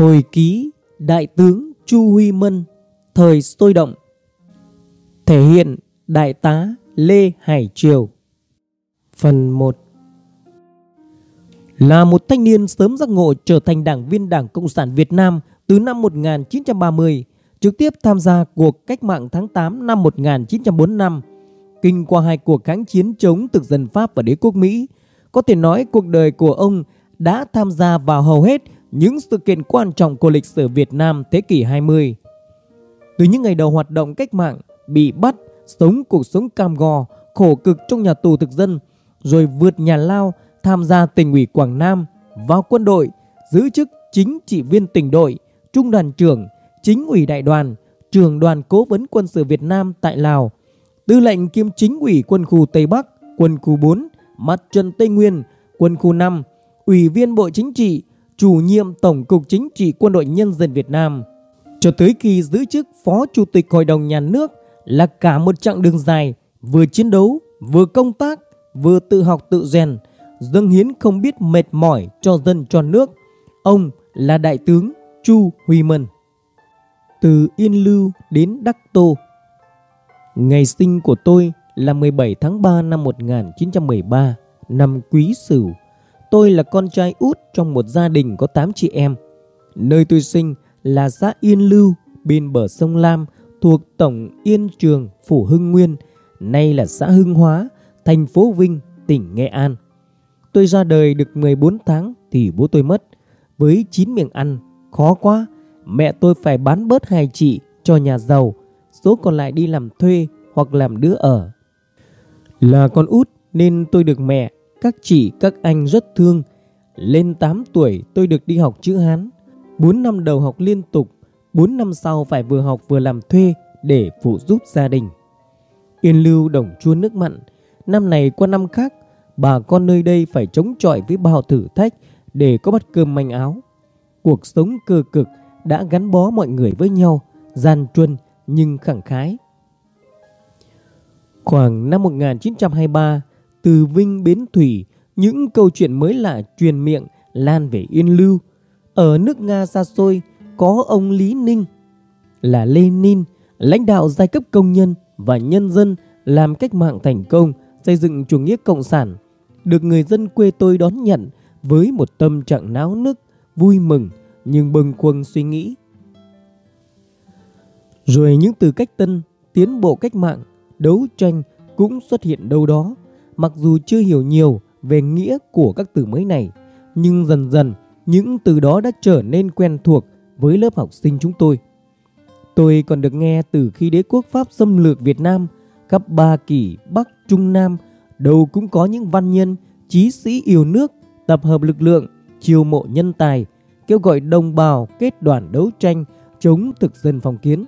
Hồi ký Đại tướng Chu Huy Mân Thời sôi động. Thể hiện Đại tá Lê Hải Triều. Phần 1 Là một thanh niên sớm giác ngộ trở thành đảng viên Đảng Cộng sản Việt Nam từ năm 1930, trực tiếp tham gia cuộc cách mạng tháng 8 năm 1945, kinh qua hai cuộc kháng chiến chống thực dân Pháp và đế quốc Mỹ. Có thể nói cuộc đời của ông đã tham gia vào hầu hết những sự kiện quan trọng của lịch sử Việt Nam thế kỷ 20. Từ những ngày đầu hoạt động cách mạng, bị bắt, sống cuộc sống cam go, khổ cực trong nhà tù thực dân, rồi vượt nhà lao tham gia tỉnh ủy Quảng Nam, vào quân đội, giữ chức chính trị viên tỉnh đội, trung đoàn trưởng, chính ủy đại đoàn, trưởng đoàn cố vấn quân sự Việt Nam tại Lào, tư lệnh kiêm chính ủy quân khu Tây Bắc, quân khu 4, mặt trận Tây Nguyên, quân khu 5, ủy viên Bộ Chính trị, chủ nhiệm Tổng cục Chính trị Quân đội Nhân dân Việt Nam. Cho tới khi giữ chức Phó Chủ tịch Hội đồng Nhà nước là cả một chặng đường dài, vừa chiến đấu, vừa công tác, vừa tự học tự rèn, dâng hiến không biết mệt mỏi cho dân cho nước. Ông là Đại tướng Chu Huy Mân. Từ Yên Lưu đến Đắc Tô Ngày sinh của tôi là 17 tháng 3 năm 1913, năm Quý Sửu. Tôi là con trai út trong một gia đình có 8 chị em. Nơi tôi sinh là xã Yên Lưu, bên bờ sông Lam, thuộc Tổng Yên Trường, Phủ Hưng Nguyên, nay là xã Hưng Hóa, thành phố Vinh, tỉnh Nghệ An. Tôi ra đời được 14 tháng thì bố tôi mất. Với 9 miệng ăn, khó quá, mẹ tôi phải bán bớt hai chị cho nhà giàu, số còn lại đi làm thuê hoặc làm đứa ở. Là con út nên tôi được mẹ các chị, các anh rất thương. Lên 8 tuổi tôi được đi học chữ Hán. 4 năm đầu học liên tục, 4 năm sau phải vừa học vừa làm thuê để phụ giúp gia đình. Yên lưu đồng chua nước mặn, năm này qua năm khác, bà con nơi đây phải chống chọi với bao thử thách để có bắt cơm manh áo. Cuộc sống cơ cực đã gắn bó mọi người với nhau, gian truân nhưng khẳng khái. Khoảng năm 1923, từ Vinh Bến Thủy, những câu chuyện mới lạ truyền miệng lan về Yên Lưu. Ở nước Nga xa xôi có ông Lý Ninh là Lenin, lãnh đạo giai cấp công nhân và nhân dân làm cách mạng thành công, xây dựng chủ nghĩa cộng sản, được người dân quê tôi đón nhận với một tâm trạng náo nức, vui mừng nhưng bâng khuâng suy nghĩ. Rồi những từ cách tân, tiến bộ cách mạng, đấu tranh cũng xuất hiện đâu đó Mặc dù chưa hiểu nhiều về nghĩa của các từ mới này, nhưng dần dần những từ đó đã trở nên quen thuộc với lớp học sinh chúng tôi. Tôi còn được nghe từ khi đế quốc Pháp xâm lược Việt Nam, khắp ba kỷ Bắc Trung Nam, đâu cũng có những văn nhân, trí sĩ yêu nước, tập hợp lực lượng, chiêu mộ nhân tài, kêu gọi đồng bào kết đoàn đấu tranh chống thực dân phong kiến.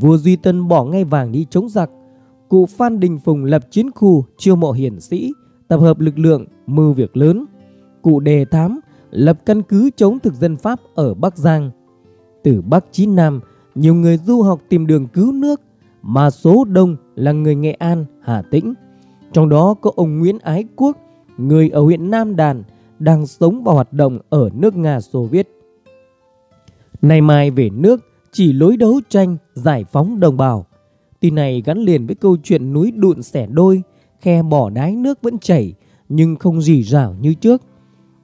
Vua Duy Tân bỏ ngay vàng đi chống giặc, cụ Phan Đình Phùng lập chiến khu chiêu mộ hiển sĩ, tập hợp lực lượng, mưu việc lớn. Cụ Đề Thám lập căn cứ chống thực dân Pháp ở Bắc Giang. Từ Bắc chí Nam, nhiều người du học tìm đường cứu nước, mà số đông là người Nghệ An, Hà Tĩnh. Trong đó có ông Nguyễn Ái Quốc, người ở huyện Nam Đàn, đang sống và hoạt động ở nước Nga Xô Viết. Nay mai về nước chỉ lối đấu tranh giải phóng đồng bào Tin này gắn liền với câu chuyện núi đụn xẻ đôi, khe bỏ đáy nước vẫn chảy nhưng không rỉ rào như trước.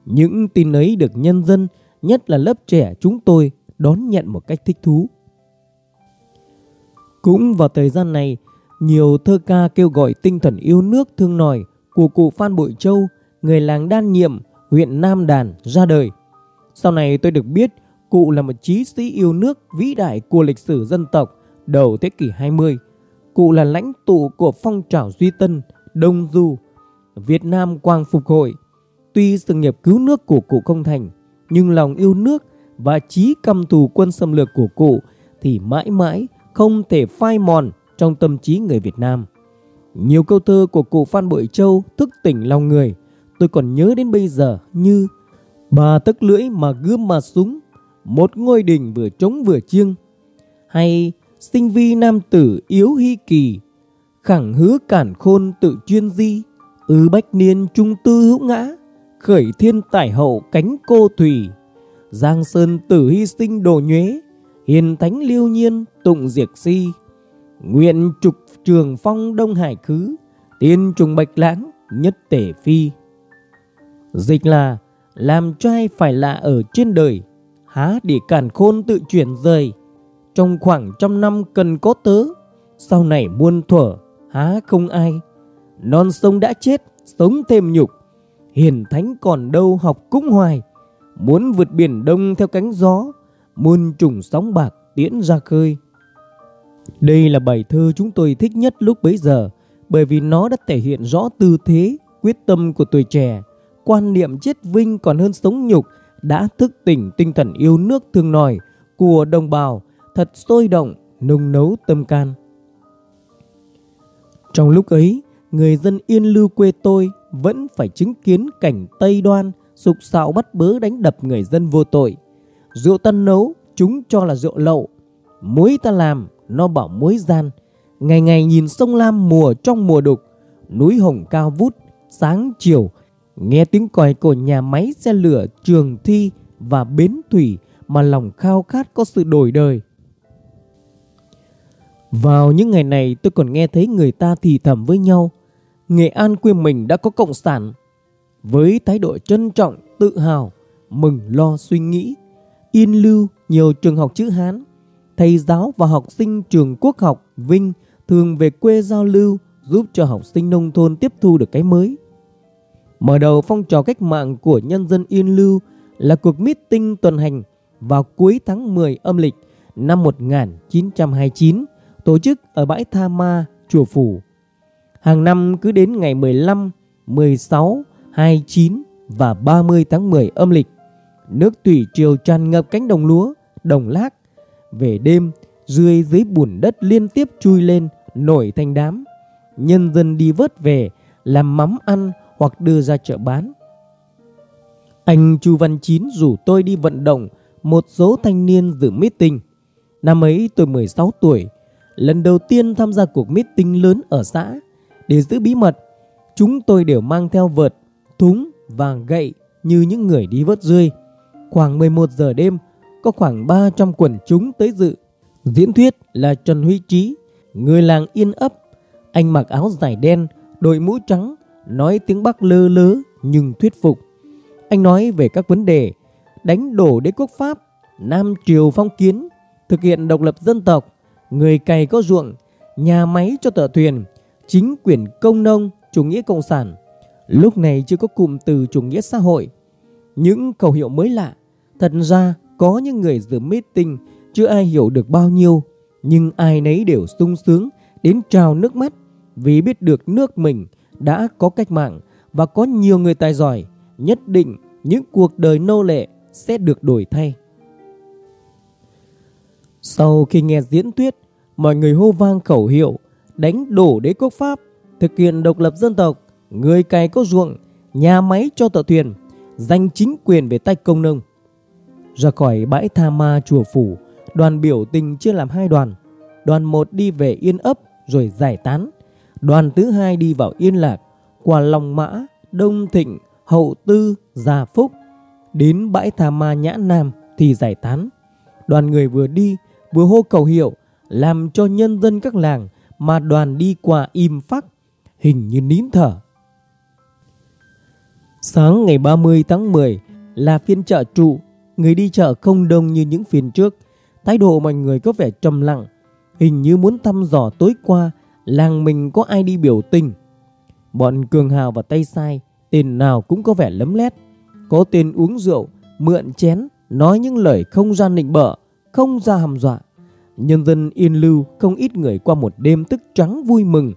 Những tin ấy được nhân dân, nhất là lớp trẻ chúng tôi đón nhận một cách thích thú. Cũng vào thời gian này, nhiều thơ ca kêu gọi tinh thần yêu nước thương nòi của cụ Phan Bội Châu, người làng Đan Nhiệm, huyện Nam Đàn ra đời. Sau này tôi được biết cụ là một chí sĩ yêu nước vĩ đại của lịch sử dân tộc đầu thế kỷ 20 cụ là lãnh tụ của phong trào Duy Tân, Đông Du, Việt Nam quang phục hội Tuy sự nghiệp cứu nước của cụ không thành, nhưng lòng yêu nước và trí căm thù quân xâm lược của cụ thì mãi mãi không thể phai mòn trong tâm trí người Việt Nam. Nhiều câu thơ của cụ Phan Bội Châu thức tỉnh lòng người, tôi còn nhớ đến bây giờ như Bà tức lưỡi mà gươm mà súng, một ngôi đình vừa trống vừa chiêng, hay sinh vi nam tử yếu hy kỳ, khẳng hứa cản khôn tự chuyên di, ư bách niên trung tư hữu ngã, khởi thiên tải hậu cánh cô thủy, Giang Sơn tử hy sinh đồ nhuế, hiền thánh liêu nhiên tụng diệt si. Nguyện trục trường phong đông hải khứ, tiên trùng bạch lãng nhất tể phi. Dịch là làm cho ai phải lạ ở trên đời, há để cản khôn tự chuyển rời. Trong khoảng trăm năm cần có tớ, sau này muôn thuở, há không ai. Non sông đã chết, sống thêm nhục, hiền thánh còn đâu học cũng hoài. Muốn vượt biển đông theo cánh gió, muôn trùng sóng bạc tiễn ra khơi. Đây là bài thơ chúng tôi thích nhất lúc bấy giờ, bởi vì nó đã thể hiện rõ tư thế, quyết tâm của tuổi trẻ, quan niệm chết vinh còn hơn sống nhục, đã thức tỉnh tinh thần yêu nước thương nòi của đồng bào, thật sôi động, nung nấu tâm can. Trong lúc ấy, người dân yên lưu quê tôi vẫn phải chứng kiến cảnh Tây Đoan sục sạo bắt bớ đánh đập người dân vô tội. Rượu ta nấu, chúng cho là rượu lậu. Muối ta làm, nó bảo muối gian. Ngày ngày nhìn sông Lam mùa trong mùa đục, núi hồng cao vút, sáng chiều, nghe tiếng còi của nhà máy xe lửa trường thi và bến thủy mà lòng khao khát có sự đổi đời. Vào những ngày này tôi còn nghe thấy người ta thì thầm với nhau Nghệ An quê mình đã có cộng sản. Với thái độ trân trọng, tự hào, mừng lo suy nghĩ Yên lưu nhiều trường học chữ Hán Thầy giáo và học sinh trường quốc học Vinh thường về quê giao lưu Giúp cho học sinh nông thôn tiếp thu được cái mới. Mở đầu phong trào cách mạng của nhân dân Yên Lưu là cuộc meeting tuần hành vào cuối tháng 10 âm lịch năm 1929 tổ chức ở bãi Tha Ma, Chùa Phủ. Hàng năm cứ đến ngày 15, 16, 29 và 30 tháng 10 âm lịch, nước thủy triều tràn ngập cánh đồng lúa, đồng lác. Về đêm, rươi dưới bùn đất liên tiếp chui lên, nổi thành đám. Nhân dân đi vớt về, làm mắm ăn hoặc đưa ra chợ bán. Anh Chu Văn Chín rủ tôi đi vận động một số thanh niên dự meeting. Năm ấy tôi 16 tuổi, lần đầu tiên tham gia cuộc meeting lớn ở xã. Để giữ bí mật, chúng tôi đều mang theo vợt, thúng và gậy như những người đi vớt rươi. Khoảng 11 giờ đêm, có khoảng 300 quần chúng tới dự. Diễn thuyết là Trần Huy Trí, người làng Yên ấp. Anh mặc áo dài đen, đội mũ trắng, nói tiếng Bắc lơ lớ nhưng thuyết phục. Anh nói về các vấn đề đánh đổ đế quốc Pháp, Nam Triều phong kiến, thực hiện độc lập dân tộc, người cày có ruộng, nhà máy cho tờ thuyền, chính quyền công nông, chủ nghĩa cộng sản. Lúc này chưa có cụm từ chủ nghĩa xã hội. Những khẩu hiệu mới lạ, thật ra có những người dự meeting chưa ai hiểu được bao nhiêu, nhưng ai nấy đều sung sướng đến trào nước mắt vì biết được nước mình đã có cách mạng và có nhiều người tài giỏi, nhất định những cuộc đời nô lệ sẽ được đổi thay. Sau khi nghe diễn thuyết, mọi người hô vang khẩu hiệu đánh đổ đế quốc Pháp, thực hiện độc lập dân tộc, người cày có ruộng, nhà máy cho tàu thuyền, giành chính quyền về tay công nông. Ra khỏi bãi Tha Ma chùa phủ, đoàn biểu tình chia làm hai đoàn. Đoàn một đi về Yên ấp rồi giải tán. Đoàn thứ hai đi vào Yên Lạc, qua Long Mã, Đông Thịnh, Hậu Tư, Gia Phúc. Đến bãi Tha Ma Nhã Nam thì giải tán. Đoàn người vừa đi vừa hô cầu hiệu làm cho nhân dân các làng mà đoàn đi qua im phắc, hình như nín thở. Sáng ngày 30 tháng 10 là phiên chợ trụ, người đi chợ không đông như những phiên trước. Thái độ mọi người có vẻ trầm lặng, hình như muốn thăm dò tối qua làng mình có ai đi biểu tình. Bọn Cường Hào và Tây Sai, tên nào cũng có vẻ lấm lét. Có tên uống rượu, mượn chén, nói những lời không ra nịnh bợ, không ra hàm dọa. Nhân dân yên lưu không ít người qua một đêm tức trắng vui mừng,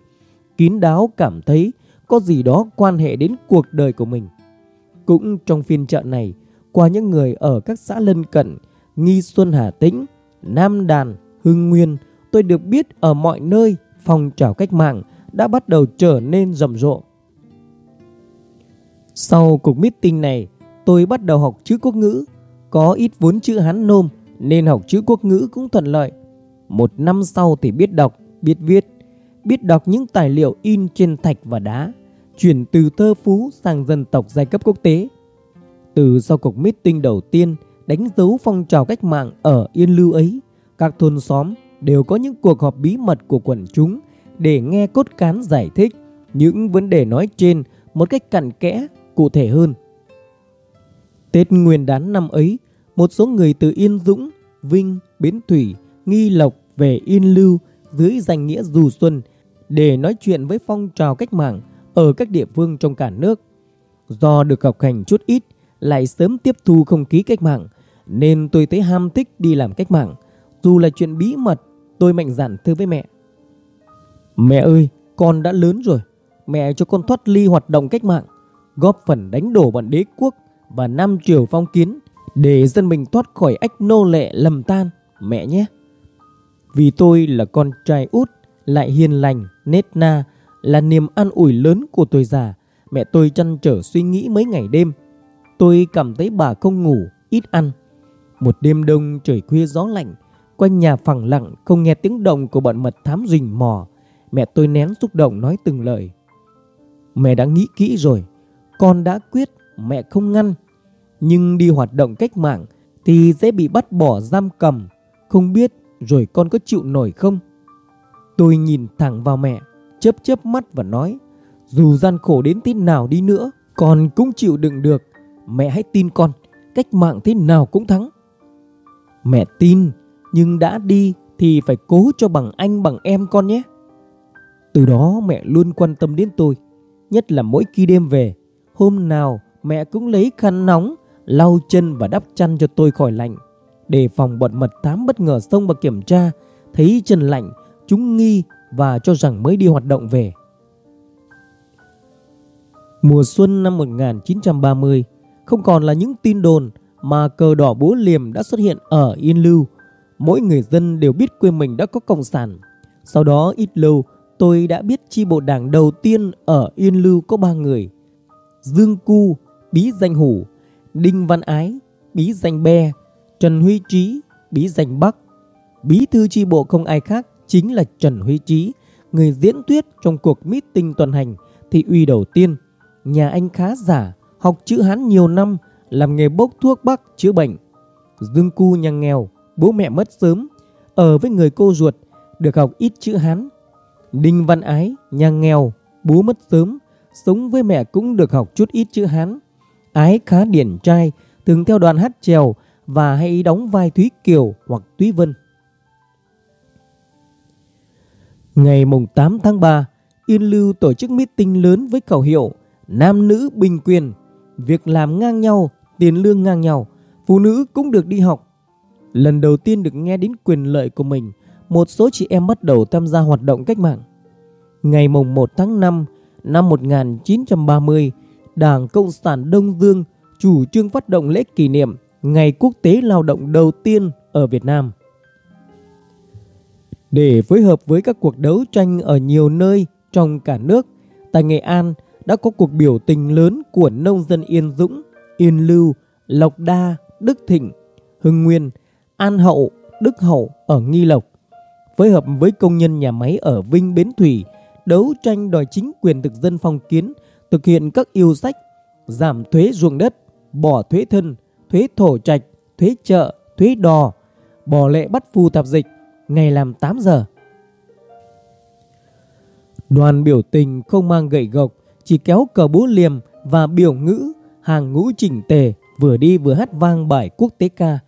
kín đáo cảm thấy có gì đó quan hệ đến cuộc đời của mình. Cũng trong phiên chợ này, qua những người ở các xã lân cận, Nghi Xuân Hà Tĩnh, Nam Đàn, Hưng Nguyên, tôi được biết ở mọi nơi phong trào cách mạng đã bắt đầu trở nên rầm rộ. Sau cuộc meeting này, tôi bắt đầu học chữ quốc ngữ, có ít vốn chữ Hán nôm nên học chữ quốc ngữ cũng thuận lợi. Một năm sau thì biết đọc, biết viết, biết đọc những tài liệu in trên thạch và đá, chuyển từ thơ phú sang dân tộc giai cấp quốc tế. Từ sau cuộc meeting đầu tiên đánh dấu phong trào cách mạng ở Yên Lưu ấy, các thôn xóm đều có những cuộc họp bí mật của quần chúng để nghe cốt cán giải thích những vấn đề nói trên một cách cặn kẽ, cụ thể hơn. Tết Nguyên đán năm ấy, một số người từ Yên Dũng, Vinh, Bến Thủy, Nghi Lộc về Yên Lưu dưới danh nghĩa dù xuân để nói chuyện với phong trào cách mạng ở các địa phương trong cả nước. Do được học hành chút ít, lại sớm tiếp thu không khí cách mạng, nên tôi thấy ham thích đi làm cách mạng. Dù là chuyện bí mật, tôi mạnh dạn thưa với mẹ. Mẹ ơi, con đã lớn rồi. Mẹ cho con thoát ly hoạt động cách mạng, góp phần đánh đổ bọn đế quốc và Nam Triều phong kiến để dân mình thoát khỏi ách nô lệ lầm tan, mẹ nhé. Vì tôi là con trai út, lại hiền lành, nết na, là niềm an ủi lớn của tôi già. Mẹ tôi chăn trở suy nghĩ mấy ngày đêm. Tôi cảm thấy bà không ngủ, ít ăn. Một đêm đông trời khuya gió lạnh, quanh nhà phẳng lặng không nghe tiếng động của bọn mật thám rình mò. Mẹ tôi nén xúc động nói từng lời. Mẹ đã nghĩ kỹ rồi, con đã quyết, mẹ không ngăn. Nhưng đi hoạt động cách mạng thì dễ bị bắt bỏ giam cầm. Không biết rồi con có chịu nổi không? Tôi nhìn thẳng vào mẹ, chớp chớp mắt và nói, dù gian khổ đến thế nào đi nữa, con cũng chịu đựng được. Mẹ hãy tin con, cách mạng thế nào cũng thắng. Mẹ tin, nhưng đã đi thì phải cố cho bằng anh bằng em con nhé. Từ đó mẹ luôn quan tâm đến tôi, nhất là mỗi khi đêm về, hôm nào mẹ cũng lấy khăn nóng, lau chân và đắp chăn cho tôi khỏi lạnh. Để phòng bọn mật thám bất ngờ xông và kiểm tra, thấy trần lạnh, chúng nghi và cho rằng mới đi hoạt động về. Mùa xuân năm 1930 không còn là những tin đồn mà cờ đỏ búa liềm đã xuất hiện ở Yên Lưu. Mỗi người dân đều biết quê mình đã có cộng sản. Sau đó ít lâu tôi đã biết chi bộ đảng đầu tiên ở Yên Lưu có ba người. Dương Cu, bí danh Hủ, Đinh Văn Ái, bí danh Be, Trần Huy Trí, bí danh Bắc. Bí thư chi bộ không ai khác chính là Trần Huy Trí, người diễn thuyết trong cuộc meeting tuần hành thị uy đầu tiên. Nhà anh khá giả, học chữ Hán nhiều năm, làm nghề bốc thuốc bắc chữa bệnh. Dương Cu nhà nghèo, bố mẹ mất sớm, ở với người cô ruột, được học ít chữ Hán. Đinh Văn Ái, nhà nghèo, bố mất sớm, sống với mẹ cũng được học chút ít chữ Hán. Ái khá điển trai, thường theo đoàn hát trèo và hay đóng vai Thúy Kiều hoặc Thúy Vân. Ngày mùng 8 tháng 3, Yên Lưu tổ chức meeting lớn với khẩu hiệu Nam nữ bình quyền, việc làm ngang nhau, tiền lương ngang nhau, phụ nữ cũng được đi học. Lần đầu tiên được nghe đến quyền lợi của mình, một số chị em bắt đầu tham gia hoạt động cách mạng. Ngày mùng 1 tháng 5 năm 1930, Đảng Cộng sản Đông Dương chủ trương phát động lễ kỷ niệm Ngày Quốc tế Lao động đầu tiên ở Việt Nam. Để phối hợp với các cuộc đấu tranh ở nhiều nơi trong cả nước, tại Nghệ An đã có cuộc biểu tình lớn của nông dân Yên Dũng, Yên Lưu, Lộc Đa, Đức Thịnh, Hưng Nguyên, An Hậu, Đức Hậu ở Nghi Lộc, phối hợp với công nhân nhà máy ở Vinh Bến Thủy đấu tranh đòi chính quyền thực dân phong kiến thực hiện các yêu sách giảm thuế ruộng đất, bỏ thuế thân, thuế thổ trạch, thuế chợ, thuế đò, bỏ lệ bắt phù tạp dịch, ngày làm 8 giờ. Đoàn biểu tình không mang gậy gộc, chỉ kéo cờ búa liềm và biểu ngữ, hàng ngũ chỉnh tề, vừa đi vừa hát vang bài quốc tế ca.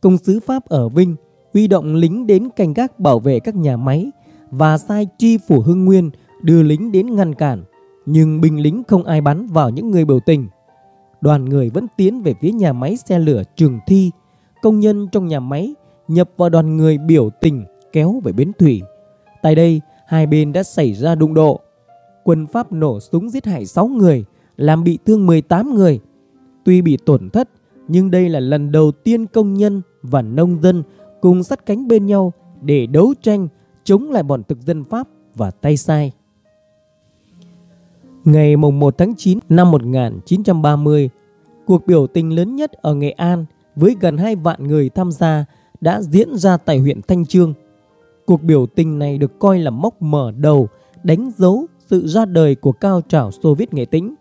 Công sứ Pháp ở Vinh huy động lính đến canh gác bảo vệ các nhà máy và sai tri phủ Hưng Nguyên đưa lính đến ngăn cản. Nhưng binh lính không ai bắn vào những người biểu tình. Đoàn người vẫn tiến về phía nhà máy xe lửa Trường Thi. Công nhân trong nhà máy nhập vào đoàn người biểu tình kéo về bến thủy. Tại đây, hai bên đã xảy ra đụng độ. Quân Pháp nổ súng giết hại 6 người, làm bị thương 18 người. Tuy bị tổn thất, nhưng đây là lần đầu tiên công nhân và nông dân cùng sắt cánh bên nhau để đấu tranh chống lại bọn thực dân Pháp và tay sai. Ngày 1 tháng 9 năm 1930, cuộc biểu tình lớn nhất ở Nghệ An với gần 2 vạn người tham gia đã diễn ra tại huyện Thanh Trương. Cuộc biểu tình này được coi là mốc mở đầu đánh dấu sự ra đời của cao trào Xô Viết Nghệ Tĩnh.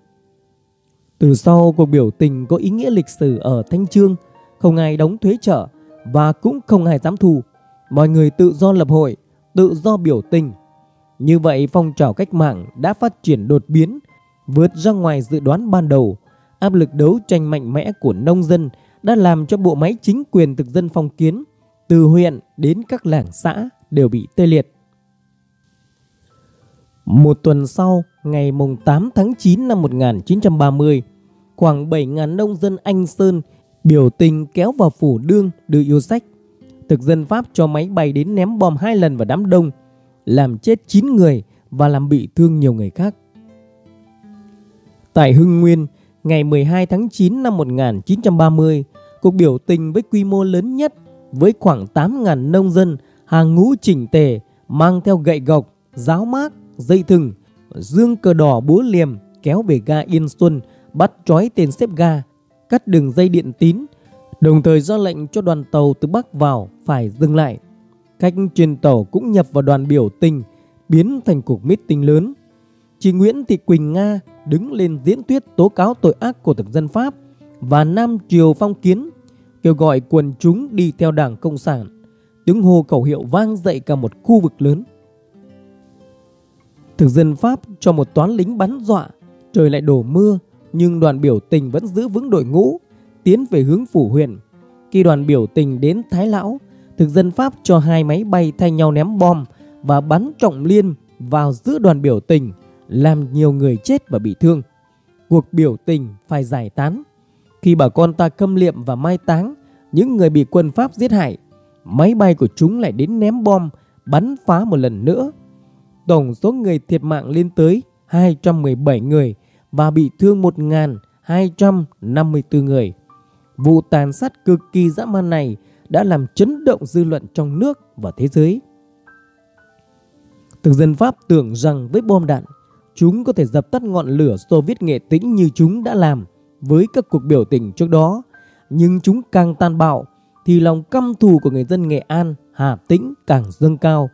Từ sau cuộc biểu tình có ý nghĩa lịch sử ở Thanh Trương, không ai đóng thuế chợ và cũng không ai dám thu. Mọi người tự do lập hội, tự do biểu tình. Như vậy phong trào cách mạng đã phát triển đột biến, vượt ra ngoài dự đoán ban đầu. Áp lực đấu tranh mạnh mẽ của nông dân đã làm cho bộ máy chính quyền thực dân phong kiến từ huyện đến các làng xã đều bị tê liệt. Một tuần sau, ngày 8 tháng 9 năm 1930, khoảng 7.000 nông dân Anh Sơn biểu tình kéo vào phủ đương đưa yêu sách. Thực dân Pháp cho máy bay đến ném bom hai lần vào đám đông, làm chết 9 người và làm bị thương nhiều người khác. Tại Hưng Nguyên, ngày 12 tháng 9 năm 1930, cuộc biểu tình với quy mô lớn nhất với khoảng 8.000 nông dân hàng ngũ chỉnh tề mang theo gậy gộc, giáo mát, dây thừng, dương cờ đỏ búa liềm kéo về ga Yên Xuân bắt trói tên xếp ga, cắt đường dây điện tín, đồng thời ra lệnh cho đoàn tàu từ Bắc vào phải dừng lại. Cách truyền tẩu cũng nhập vào đoàn biểu tình, biến thành cuộc meeting lớn. Chị Nguyễn Thị Quỳnh Nga đứng lên diễn thuyết tố cáo tội ác của thực dân Pháp và Nam Triều Phong Kiến, kêu gọi quần chúng đi theo Đảng Cộng sản. Tiếng hô khẩu hiệu vang dậy cả một khu vực lớn. Thực dân Pháp cho một toán lính bắn dọa, trời lại đổ mưa, nhưng đoàn biểu tình vẫn giữ vững đội ngũ, tiến về hướng phủ huyện. Khi đoàn biểu tình đến Thái Lão, thực dân Pháp cho hai máy bay thay nhau ném bom và bắn trọng liên vào giữa đoàn biểu tình, làm nhiều người chết và bị thương. Cuộc biểu tình phải giải tán. Khi bà con ta câm liệm và mai táng những người bị quân Pháp giết hại, máy bay của chúng lại đến ném bom, bắn phá một lần nữa. Tổng số người thiệt mạng lên tới 217 người và bị thương 1.254 người. Vụ tàn sát cực kỳ dã man này đã làm chấn động dư luận trong nước và thế giới. Thực dân Pháp tưởng rằng với bom đạn, chúng có thể dập tắt ngọn lửa Xô Viết nghệ tĩnh như chúng đã làm với các cuộc biểu tình trước đó. Nhưng chúng càng tàn bạo thì lòng căm thù của người dân Nghệ An, Hà Tĩnh càng dâng cao.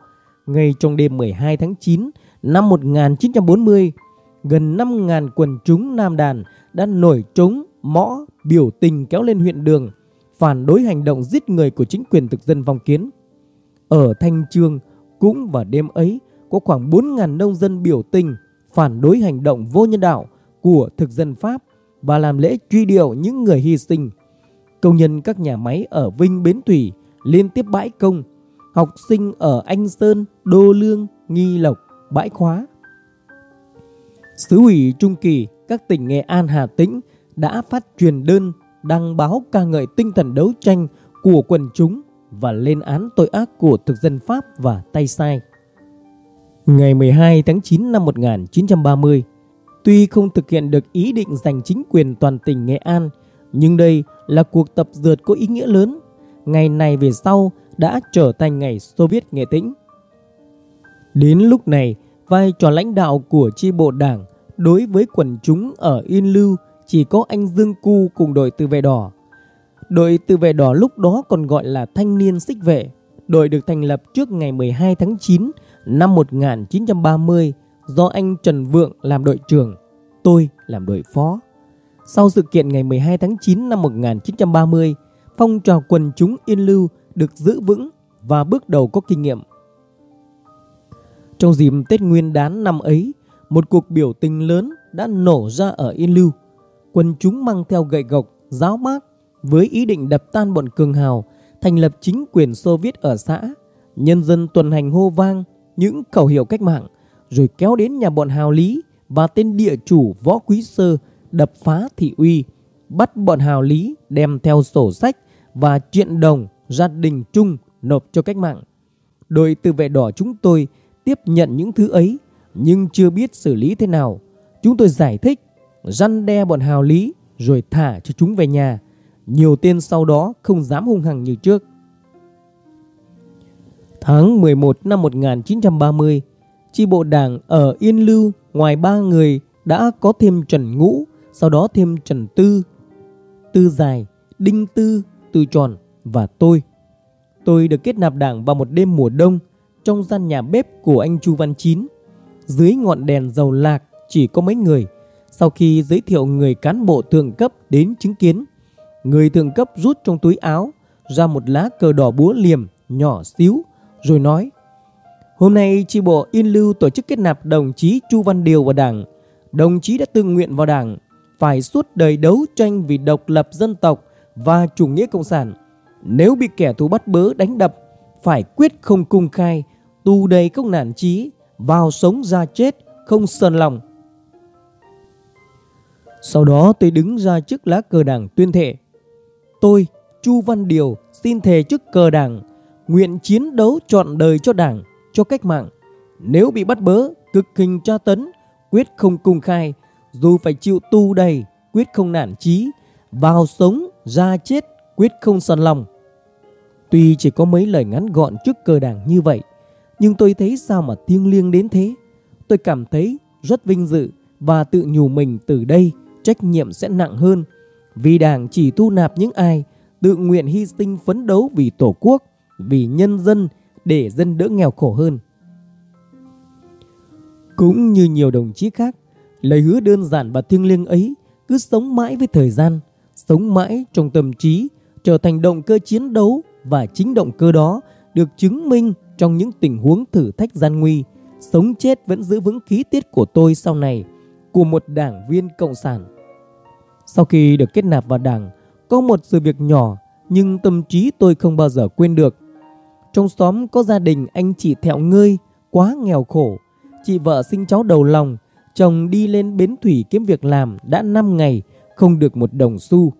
Ngay trong đêm 12 tháng 9 năm 1940, gần 5.000 quần chúng Nam Đàn đã nổi trống, mõ, biểu tình kéo lên huyện đường, phản đối hành động giết người của chính quyền thực dân phong kiến. Ở Thanh Trương, cũng vào đêm ấy, có khoảng 4.000 nông dân biểu tình phản đối hành động vô nhân đạo của thực dân Pháp và làm lễ truy điệu những người hy sinh. Công nhân các nhà máy ở Vinh Bến Thủy liên tiếp bãi công, học sinh ở Anh Sơn, Đô Lương, Nghi Lộc, bãi khóa. Sứ ủy Trung Kỳ các tỉnh Nghệ An Hà Tĩnh đã phát truyền đơn đăng báo ca ngợi tinh thần đấu tranh của quần chúng và lên án tội ác của thực dân Pháp và tay sai. Ngày 12 tháng 9 năm 1930, tuy không thực hiện được ý định giành chính quyền toàn tỉnh Nghệ An, nhưng đây là cuộc tập dượt có ý nghĩa lớn. Ngày này về sau đã trở thành ngày Xô Viết Nghệ Tĩnh. Đến lúc này, vai trò lãnh đạo của chi bộ đảng đối với quần chúng ở Yên Lưu chỉ có anh Dương Cu cùng đội tự vệ đỏ. Đội tự vệ đỏ lúc đó còn gọi là thanh niên xích vệ. Đội được thành lập trước ngày 12 tháng 9 năm 1930 do anh Trần Vượng làm đội trưởng, tôi làm đội phó. Sau sự kiện ngày 12 tháng 9 năm 1930, phong trào quần chúng Yên Lưu được giữ vững và bước đầu có kinh nghiệm. Trong dịp Tết Nguyên đán năm ấy, một cuộc biểu tình lớn đã nổ ra ở Yên Lưu. Quân chúng mang theo gậy gộc, giáo mát với ý định đập tan bọn cường hào, thành lập chính quyền Xô Viết ở xã. Nhân dân tuần hành hô vang những khẩu hiệu cách mạng, rồi kéo đến nhà bọn hào lý và tên địa chủ Võ Quý Sơ đập phá thị uy, bắt bọn hào lý đem theo sổ sách và chuyện đồng ra đình chung nộp cho cách mạng. Đội tự vệ đỏ chúng tôi tiếp nhận những thứ ấy nhưng chưa biết xử lý thế nào. Chúng tôi giải thích, răn đe bọn hào lý rồi thả cho chúng về nhà. Nhiều tên sau đó không dám hung hăng như trước. Tháng 11 năm 1930, chi bộ đảng ở Yên Lưu ngoài ba người đã có thêm Trần Ngũ, sau đó thêm Trần Tư, Tư Dài, Đinh Tư, Tư Tròn và tôi. Tôi được kết nạp đảng vào một đêm mùa đông trong gian nhà bếp của anh Chu Văn Chín. Dưới ngọn đèn dầu lạc chỉ có mấy người. Sau khi giới thiệu người cán bộ thượng cấp đến chứng kiến, Người thượng cấp rút trong túi áo ra một lá cờ đỏ búa liềm nhỏ xíu rồi nói Hôm nay chi bộ Yên Lưu tổ chức kết nạp đồng chí Chu Văn Điều vào đảng. Đồng chí đã tự nguyện vào đảng, phải suốt đời đấu tranh vì độc lập dân tộc và chủ nghĩa cộng sản. Nếu bị kẻ thù bắt bớ đánh đập, phải quyết không cung khai, tù đầy công nản trí, vào sống ra chết, không sờn lòng. Sau đó tôi đứng ra trước lá cờ đảng tuyên thệ. Tôi, Chu Văn Điều, xin thề trước cờ đảng, nguyện chiến đấu trọn đời cho đảng, cho cách mạng. Nếu bị bắt bớ, cực hình tra tấn, quyết không cung khai, dù phải chịu tu đầy, quyết không nản chí, vào sống, ra chết, quyết không sần lòng. Tuy chỉ có mấy lời ngắn gọn trước cờ đảng như vậy, nhưng tôi thấy sao mà thiêng liêng đến thế. Tôi cảm thấy rất vinh dự và tự nhủ mình từ đây trách nhiệm sẽ nặng hơn vì đảng chỉ thu nạp những ai tự nguyện hy sinh phấn đấu vì tổ quốc, vì nhân dân để dân đỡ nghèo khổ hơn. Cũng như nhiều đồng chí khác, lời hứa đơn giản và thiêng liêng ấy cứ sống mãi với thời gian, sống mãi trong tâm trí, trở thành động cơ chiến đấu và chính động cơ đó được chứng minh trong những tình huống thử thách gian nguy, sống chết vẫn giữ vững khí tiết của tôi sau này, của một đảng viên cộng sản. Sau khi được kết nạp vào đảng, có một sự việc nhỏ nhưng tâm trí tôi không bao giờ quên được. Trong xóm có gia đình anh chị thẹo ngơi, quá nghèo khổ. Chị vợ sinh cháu đầu lòng, chồng đi lên bến thủy kiếm việc làm đã 5 ngày, không được một đồng xu.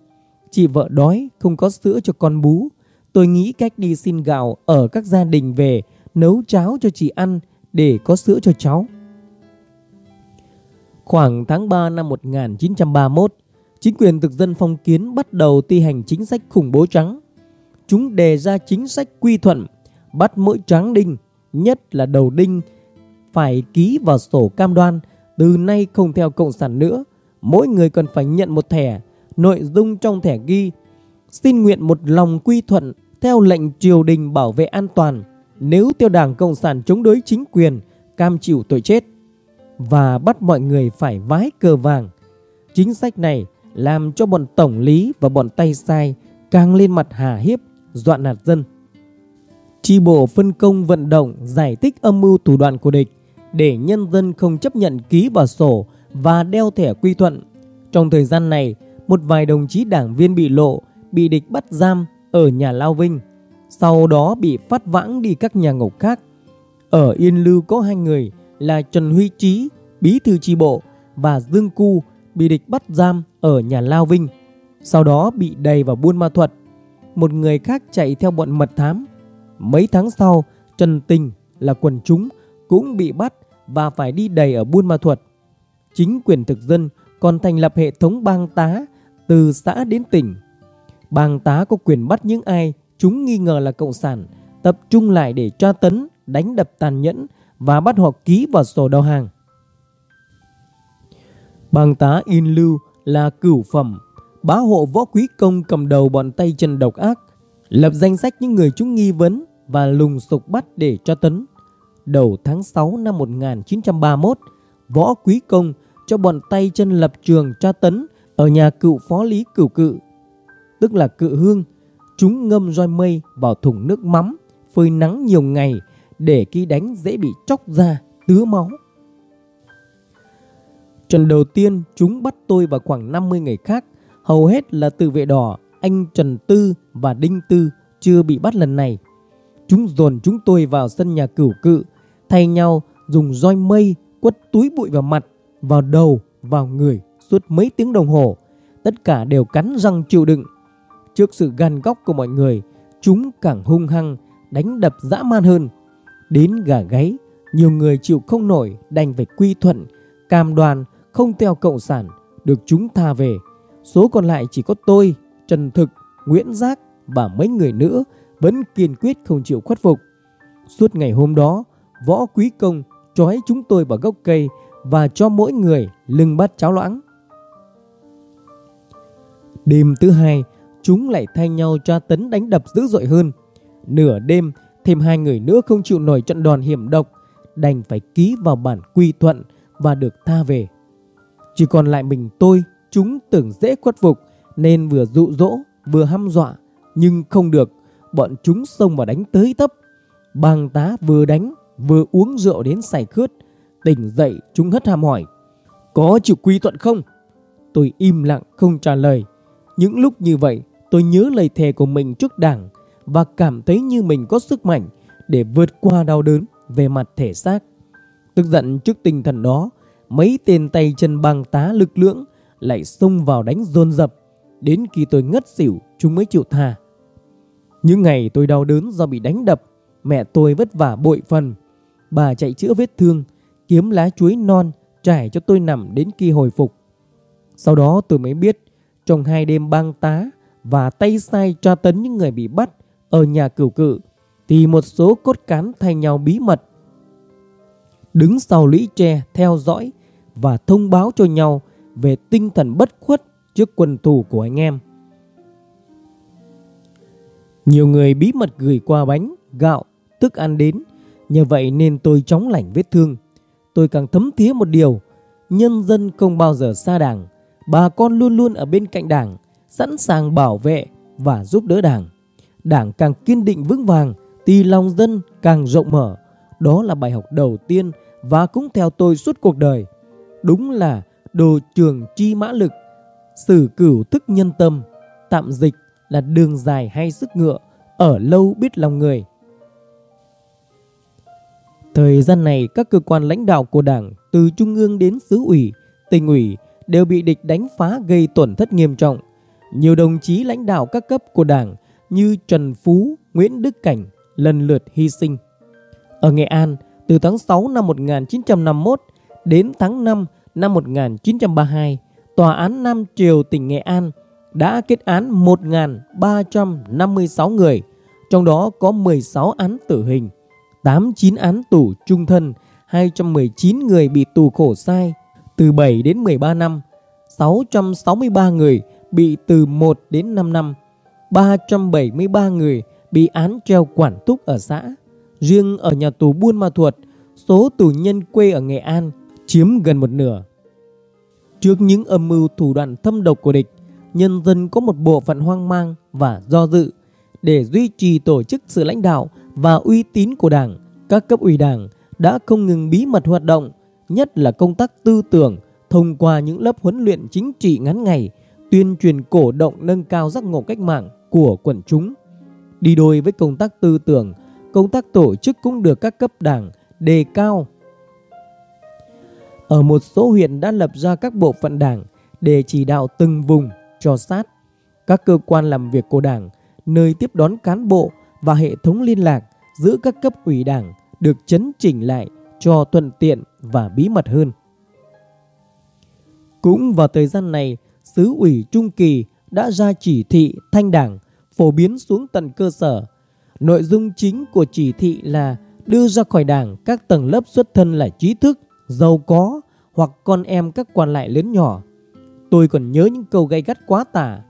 Chị vợ đói, không có sữa cho con bú. Tôi nghĩ cách đi xin gạo ở các gia đình về, nấu cháo cho chị ăn để có sữa cho cháu. Khoảng tháng 3 năm 1931, chính quyền thực dân phong kiến bắt đầu thi hành chính sách khủng bố trắng. Chúng đề ra chính sách quy thuận, bắt mỗi tráng đinh, nhất là đầu đinh, phải ký vào sổ cam đoan từ nay không theo cộng sản nữa. Mỗi người cần phải nhận một thẻ, nội dung trong thẻ ghi xin nguyện một lòng quy thuận theo lệnh triều đình bảo vệ an toàn nếu theo đảng Cộng sản chống đối chính quyền, cam chịu tội chết và bắt mọi người phải vái cờ vàng. Chính sách này làm cho bọn tổng lý và bọn tay sai càng lên mặt hà hiếp, dọa nạt dân. Chi bộ phân công vận động giải thích âm mưu thủ đoạn của địch để nhân dân không chấp nhận ký vào sổ và đeo thẻ quy thuận. Trong thời gian này, một vài đồng chí đảng viên bị lộ, bị địch bắt giam ở nhà Lao Vinh, sau đó bị phát vãng đi các nhà ngục khác. Ở Yên Lưu có hai người là Trần Huy Trí, bí thư chi bộ và Dương Cu bị địch bắt giam ở nhà Lao Vinh, sau đó bị đầy vào buôn ma thuật. Một người khác chạy theo bọn mật thám. Mấy tháng sau, Trần Tình là quần chúng cũng bị bắt và phải đi đầy ở buôn ma thuật. Chính quyền thực dân còn thành lập hệ thống bang tá từ xã đến tỉnh. Bang tá có quyền bắt những ai chúng nghi ngờ là cộng sản, tập trung lại để tra tấn, đánh đập tàn nhẫn và bắt họ ký vào sổ đầu hàng. Bang tá In Lưu là cửu phẩm, bá hộ võ quý công cầm đầu bọn tay chân độc ác, lập danh sách những người chúng nghi vấn và lùng sục bắt để cho tấn. Đầu tháng 6 năm 1931, võ quý công cho bọn tay chân lập trường tra tấn ở nhà cựu phó lý cửu cự, tức là cự hương. Chúng ngâm roi mây vào thùng nước mắm, phơi nắng nhiều ngày để khi đánh dễ bị chóc ra, tứa máu. Trận đầu tiên chúng bắt tôi và khoảng 50 người khác, hầu hết là tự vệ đỏ, anh Trần Tư và Đinh Tư chưa bị bắt lần này. Chúng dồn chúng tôi vào sân nhà cửu cự, thay nhau dùng roi mây quất túi bụi vào mặt, vào đầu, vào người suốt mấy tiếng đồng hồ. Tất cả đều cắn răng chịu đựng. Trước sự gan góc của mọi người, chúng càng hung hăng, đánh đập dã man hơn. Đến gà gáy, nhiều người chịu không nổi đành phải quy thuận, cam đoan không theo cộng sản được chúng tha về. Số còn lại chỉ có tôi, Trần Thực, Nguyễn Giác và mấy người nữa vẫn kiên quyết không chịu khuất phục. Suốt ngày hôm đó, Võ Quý Công trói chúng tôi vào gốc cây và cho mỗi người lưng bát cháo loãng. Đêm thứ hai, chúng lại thay nhau tra tấn đánh đập dữ dội hơn. Nửa đêm, thêm hai người nữa không chịu nổi trận đòn hiểm độc, đành phải ký vào bản quy thuận và được tha về. Chỉ còn lại mình tôi, chúng tưởng dễ khuất phục nên vừa dụ dỗ vừa hăm dọa nhưng không được, bọn chúng xông vào đánh tới tấp. Bang tá vừa đánh vừa uống rượu đến say khướt, tỉnh dậy chúng hất hàm hỏi: "Có chịu quy thuận không?" Tôi im lặng không trả lời. Những lúc như vậy, tôi nhớ lời thề của mình trước đảng và cảm thấy như mình có sức mạnh để vượt qua đau đớn về mặt thể xác. Tức giận trước tinh thần đó, mấy tên tay chân băng tá lực lưỡng lại xông vào đánh dồn dập. Đến khi tôi ngất xỉu, chúng mới chịu tha. Những ngày tôi đau đớn do bị đánh đập, mẹ tôi vất vả bội phần. Bà chạy chữa vết thương, kiếm lá chuối non trải cho tôi nằm đến khi hồi phục. Sau đó tôi mới biết trong hai đêm băng tá và tay sai tra tấn những người bị bắt ở nhà cửu cự thì một số cốt cán thay nhau bí mật đứng sau lũy tre theo dõi và thông báo cho nhau về tinh thần bất khuất trước quân thù của anh em. Nhiều người bí mật gửi qua bánh, gạo, thức ăn đến, nhờ vậy nên tôi chóng lành vết thương. Tôi càng thấm thía một điều, nhân dân không bao giờ xa đảng, bà con luôn luôn ở bên cạnh đảng, sẵn sàng bảo vệ và giúp đỡ đảng. Đảng càng kiên định vững vàng thì lòng dân càng rộng mở. Đó là bài học đầu tiên và cũng theo tôi suốt cuộc đời. Đúng là đồ trường chi mã lực, sử cửu thức nhân tâm, tạm dịch là đường dài hay sức ngựa, ở lâu biết lòng người. Thời gian này, các cơ quan lãnh đạo của Đảng, từ Trung ương đến xứ ủy, tỉnh ủy, đều bị địch đánh phá gây tổn thất nghiêm trọng. Nhiều đồng chí lãnh đạo các cấp của Đảng như Trần Phú, Nguyễn Đức Cảnh lần lượt hy sinh. Ở Nghệ An, từ tháng 6 năm 1951 đến tháng 5 năm 1932, Tòa án Nam Triều tỉnh Nghệ An đã kết án 1.356 người, trong đó có 16 án tử hình, 89 án tù trung thân, 219 người bị tù khổ sai từ 7 đến 13 năm, 663 người bị từ 1 đến 5 năm, 373 người bị án treo quản túc ở xã. Riêng ở nhà tù Buôn Ma Thuột, số tù nhân quê ở Nghệ An chiếm gần một nửa. Trước những âm mưu thủ đoạn thâm độc của địch, nhân dân có một bộ phận hoang mang và do dự. Để duy trì tổ chức sự lãnh đạo và uy tín của Đảng, các cấp ủy Đảng đã không ngừng bí mật hoạt động, nhất là công tác tư tưởng thông qua những lớp huấn luyện chính trị ngắn ngày, tuyên truyền cổ động nâng cao giác ngộ cách mạng của quần chúng. Đi đôi với công tác tư tưởng, công tác tổ chức cũng được các cấp đảng đề cao. Ở một số huyện đã lập ra các bộ phận đảng để chỉ đạo từng vùng cho sát. Các cơ quan làm việc của đảng, nơi tiếp đón cán bộ và hệ thống liên lạc giữa các cấp ủy đảng được chấn chỉnh lại cho thuận tiện và bí mật hơn. Cũng vào thời gian này, xứ ủy Trung Kỳ đã ra chỉ thị thanh đảng phổ biến xuống tận cơ sở. Nội dung chính của chỉ thị là đưa ra khỏi đảng các tầng lớp xuất thân là trí thức, giàu có hoặc con em các quan lại lớn nhỏ. Tôi còn nhớ những câu gay gắt quá tả.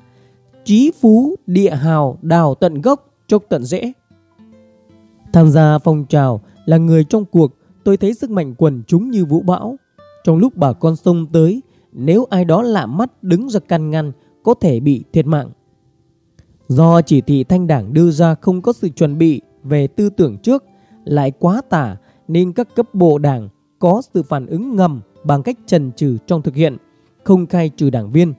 Trí phú, địa hào, đào tận gốc, chốc tận rễ. Tham gia phong trào là người trong cuộc, tôi thấy sức mạnh quần chúng như vũ bão. Trong lúc bà con sông tới, nếu ai đó lạ mắt đứng ra can ngăn, có thể bị thiệt mạng. Do chỉ thị thanh đảng đưa ra không có sự chuẩn bị về tư tưởng trước, lại quá tả nên các cấp bộ đảng có sự phản ứng ngầm bằng cách trần trừ trong thực hiện, không khai trừ đảng viên.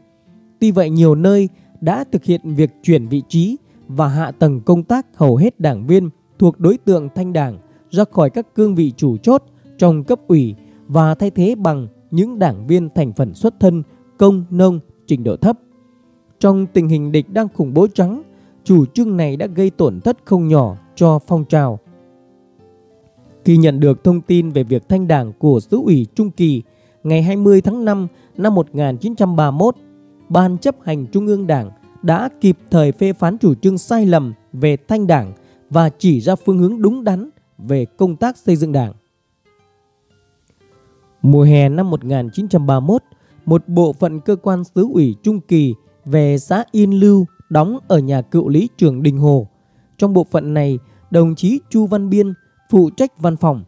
Tuy vậy nhiều nơi đã thực hiện việc chuyển vị trí và hạ tầng công tác hầu hết đảng viên thuộc đối tượng thanh đảng ra khỏi các cương vị chủ chốt trong cấp ủy và thay thế bằng những đảng viên thành phần xuất thân công nông trình độ thấp. Trong tình hình địch đang khủng bố trắng, chủ trương này đã gây tổn thất không nhỏ cho phong trào. Khi nhận được thông tin về việc thanh đảng của xứ ủy Trung Kỳ ngày 20 tháng 5 năm 1931, Ban chấp hành Trung ương Đảng đã kịp thời phê phán chủ trương sai lầm về thanh đảng và chỉ ra phương hướng đúng đắn về công tác xây dựng đảng. Mùa hè năm 1931, một bộ phận cơ quan xứ ủy Trung Kỳ về xã Yên Lưu đóng ở nhà cựu lý trưởng Đình Hồ. Trong bộ phận này, đồng chí Chu Văn Biên phụ trách văn phòng.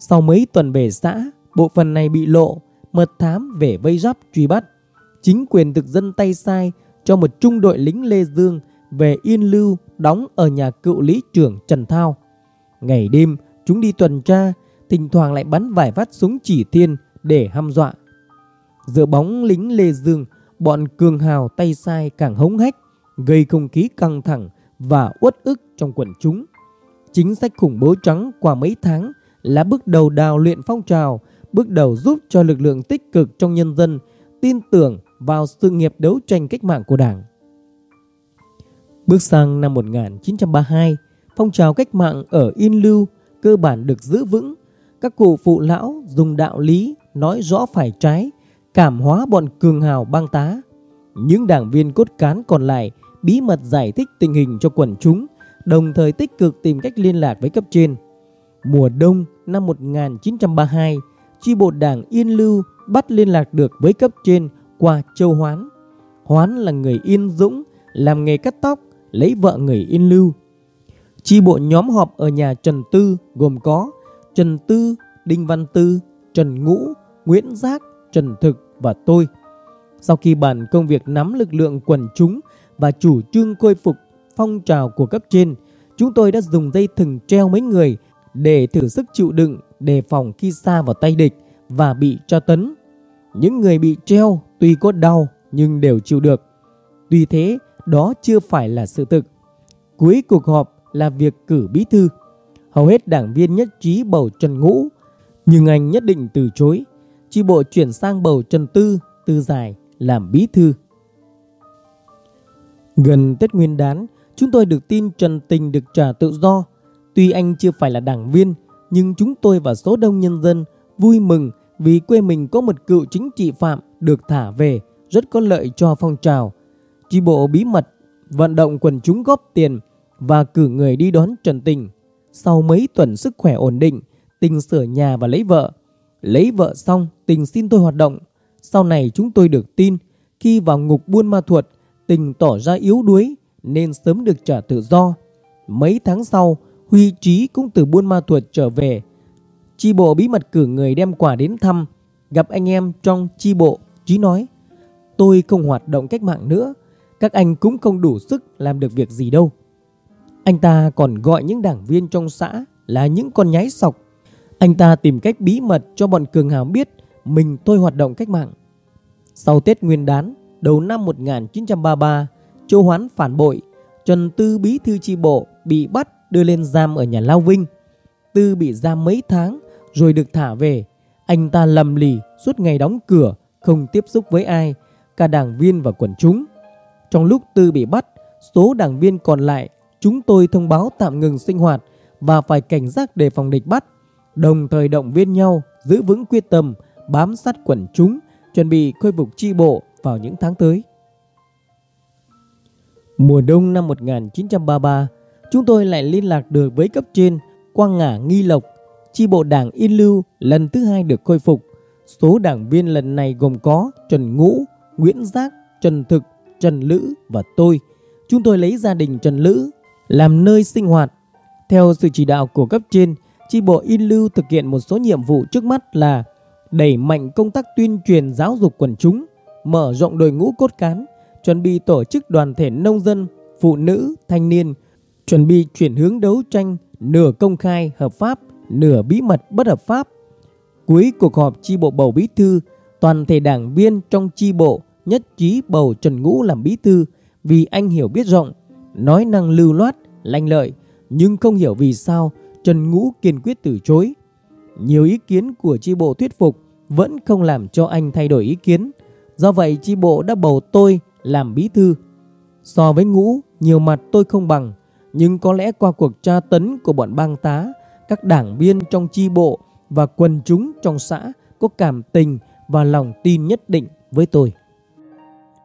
Sau mấy tuần về xã, bộ phận này bị lộ, mật thám về vây giáp truy bắt. Chính quyền thực dân tay sai cho một trung đội lính Lê Dương về Yên Lưu đóng ở nhà cựu lý trưởng Trần Thao. Ngày đêm, chúng đi tuần tra, thỉnh thoảng lại bắn vài phát súng chỉ thiên để hăm dọa. Giữa bóng lính Lê Dương, bọn cường hào tay sai càng hống hách, gây không khí căng thẳng và uất ức trong quần chúng. Chính sách khủng bố trắng qua mấy tháng là bước đầu đào luyện phong trào, bước đầu giúp cho lực lượng tích cực trong nhân dân tin tưởng vào sự nghiệp đấu tranh cách mạng của Đảng. Bước sang năm 1932, phong trào cách mạng ở Yên Lưu cơ bản được giữ vững. Các cụ phụ lão dùng đạo lý nói rõ phải trái, cảm hóa bọn cường hào băng tá. Những đảng viên cốt cán còn lại bí mật giải thích tình hình cho quần chúng, đồng thời tích cực tìm cách liên lạc với cấp trên. Mùa đông năm 1932, chi bộ đảng Yên Lưu bắt liên lạc được với cấp trên qua Châu Hoán. Hoán là người Yên Dũng, làm nghề cắt tóc, lấy vợ người Yên Lưu. Chi bộ nhóm họp ở nhà Trần Tư gồm có Trần Tư, Đinh Văn Tư, Trần Ngũ, Nguyễn Giác, Trần Thực và tôi. Sau khi bàn công việc nắm lực lượng quần chúng và chủ trương khôi phục phong trào của cấp trên, chúng tôi đã dùng dây thừng treo mấy người để thử sức chịu đựng đề phòng khi xa vào tay địch và bị tra tấn. Những người bị treo tuy có đau nhưng đều chịu được. Tuy thế, đó chưa phải là sự thực. Cuối cuộc họp là việc cử bí thư. Hầu hết đảng viên nhất trí bầu Trần Ngũ, nhưng anh nhất định từ chối. Chi bộ chuyển sang bầu Trần Tư, Tư Giải làm bí thư. Gần Tết Nguyên đán, chúng tôi được tin Trần Tình được trả tự do. Tuy anh chưa phải là đảng viên, nhưng chúng tôi và số đông nhân dân vui mừng vì quê mình có một cựu chính trị phạm được thả về rất có lợi cho phong trào. Chi bộ bí mật vận động quần chúng góp tiền và cử người đi đón Trần Tình. Sau mấy tuần sức khỏe ổn định, Tình sửa nhà và lấy vợ. Lấy vợ xong, Tình xin tôi hoạt động. Sau này chúng tôi được tin khi vào ngục buôn ma thuật, Tình tỏ ra yếu đuối nên sớm được trả tự do. Mấy tháng sau, Huy Trí cũng từ buôn ma Thuột trở về. Chi bộ bí mật cử người đem quà đến thăm, gặp anh em trong chi bộ, Trí nói, tôi không hoạt động cách mạng nữa, các anh cũng không đủ sức làm được việc gì đâu. Anh ta còn gọi những đảng viên trong xã là những con nhái sọc. Anh ta tìm cách bí mật cho bọn cường hào biết mình tôi hoạt động cách mạng. Sau Tết Nguyên đán, đầu năm 1933, Châu Hoán phản bội, Trần Tư bí thư chi bộ bị bắt đưa lên giam ở nhà Lao Vinh. Tư bị giam mấy tháng rồi được thả về. Anh ta lầm lì suốt ngày đóng cửa, không tiếp xúc với ai, cả đảng viên và quần chúng. Trong lúc Tư bị bắt, số đảng viên còn lại chúng tôi thông báo tạm ngừng sinh hoạt và phải cảnh giác đề phòng địch bắt, đồng thời động viên nhau giữ vững quyết tâm bám sát quần chúng, chuẩn bị khôi phục chi bộ vào những tháng tới. Mùa đông năm 1933, chúng tôi lại liên lạc được với cấp trên quang ngã Nghi Lộc. Chi bộ đảng Yên Lưu lần thứ hai được khôi phục. Số đảng viên lần này gồm có Trần Ngũ, Nguyễn Giác, Trần Thực, Trần Lữ và tôi. Chúng tôi lấy gia đình Trần Lữ làm nơi sinh hoạt. Theo sự chỉ đạo của cấp trên, chi bộ In Lưu thực hiện một số nhiệm vụ trước mắt là đẩy mạnh công tác tuyên truyền giáo dục quần chúng, mở rộng đội ngũ cốt cán, chuẩn bị tổ chức đoàn thể nông dân, phụ nữ, thanh niên, chuẩn bị chuyển hướng đấu tranh nửa công khai hợp pháp, nửa bí mật bất hợp pháp. Cuối cuộc họp chi bộ bầu bí thư, toàn thể đảng viên trong chi bộ nhất trí bầu Trần Ngũ làm bí thư vì anh hiểu biết rộng, nói năng lưu loát, lanh lợi, nhưng không hiểu vì sao Trần Ngũ kiên quyết từ chối. Nhiều ý kiến của chi bộ thuyết phục vẫn không làm cho anh thay đổi ý kiến. Do vậy chi bộ đã bầu tôi làm bí thư. So với Ngũ, nhiều mặt tôi không bằng, nhưng có lẽ qua cuộc tra tấn của bọn bang tá, các đảng viên trong chi bộ và quần chúng trong xã có cảm tình và lòng tin nhất định với tôi.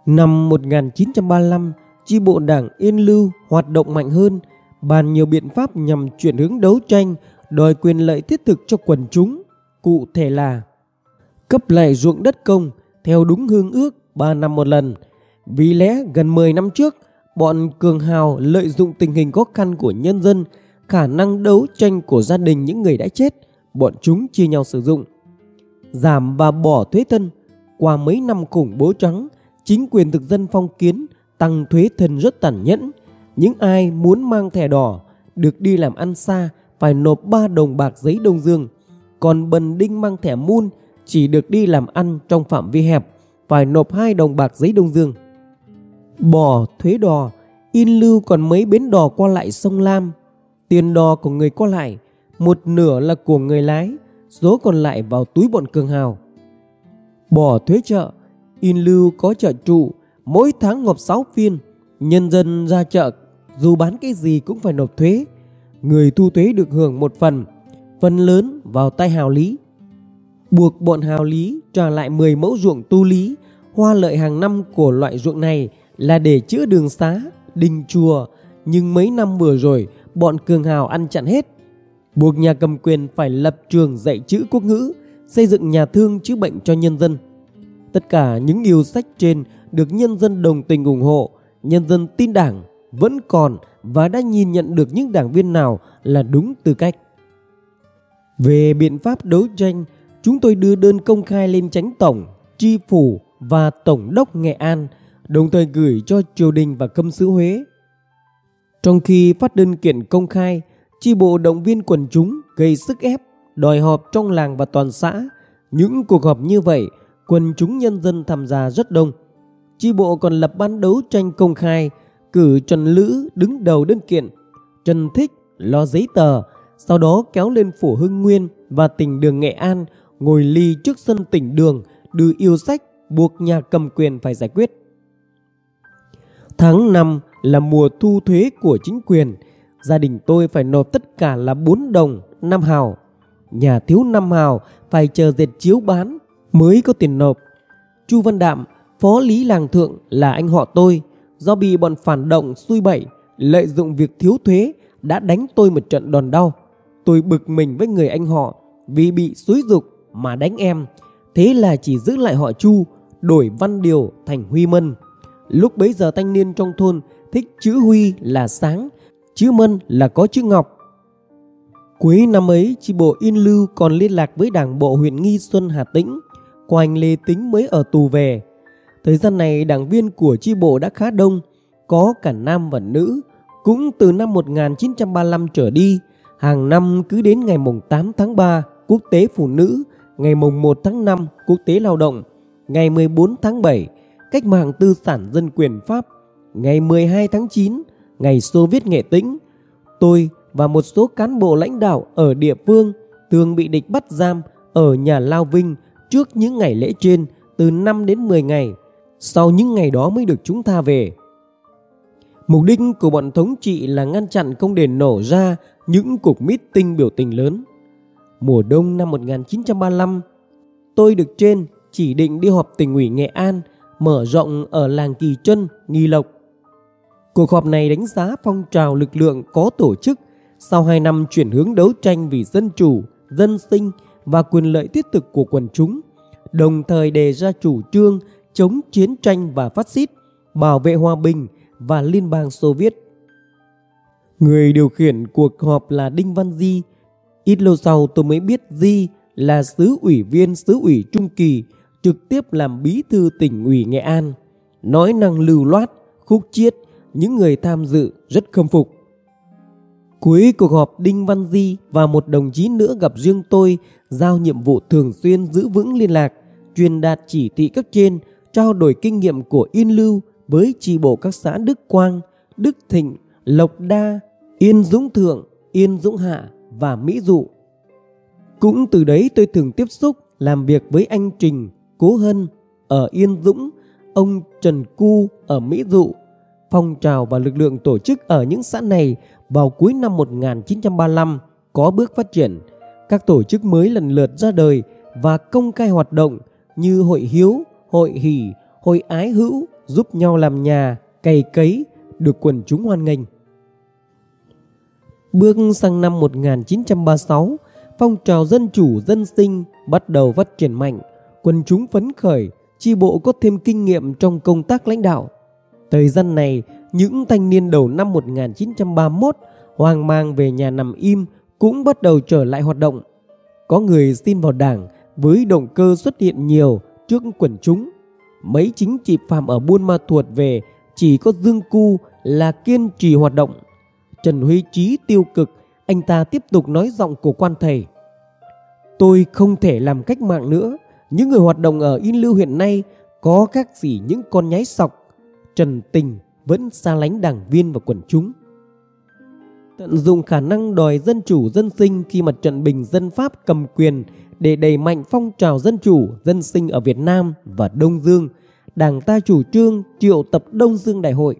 Năm 1935, chi bộ đảng Yên Lưu hoạt động mạnh hơn, bàn nhiều biện pháp nhằm chuyển hướng đấu tranh, đòi quyền lợi thiết thực cho quần chúng, cụ thể là cấp lại ruộng đất công theo đúng hương ước 3 năm một lần. Vì lẽ gần 10 năm trước, bọn cường hào lợi dụng tình hình khó khăn của nhân dân, khả năng đấu tranh của gia đình những người đã chết, bọn chúng chia nhau sử dụng. Giảm và bỏ thuế thân, qua mấy năm khủng bố trắng, chính quyền thực dân phong kiến tăng thuế thân rất tàn nhẫn. Những ai muốn mang thẻ đỏ được đi làm ăn xa phải nộp 3 đồng bạc giấy Đông Dương. Còn bần đinh mang thẻ mun chỉ được đi làm ăn trong phạm vi hẹp phải nộp 2 đồng bạc giấy Đông Dương. Bỏ thuế đò, in lưu còn mấy bến đò qua lại sông Lam. Tiền đò của người qua lại, một nửa là của người lái, số còn lại vào túi bọn cường hào. Bỏ thuế chợ, in lưu có chợ trụ, mỗi tháng nộp 6 phiên, nhân dân ra chợ dù bán cái gì cũng phải nộp thuế. Người thu thuế được hưởng một phần, phần lớn vào tay hào lý. Buộc bọn hào lý trả lại 10 mẫu ruộng tu lý, hoa lợi hàng năm của loại ruộng này là để chữa đường xá, đình chùa, nhưng mấy năm vừa rồi bọn cường hào ăn chặn hết. Buộc nhà cầm quyền phải lập trường dạy chữ quốc ngữ, xây dựng nhà thương chữa bệnh cho nhân dân. Tất cả những yêu sách trên được nhân dân đồng tình ủng hộ, nhân dân tin đảng vẫn còn và đã nhìn nhận được những đảng viên nào là đúng tư cách. Về biện pháp đấu tranh, chúng tôi đưa đơn công khai lên tránh tổng, tri phủ và tổng đốc Nghệ An, đồng thời gửi cho triều đình và câm sứ Huế. Trong khi phát đơn kiện công khai, chi bộ động viên quần chúng gây sức ép, đòi họp trong làng và toàn xã. Những cuộc họp như vậy, quần chúng nhân dân tham gia rất đông. Chi bộ còn lập ban đấu tranh công khai, cử Trần Lữ đứng đầu đơn kiện, Trần Thích lo giấy tờ, sau đó kéo lên phủ Hưng Nguyên và tỉnh đường Nghệ An ngồi ly trước sân tỉnh đường đưa yêu sách buộc nhà cầm quyền phải giải quyết. Tháng 5 là mùa thu thuế của chính quyền, gia đình tôi phải nộp tất cả là 4 đồng 5 hào. Nhà thiếu 5 hào phải chờ dệt chiếu bán mới có tiền nộp. Chu Văn Đạm, phó lý làng thượng là anh họ tôi, do bị bọn phản động xui bậy lợi dụng việc thiếu thuế đã đánh tôi một trận đòn đau. Tôi bực mình với người anh họ vì bị xúi dục mà đánh em. Thế là chỉ giữ lại họ Chu, đổi Văn Điều thành Huy Mân. Lúc bấy giờ thanh niên trong thôn thích chữ Huy là sáng, chữ Mân là có chữ Ngọc. Cuối năm ấy, chi bộ In Lưu còn liên lạc với đảng bộ huyện Nghi Xuân Hà Tĩnh. Quanh Lê Tính mới ở tù về, Thời gian này đảng viên của chi bộ đã khá đông, có cả nam và nữ. Cũng từ năm 1935 trở đi, hàng năm cứ đến ngày mùng 8 tháng 3 Quốc tế Phụ nữ, ngày mùng 1 tháng 5 Quốc tế Lao động, ngày 14 tháng 7 Cách mạng Tư sản Dân quyền Pháp, ngày 12 tháng 9 ngày Xô Viết Nghệ Tĩnh. Tôi và một số cán bộ lãnh đạo ở địa phương thường bị địch bắt giam ở nhà Lao Vinh trước những ngày lễ trên từ 5 đến 10 ngày sau những ngày đó mới được chúng ta về. Mục đích của bọn thống trị là ngăn chặn không để nổ ra những cuộc meeting biểu tình lớn. Mùa đông năm 1935, tôi được trên chỉ định đi họp tỉnh ủy Nghệ An mở rộng ở làng Kỳ Trân, Nghi Lộc. Cuộc họp này đánh giá phong trào lực lượng có tổ chức sau 2 năm chuyển hướng đấu tranh vì dân chủ, dân sinh và quyền lợi thiết thực của quần chúng, đồng thời đề ra chủ trương chống chiến tranh và phát xít, bảo vệ hòa bình và Liên bang Xô Viết. Người điều khiển cuộc họp là Đinh Văn Di. Ít lâu sau tôi mới biết Di là sứ ủy viên sứ ủy Trung Kỳ trực tiếp làm bí thư tỉnh ủy Nghệ An. Nói năng lưu loát, khúc chiết, những người tham dự rất khâm phục. Cuối cuộc họp Đinh Văn Di và một đồng chí nữa gặp riêng tôi giao nhiệm vụ thường xuyên giữ vững liên lạc, truyền đạt chỉ thị cấp trên trao đổi kinh nghiệm của Yên Lưu với tri bộ các xã Đức Quang, Đức Thịnh, Lộc Đa, Yên Dũng Thượng, Yên Dũng Hạ và Mỹ Dụ. Cũng từ đấy tôi thường tiếp xúc làm việc với anh Trình, Cố Hân ở Yên Dũng, ông Trần Cu ở Mỹ Dụ. Phong trào và lực lượng tổ chức ở những xã này vào cuối năm 1935 có bước phát triển. Các tổ chức mới lần lượt ra đời và công khai hoạt động như Hội Hiếu, hội hỷ, hội ái hữu giúp nhau làm nhà, cày cấy được quần chúng hoan nghênh. Bước sang năm 1936, phong trào dân chủ dân sinh bắt đầu phát triển mạnh, quần chúng phấn khởi, chi bộ có thêm kinh nghiệm trong công tác lãnh đạo. Thời gian này, những thanh niên đầu năm 1931 hoang mang về nhà nằm im cũng bắt đầu trở lại hoạt động. Có người xin vào đảng với động cơ xuất hiện nhiều trước quần chúng. Mấy chính trị phạm ở Buôn Ma Thuột về chỉ có Dương Cu là kiên trì hoạt động. Trần Huy Chí tiêu cực, anh ta tiếp tục nói giọng của quan thầy. Tôi không thể làm cách mạng nữa. Những người hoạt động ở yên Lưu hiện nay có các gì những con nhái sọc. Trần Tình vẫn xa lánh đảng viên và quần chúng. Tận dụng khả năng đòi dân chủ dân sinh khi mặt trận bình dân Pháp cầm quyền để đẩy mạnh phong trào dân chủ dân sinh ở Việt Nam và Đông Dương, Đảng ta chủ trương triệu tập Đông Dương Đại hội.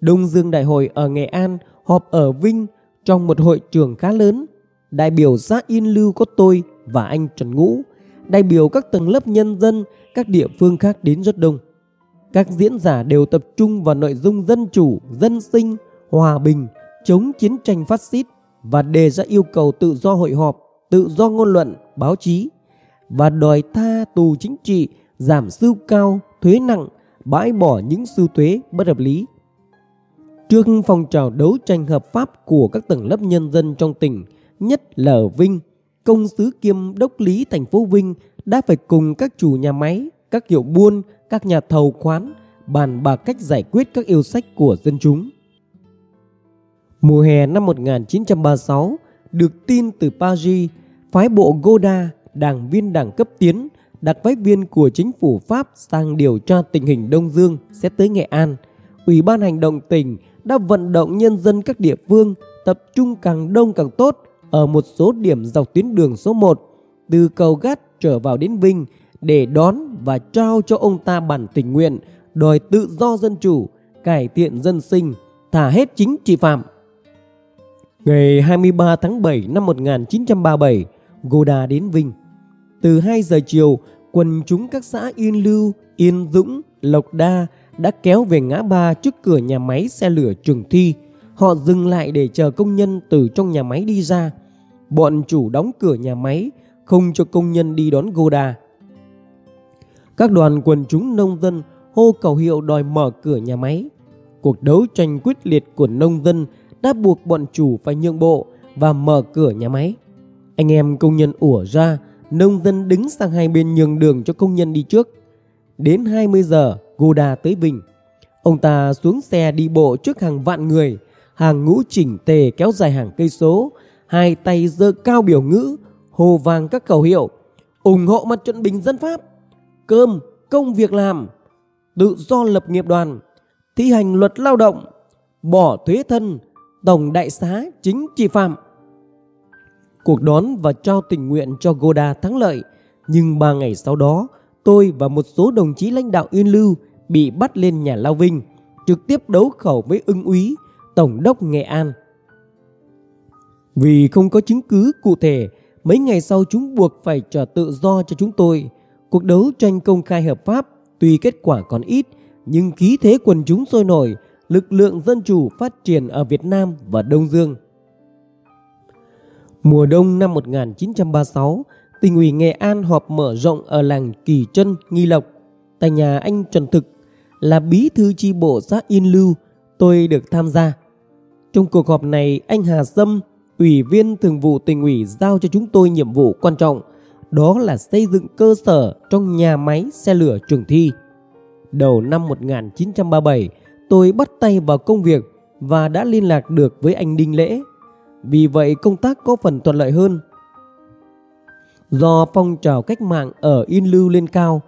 Đông Dương Đại hội ở Nghệ An họp ở Vinh trong một hội trường khá lớn. Đại biểu xã Yên Lưu có tôi và anh Trần Ngũ, đại biểu các tầng lớp nhân dân, các địa phương khác đến rất đông. Các diễn giả đều tập trung vào nội dung dân chủ, dân sinh, hòa bình, chống chiến tranh phát xít và đề ra yêu cầu tự do hội họp, tự do ngôn luận, báo chí và đòi tha tù chính trị, giảm sưu cao, thuế nặng, bãi bỏ những sưu thuế bất hợp lý. Trước phong trào đấu tranh hợp pháp của các tầng lớp nhân dân trong tỉnh, nhất là ở Vinh, công sứ kiêm đốc lý thành phố Vinh đã phải cùng các chủ nhà máy, các hiệu buôn, các nhà thầu khoán bàn bạc cách giải quyết các yêu sách của dân chúng. Mùa hè năm 1936, được tin từ Paris, phái bộ Goda, đảng viên đảng cấp tiến, đặt phái viên của chính phủ Pháp sang điều tra tình hình Đông Dương sẽ tới Nghệ An. Ủy ban hành động tỉnh đã vận động nhân dân các địa phương tập trung càng đông càng tốt ở một số điểm dọc tuyến đường số 1 từ cầu Gát trở vào đến Vinh để đón và trao cho ông ta bản tình nguyện đòi tự do dân chủ, cải thiện dân sinh, thả hết chính trị phạm. Ngày 23 tháng 7 năm 1937, Goda đến Vinh. Từ 2 giờ chiều, quần chúng các xã Yên Lưu, Yên Dũng, Lộc Đa đã kéo về ngã ba trước cửa nhà máy xe lửa Trường Thi. Họ dừng lại để chờ công nhân từ trong nhà máy đi ra. Bọn chủ đóng cửa nhà máy, không cho công nhân đi đón Goda. Các đoàn quần chúng nông dân hô cầu hiệu đòi mở cửa nhà máy. Cuộc đấu tranh quyết liệt của nông dân đã buộc bọn chủ phải nhượng bộ và mở cửa nhà máy. Anh em công nhân ủa ra, nông dân đứng sang hai bên nhường đường cho công nhân đi trước. Đến 20 giờ, Goda tới Vinh. Ông ta xuống xe đi bộ trước hàng vạn người, hàng ngũ chỉnh tề kéo dài hàng cây số, hai tay giơ cao biểu ngữ, hô vang các khẩu hiệu, ủng hộ mặt trận bình dân Pháp, cơm, công việc làm, tự do lập nghiệp đoàn, thi hành luật lao động, bỏ thuế thân, tổng đại xá chính trị phạm. Cuộc đón và trao tình nguyện cho Goda thắng lợi, nhưng ba ngày sau đó, tôi và một số đồng chí lãnh đạo Yên Lưu bị bắt lên nhà Lao Vinh, trực tiếp đấu khẩu với ưng úy, tổng đốc Nghệ An. Vì không có chứng cứ cụ thể, mấy ngày sau chúng buộc phải trả tự do cho chúng tôi. Cuộc đấu tranh công khai hợp pháp, tuy kết quả còn ít, nhưng khí thế quần chúng sôi nổi, lực lượng dân chủ phát triển ở Việt Nam và Đông Dương. Mùa đông năm 1936, tỉnh ủy Nghệ An họp mở rộng ở làng Kỳ Trân, Nghi Lộc. Tại nhà anh Trần Thực là bí thư chi bộ xã Yên Lưu, tôi được tham gia. Trong cuộc họp này, anh Hà Sâm, ủy viên thường vụ tỉnh ủy giao cho chúng tôi nhiệm vụ quan trọng, đó là xây dựng cơ sở trong nhà máy xe lửa Trường Thi. Đầu năm 1937, tôi bắt tay vào công việc và đã liên lạc được với anh Đinh Lễ. Vì vậy công tác có phần thuận lợi hơn. Do phong trào cách mạng ở Yên Lưu lên cao,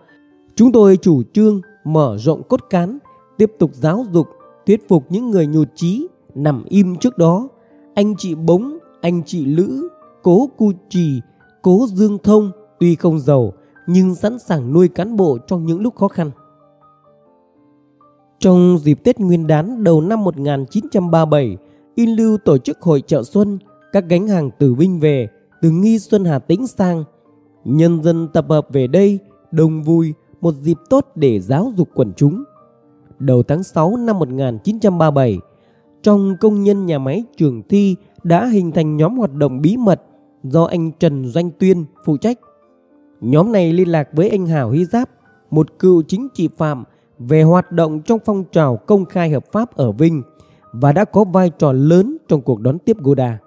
chúng tôi chủ trương mở rộng cốt cán, tiếp tục giáo dục, thuyết phục những người nhụt chí nằm im trước đó. Anh chị Bống, anh chị Lữ, cố Cu Trì, cố Dương Thông tuy không giàu nhưng sẵn sàng nuôi cán bộ trong những lúc khó khăn. Trong dịp Tết Nguyên đán đầu năm 1937, In Lưu tổ chức hội chợ xuân, các gánh hàng từ Vinh về, từ Nghi Xuân Hà Tĩnh sang. Nhân dân tập hợp về đây, đông vui, một dịp tốt để giáo dục quần chúng. Đầu tháng 6 năm 1937, trong công nhân nhà máy trường thi đã hình thành nhóm hoạt động bí mật do anh Trần Doanh Tuyên phụ trách. Nhóm này liên lạc với anh Hảo Hy Giáp, một cựu chính trị phạm về hoạt động trong phong trào công khai hợp pháp ở Vinh và đã có vai trò lớn trong cuộc đón tiếp Goda.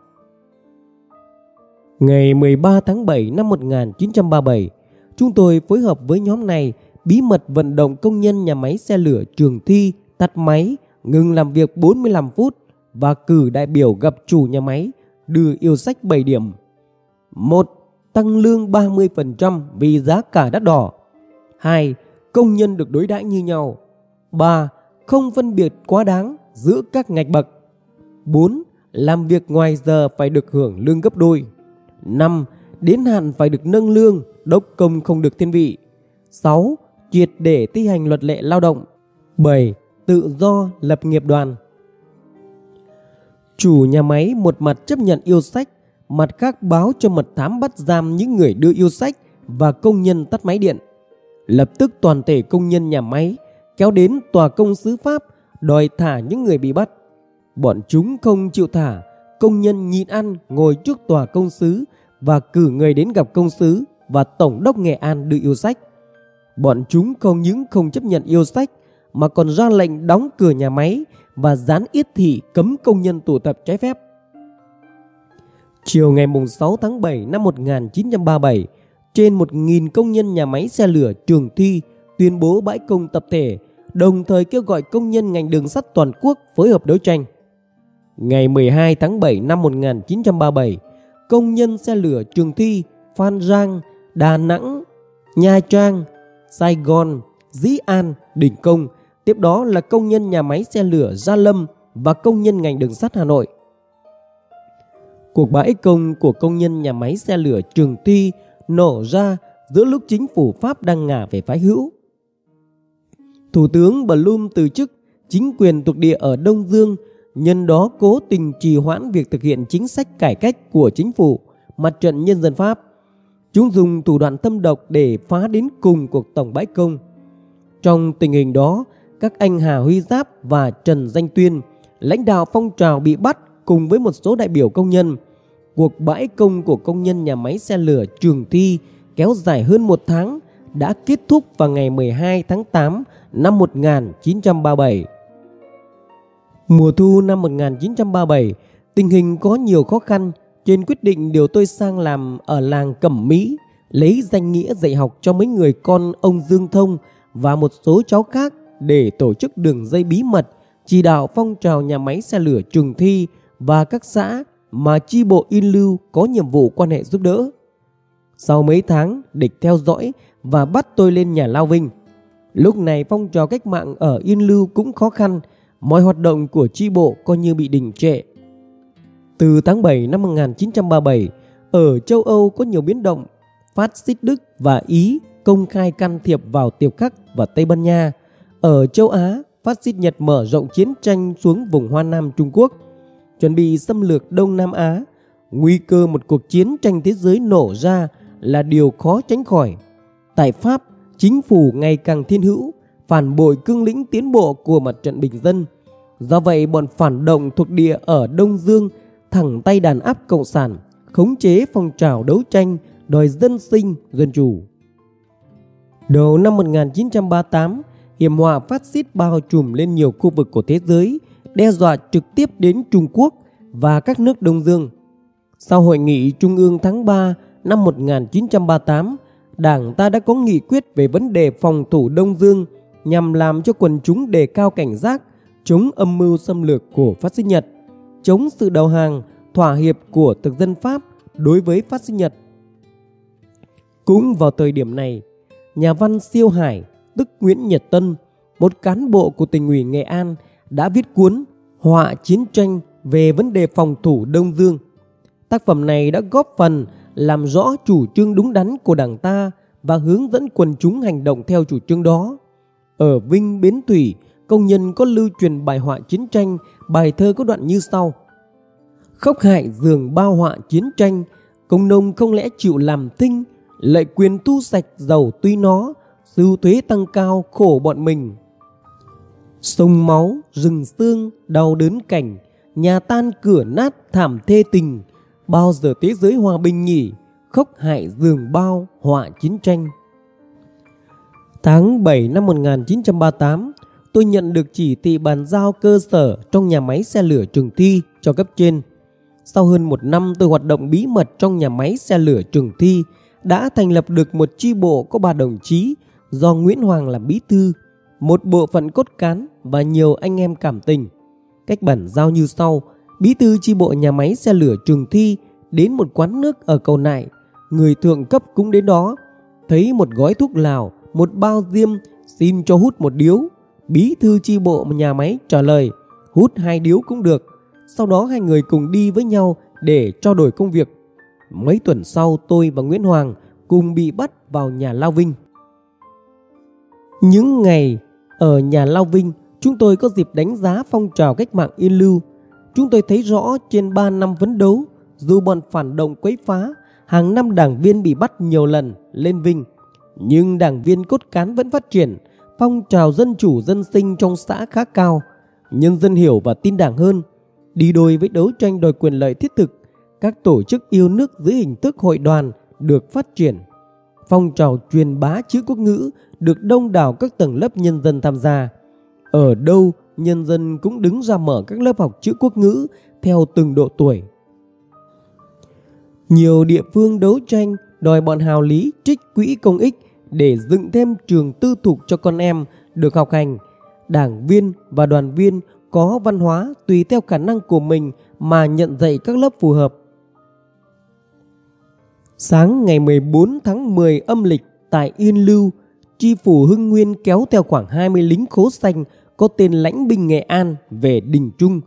Ngày 13 tháng 7 năm 1937, chúng tôi phối hợp với nhóm này bí mật vận động công nhân nhà máy xe lửa Trường Thi tắt máy, ngừng làm việc 45 phút và cử đại biểu gặp chủ nhà máy đưa yêu sách 7 điểm. 1. Tăng lương 30% vì giá cả đắt đỏ. 2. Công nhân được đối đãi như nhau. 3. Không phân biệt quá đáng giữa các ngạch bậc. 4. Làm việc ngoài giờ phải được hưởng lương gấp đôi. 5. Đến hạn phải được nâng lương, đốc công không được thiên vị. 6. Triệt để thi hành luật lệ lao động. 7. Tự do lập nghiệp đoàn. Chủ nhà máy một mặt chấp nhận yêu sách, mặt khác báo cho mật thám bắt giam những người đưa yêu sách và công nhân tắt máy điện. Lập tức toàn thể công nhân nhà máy kéo đến tòa công sứ Pháp đòi thả những người bị bắt. Bọn chúng không chịu thả, công nhân nhịn ăn ngồi trước tòa công sứ và cử người đến gặp công sứ và tổng đốc Nghệ An đưa yêu sách. Bọn chúng không những không chấp nhận yêu sách mà còn ra lệnh đóng cửa nhà máy và dán yết thị cấm công nhân tụ tập trái phép. Chiều ngày 6 tháng 7 năm 1937, trên 1.000 công nhân nhà máy xe lửa Trường Thi tuyên bố bãi công tập thể, đồng thời kêu gọi công nhân ngành đường sắt toàn quốc phối hợp đấu tranh. Ngày 12 tháng 7 năm 1937, công nhân xe lửa Trường Thi, Phan Giang, Đà Nẵng, Nha Trang, Sài Gòn, Dĩ An, Đình Công, tiếp đó là công nhân nhà máy xe lửa Gia Lâm và công nhân ngành đường sắt Hà Nội. Cuộc bãi công của công nhân nhà máy xe lửa Trường Thi nổ ra giữa lúc chính phủ Pháp đang ngả về phái hữu. Thủ tướng Blum từ chức chính quyền thuộc địa ở Đông Dương nhân đó cố tình trì hoãn việc thực hiện chính sách cải cách của chính phủ mặt trận nhân dân Pháp. Chúng dùng thủ đoạn tâm độc để phá đến cùng cuộc tổng bãi công. Trong tình hình đó, các anh Hà Huy Giáp và Trần Danh Tuyên, lãnh đạo phong trào bị bắt cùng với một số đại biểu công nhân. Cuộc bãi công của công nhân nhà máy xe lửa Trường Thi kéo dài hơn một tháng đã kết thúc vào ngày 12 tháng 8 năm 1937. Mùa thu năm 1937, tình hình có nhiều khó khăn trên quyết định điều tôi sang làm ở làng Cẩm Mỹ, lấy danh nghĩa dạy học cho mấy người con ông Dương Thông và một số cháu khác để tổ chức đường dây bí mật chỉ đạo phong trào nhà máy xe lửa Trường Thi và các xã mà chi bộ In Lưu có nhiệm vụ quan hệ giúp đỡ. Sau mấy tháng, địch theo dõi và bắt tôi lên nhà Lao Vinh. Lúc này phong trào cách mạng ở Yên Lưu cũng khó khăn, mọi hoạt động của chi bộ coi như bị đình trệ. Từ tháng 7 năm 1937, ở châu Âu có nhiều biến động, phát xít Đức và Ý công khai can thiệp vào tiểu Khắc và Tây Ban Nha. Ở châu Á, phát xít Nhật mở rộng chiến tranh xuống vùng Hoa Nam Trung Quốc, chuẩn bị xâm lược Đông Nam Á. Nguy cơ một cuộc chiến tranh thế giới nổ ra là điều khó tránh khỏi. Tại Pháp, chính phủ ngày càng thiên hữu, phản bội cương lĩnh tiến bộ của mặt trận bình dân. Do vậy, bọn phản động thuộc địa ở Đông Dương thẳng tay đàn áp cộng sản, khống chế phong trào đấu tranh đòi dân sinh, dân chủ. Đầu năm 1938, hiểm họa phát xít bao trùm lên nhiều khu vực của thế giới, đe dọa trực tiếp đến Trung Quốc và các nước Đông Dương. Sau hội nghị Trung ương tháng 3 năm 1938, Đảng ta đã có nghị quyết về vấn đề phòng thủ Đông Dương nhằm làm cho quần chúng đề cao cảnh giác chống âm mưu xâm lược của phát xít Nhật, chống sự đầu hàng, thỏa hiệp của thực dân Pháp đối với phát xít Nhật. Cũng vào thời điểm này, nhà văn Siêu Hải, tức Nguyễn Nhật Tân, một cán bộ của tỉnh ủy Nghệ An đã viết cuốn Họa chiến tranh về vấn đề phòng thủ Đông Dương. Tác phẩm này đã góp phần làm rõ chủ trương đúng đắn của Đảng ta và hướng dẫn quần chúng hành động theo chủ trương đó. Ở Vinh Bến Thủy, công nhân có lưu truyền bài họa chiến tranh, bài thơ có đoạn như sau. Khóc hại giường bao họa chiến tranh, công nông không lẽ chịu làm tinh, lại quyền tu sạch giàu tuy nó, sưu thuế tăng cao khổ bọn mình. Sông máu, rừng xương, đau đớn cảnh, nhà tan cửa nát thảm thê tình, bao giờ thế giới hòa bình nhỉ, khốc hại giường bao họa chiến tranh. Tháng 7 năm 1938, tôi nhận được chỉ thị bàn giao cơ sở trong nhà máy xe lửa Trường Thi cho cấp trên. Sau hơn một năm tôi hoạt động bí mật trong nhà máy xe lửa Trường Thi, đã thành lập được một chi bộ có ba đồng chí do Nguyễn Hoàng làm bí thư, một bộ phận cốt cán và nhiều anh em cảm tình. Cách bản giao như sau, bí thư chi bộ nhà máy xe lửa Trường Thi đến một quán nước ở cầu nại, người thượng cấp cũng đến đó, thấy một gói thuốc lào, một bao diêm xin cho hút một điếu. Bí thư chi bộ nhà máy trả lời, hút hai điếu cũng được. Sau đó hai người cùng đi với nhau để trao đổi công việc. Mấy tuần sau tôi và Nguyễn Hoàng cùng bị bắt vào nhà Lao Vinh. Những ngày ở nhà Lao Vinh, chúng tôi có dịp đánh giá phong trào cách mạng yên lưu. Chúng tôi thấy rõ trên 3 năm vấn đấu, dù bọn phản động quấy phá, hàng năm đảng viên bị bắt nhiều lần lên Vinh. Nhưng đảng viên cốt cán vẫn phát triển, phong trào dân chủ dân sinh trong xã khá cao. Nhân dân hiểu và tin đảng hơn. Đi đôi với đấu tranh đòi quyền lợi thiết thực, các tổ chức yêu nước dưới hình thức hội đoàn được phát triển. Phong trào truyền bá chữ quốc ngữ được đông đảo các tầng lớp nhân dân tham gia. Ở đâu, nhân dân cũng đứng ra mở các lớp học chữ quốc ngữ theo từng độ tuổi. Nhiều địa phương đấu tranh đòi bọn hào lý trích quỹ công ích để dựng thêm trường tư thục cho con em được học hành. Đảng viên và đoàn viên có văn hóa tùy theo khả năng của mình mà nhận dạy các lớp phù hợp. Sáng ngày 14 tháng 10 âm lịch tại Yên Lưu, tri phủ Hưng Nguyên kéo theo khoảng 20 lính khố xanh có tên lãnh binh Nghệ An về Đình Trung.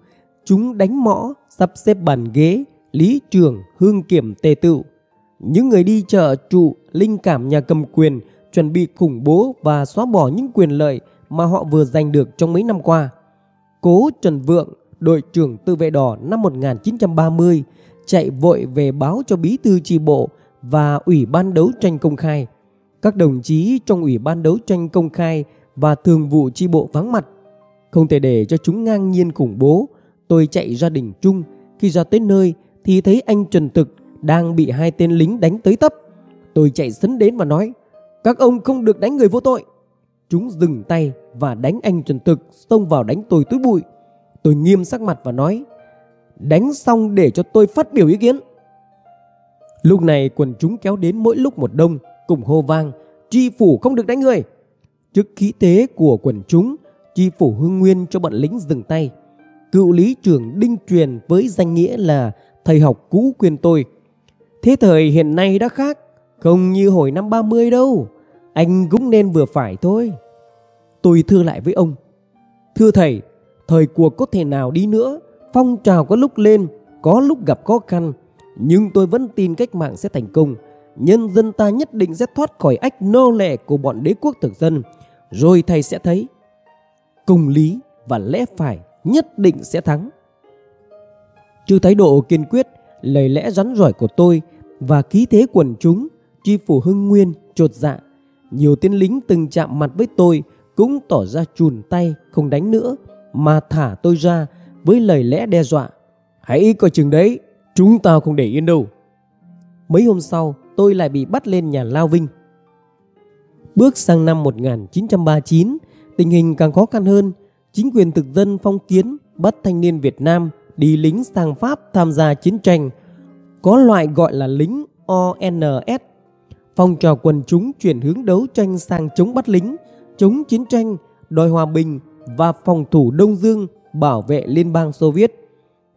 Chúng đánh mõ, sắp xếp bàn ghế, lý trường, hương kiểm tề tựu. Những người đi chợ trụ, linh cảm nhà cầm quyền chuẩn bị khủng bố và xóa bỏ những quyền lợi mà họ vừa giành được trong mấy năm qua. Cố Trần Vượng, đội trưởng tự vệ đỏ năm 1930, chạy vội về báo cho bí thư tri bộ và Ủy ban đấu tranh công khai. Các đồng chí trong Ủy ban đấu tranh công khai và thường vụ tri bộ vắng mặt. Không thể để cho chúng ngang nhiên khủng bố, tôi chạy ra đỉnh trung. Khi ra tới nơi thì thấy anh Trần Thực đang bị hai tên lính đánh tới tấp. Tôi chạy sấn đến và nói, các ông không được đánh người vô tội. Chúng dừng tay và đánh anh Trần Thực xông vào đánh tôi túi bụi. Tôi nghiêm sắc mặt và nói, đánh xong để cho tôi phát biểu ý kiến. Lúc này quần chúng kéo đến mỗi lúc một đông, cùng hô vang, tri phủ không được đánh người. Trước khí thế của quần chúng, tri phủ Hưng Nguyên cho bọn lính dừng tay. Cựu lý trưởng Đinh Truyền với danh nghĩa là thầy học cũ quyền tôi. Thế thời hiện nay đã khác, không như hồi năm 30 đâu. Anh cũng nên vừa phải thôi. Tôi thưa lại với ông. Thưa thầy, thời cuộc có thể nào đi nữa, phong trào có lúc lên, có lúc gặp khó khăn, nhưng tôi vẫn tin cách mạng sẽ thành công. Nhân dân ta nhất định sẽ thoát khỏi ách nô lệ của bọn đế quốc thực dân. Rồi thầy sẽ thấy công lý và lẽ phải nhất định sẽ thắng. Trước thái độ kiên quyết, lời lẽ rắn rỏi của tôi và khí thế quần chúng, tri phủ Hưng Nguyên trột dạ. Nhiều tên lính từng chạm mặt với tôi cũng tỏ ra chùn tay không đánh nữa mà thả tôi ra với lời lẽ đe dọa. Hãy coi chừng đấy, Chúng ta không để yên đâu. Mấy hôm sau, tôi lại bị bắt lên nhà Lao Vinh. Bước sang năm 1939, tình hình càng khó khăn hơn. Chính quyền thực dân phong kiến bắt thanh niên Việt Nam đi lính sang Pháp tham gia chiến tranh. Có loại gọi là lính ONS. Phong trào quần chúng chuyển hướng đấu tranh sang chống bắt lính, chống chiến tranh, đòi hòa bình và phòng thủ Đông Dương bảo vệ Liên bang Xô Viết.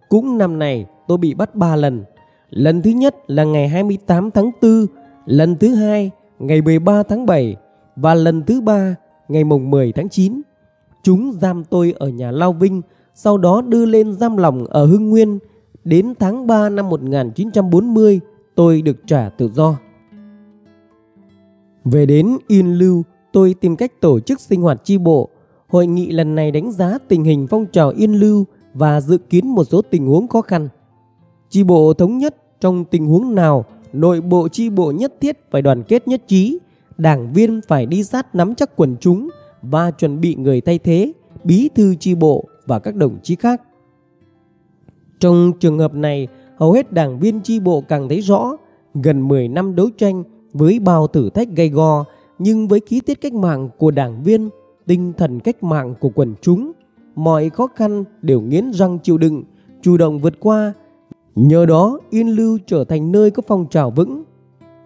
Cũng năm này, tôi bị bắt 3 lần. Lần thứ nhất là ngày 28 tháng 4, lần thứ hai ngày 13 tháng 7 và lần thứ ba ngày mùng 10 tháng 9. Chúng giam tôi ở nhà Lao Vinh, sau đó đưa lên giam lòng ở Hưng Nguyên. Đến tháng 3 năm 1940, tôi được trả tự do. Về đến Yên Lưu, tôi tìm cách tổ chức sinh hoạt chi bộ. Hội nghị lần này đánh giá tình hình phong trào Yên Lưu và dự kiến một số tình huống khó khăn. Chi bộ thống nhất trong tình huống nào, nội bộ chi bộ nhất thiết phải đoàn kết nhất trí, đảng viên phải đi sát nắm chắc quần chúng và chuẩn bị người thay thế, bí thư chi bộ và các đồng chí khác. Trong trường hợp này, hầu hết đảng viên chi bộ càng thấy rõ gần 10 năm đấu tranh với bao thử thách gay go nhưng với khí tiết cách mạng của đảng viên, tinh thần cách mạng của quần chúng, mọi khó khăn đều nghiến răng chịu đựng, chủ động vượt qua Nhờ đó Yên Lưu trở thành nơi có phong trào vững.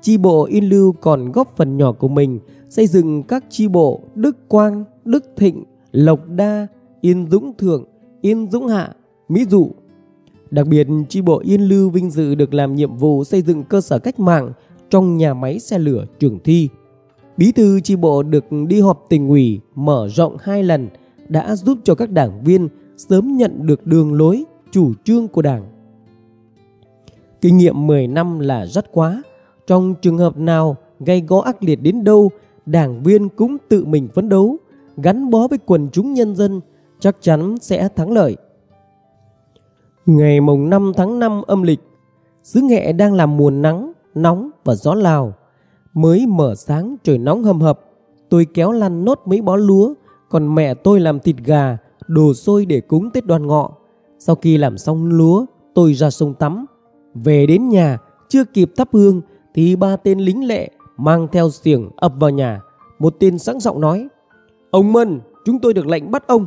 Chi bộ Yên Lưu còn góp phần nhỏ của mình xây dựng các chi bộ Đức Quang, Đức Thịnh, Lộc Đa, Yên Dũng Thượng, Yên Dũng Hạ, Mỹ Dụ. Đặc biệt, chi bộ Yên Lưu vinh dự được làm nhiệm vụ xây dựng cơ sở cách mạng trong nhà máy xe lửa Trường Thi. Bí thư chi bộ được đi họp tỉnh ủy mở rộng hai lần đã giúp cho các đảng viên sớm nhận được đường lối, chủ trương của đảng. Kinh nghiệm 10 năm là rất quá. Trong trường hợp nào gây gó ác liệt đến đâu, đảng viên cũng tự mình phấn đấu, gắn bó với quần chúng nhân dân, chắc chắn sẽ thắng lợi. Ngày mùng 5 tháng 5 âm lịch, xứ Nghệ đang làm mùa nắng, nóng và gió lào. Mới mở sáng trời nóng hầm hập, tôi kéo lăn nốt mấy bó lúa, còn mẹ tôi làm thịt gà, đồ xôi để cúng Tết đoan ngọ. Sau khi làm xong lúa, tôi ra sông tắm. Về đến nhà, chưa kịp thắp hương thì ba tên lính lệ mang theo xiềng ập vào nhà. Một tên sẵn giọng nói, Ông Mân, chúng tôi được lệnh bắt ông.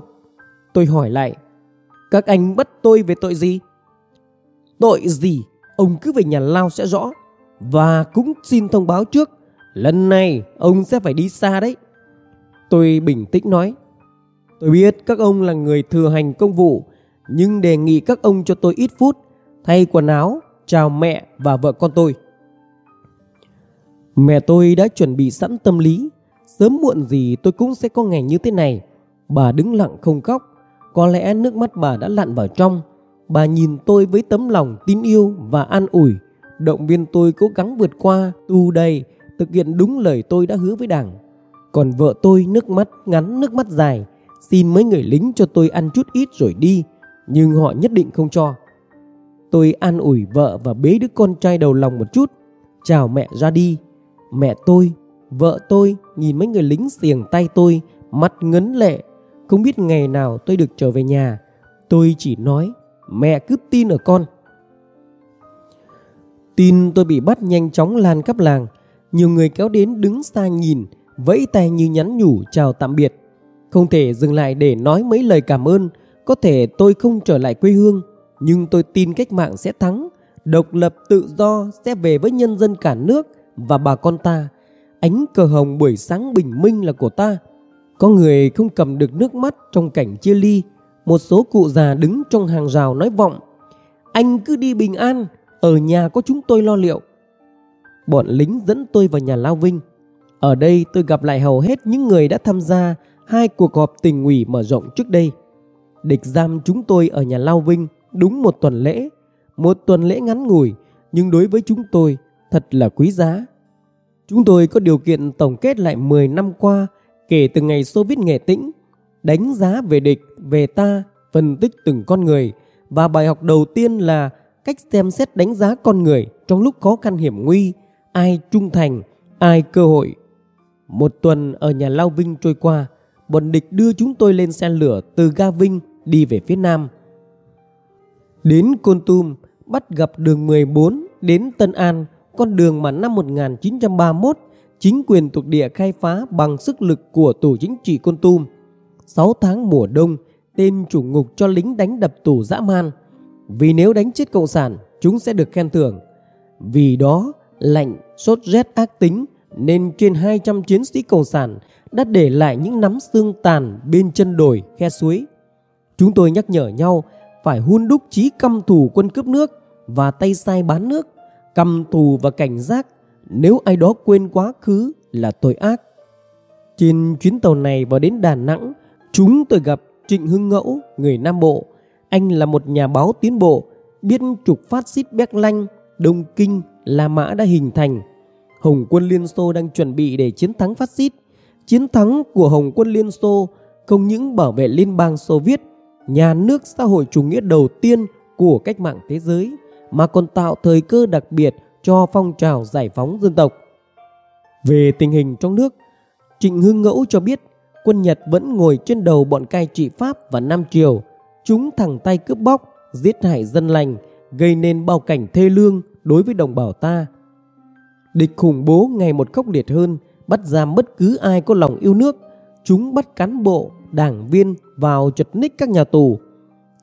Tôi hỏi lại, các anh bắt tôi về tội gì? Tội gì? Ông cứ về nhà lao sẽ rõ. Và cũng xin thông báo trước, lần này ông sẽ phải đi xa đấy. Tôi bình tĩnh nói, tôi biết các ông là người thừa hành công vụ, nhưng đề nghị các ông cho tôi ít phút thay quần áo, chào mẹ và vợ con tôi. Mẹ tôi đã chuẩn bị sẵn tâm lý, sớm muộn gì tôi cũng sẽ có ngày như thế này. Bà đứng lặng không khóc, có lẽ nước mắt bà đã lặn vào trong. Bà nhìn tôi với tấm lòng tin yêu và an ủi, động viên tôi cố gắng vượt qua, tu đầy, thực hiện đúng lời tôi đã hứa với đảng. Còn vợ tôi nước mắt ngắn nước mắt dài, xin mấy người lính cho tôi ăn chút ít rồi đi, nhưng họ nhất định không cho. Tôi an ủi vợ và bế đứa con trai đầu lòng một chút, chào mẹ ra đi. Mẹ tôi, vợ tôi nhìn mấy người lính xiềng tay tôi, mắt ngấn lệ, không biết ngày nào tôi được trở về nhà. Tôi chỉ nói, mẹ cứ tin ở con. Tin tôi bị bắt nhanh chóng lan khắp làng, nhiều người kéo đến đứng xa nhìn, vẫy tay như nhắn nhủ chào tạm biệt. Không thể dừng lại để nói mấy lời cảm ơn, có thể tôi không trở lại quê hương, nhưng tôi tin cách mạng sẽ thắng, độc lập tự do sẽ về với nhân dân cả nước và bà con ta. Ánh cờ hồng buổi sáng bình minh là của ta. Có người không cầm được nước mắt trong cảnh chia ly. Một số cụ già đứng trong hàng rào nói vọng. Anh cứ đi bình an, ở nhà có chúng tôi lo liệu. Bọn lính dẫn tôi vào nhà Lao Vinh. Ở đây tôi gặp lại hầu hết những người đã tham gia hai cuộc họp tình ủy mở rộng trước đây. Địch giam chúng tôi ở nhà Lao Vinh đúng một tuần lễ. Một tuần lễ ngắn ngủi nhưng đối với chúng tôi thật là quý giá. Chúng tôi có điều kiện tổng kết lại 10 năm qua kể từ ngày Soviet Nghệ Tĩnh, đánh giá về địch, về ta, phân tích từng con người và bài học đầu tiên là cách xem xét đánh giá con người trong lúc khó khăn hiểm nguy, ai trung thành, ai cơ hội. Một tuần ở nhà Lao Vinh trôi qua, bọn địch đưa chúng tôi lên xe lửa từ ga Vinh đi về phía Nam. Đến Côn Tum, bắt gặp đường 14 đến Tân An, con đường mà năm 1931 chính quyền thuộc địa khai phá bằng sức lực của tổ chính trị Côn Tum. 6 tháng mùa đông, tên chủ ngục cho lính đánh đập tù dã man. Vì nếu đánh chết cộng sản, chúng sẽ được khen thưởng. Vì đó, lạnh, sốt rét ác tính nên trên 200 chiến sĩ cộng sản đã để lại những nắm xương tàn bên chân đồi khe suối. Chúng tôi nhắc nhở nhau phải hun đúc trí căm thù quân cướp nước và tay sai bán nước, căm thù và cảnh giác nếu ai đó quên quá khứ là tội ác. Trên chuyến tàu này vào đến Đà Nẵng, chúng tôi gặp Trịnh Hưng Ngẫu, người Nam Bộ. Anh là một nhà báo tiến bộ, biết trục phát xít Béc Lanh, Đông Kinh, La Mã đã hình thành. Hồng quân Liên Xô đang chuẩn bị để chiến thắng phát xít. Chiến thắng của Hồng quân Liên Xô không những bảo vệ Liên bang Xô Viết, nhà nước xã hội chủ nghĩa đầu tiên của cách mạng thế giới, mà còn tạo thời cơ đặc biệt cho phong trào giải phóng dân tộc. Về tình hình trong nước, Trịnh Hưng Ngẫu cho biết quân Nhật vẫn ngồi trên đầu bọn cai trị Pháp và Nam Triều, chúng thẳng tay cướp bóc, giết hại dân lành, gây nên bao cảnh thê lương đối với đồng bào ta. Địch khủng bố ngày một khốc liệt hơn, bắt giam bất cứ ai có lòng yêu nước, chúng bắt cán bộ, đảng viên vào chật ních các nhà tù.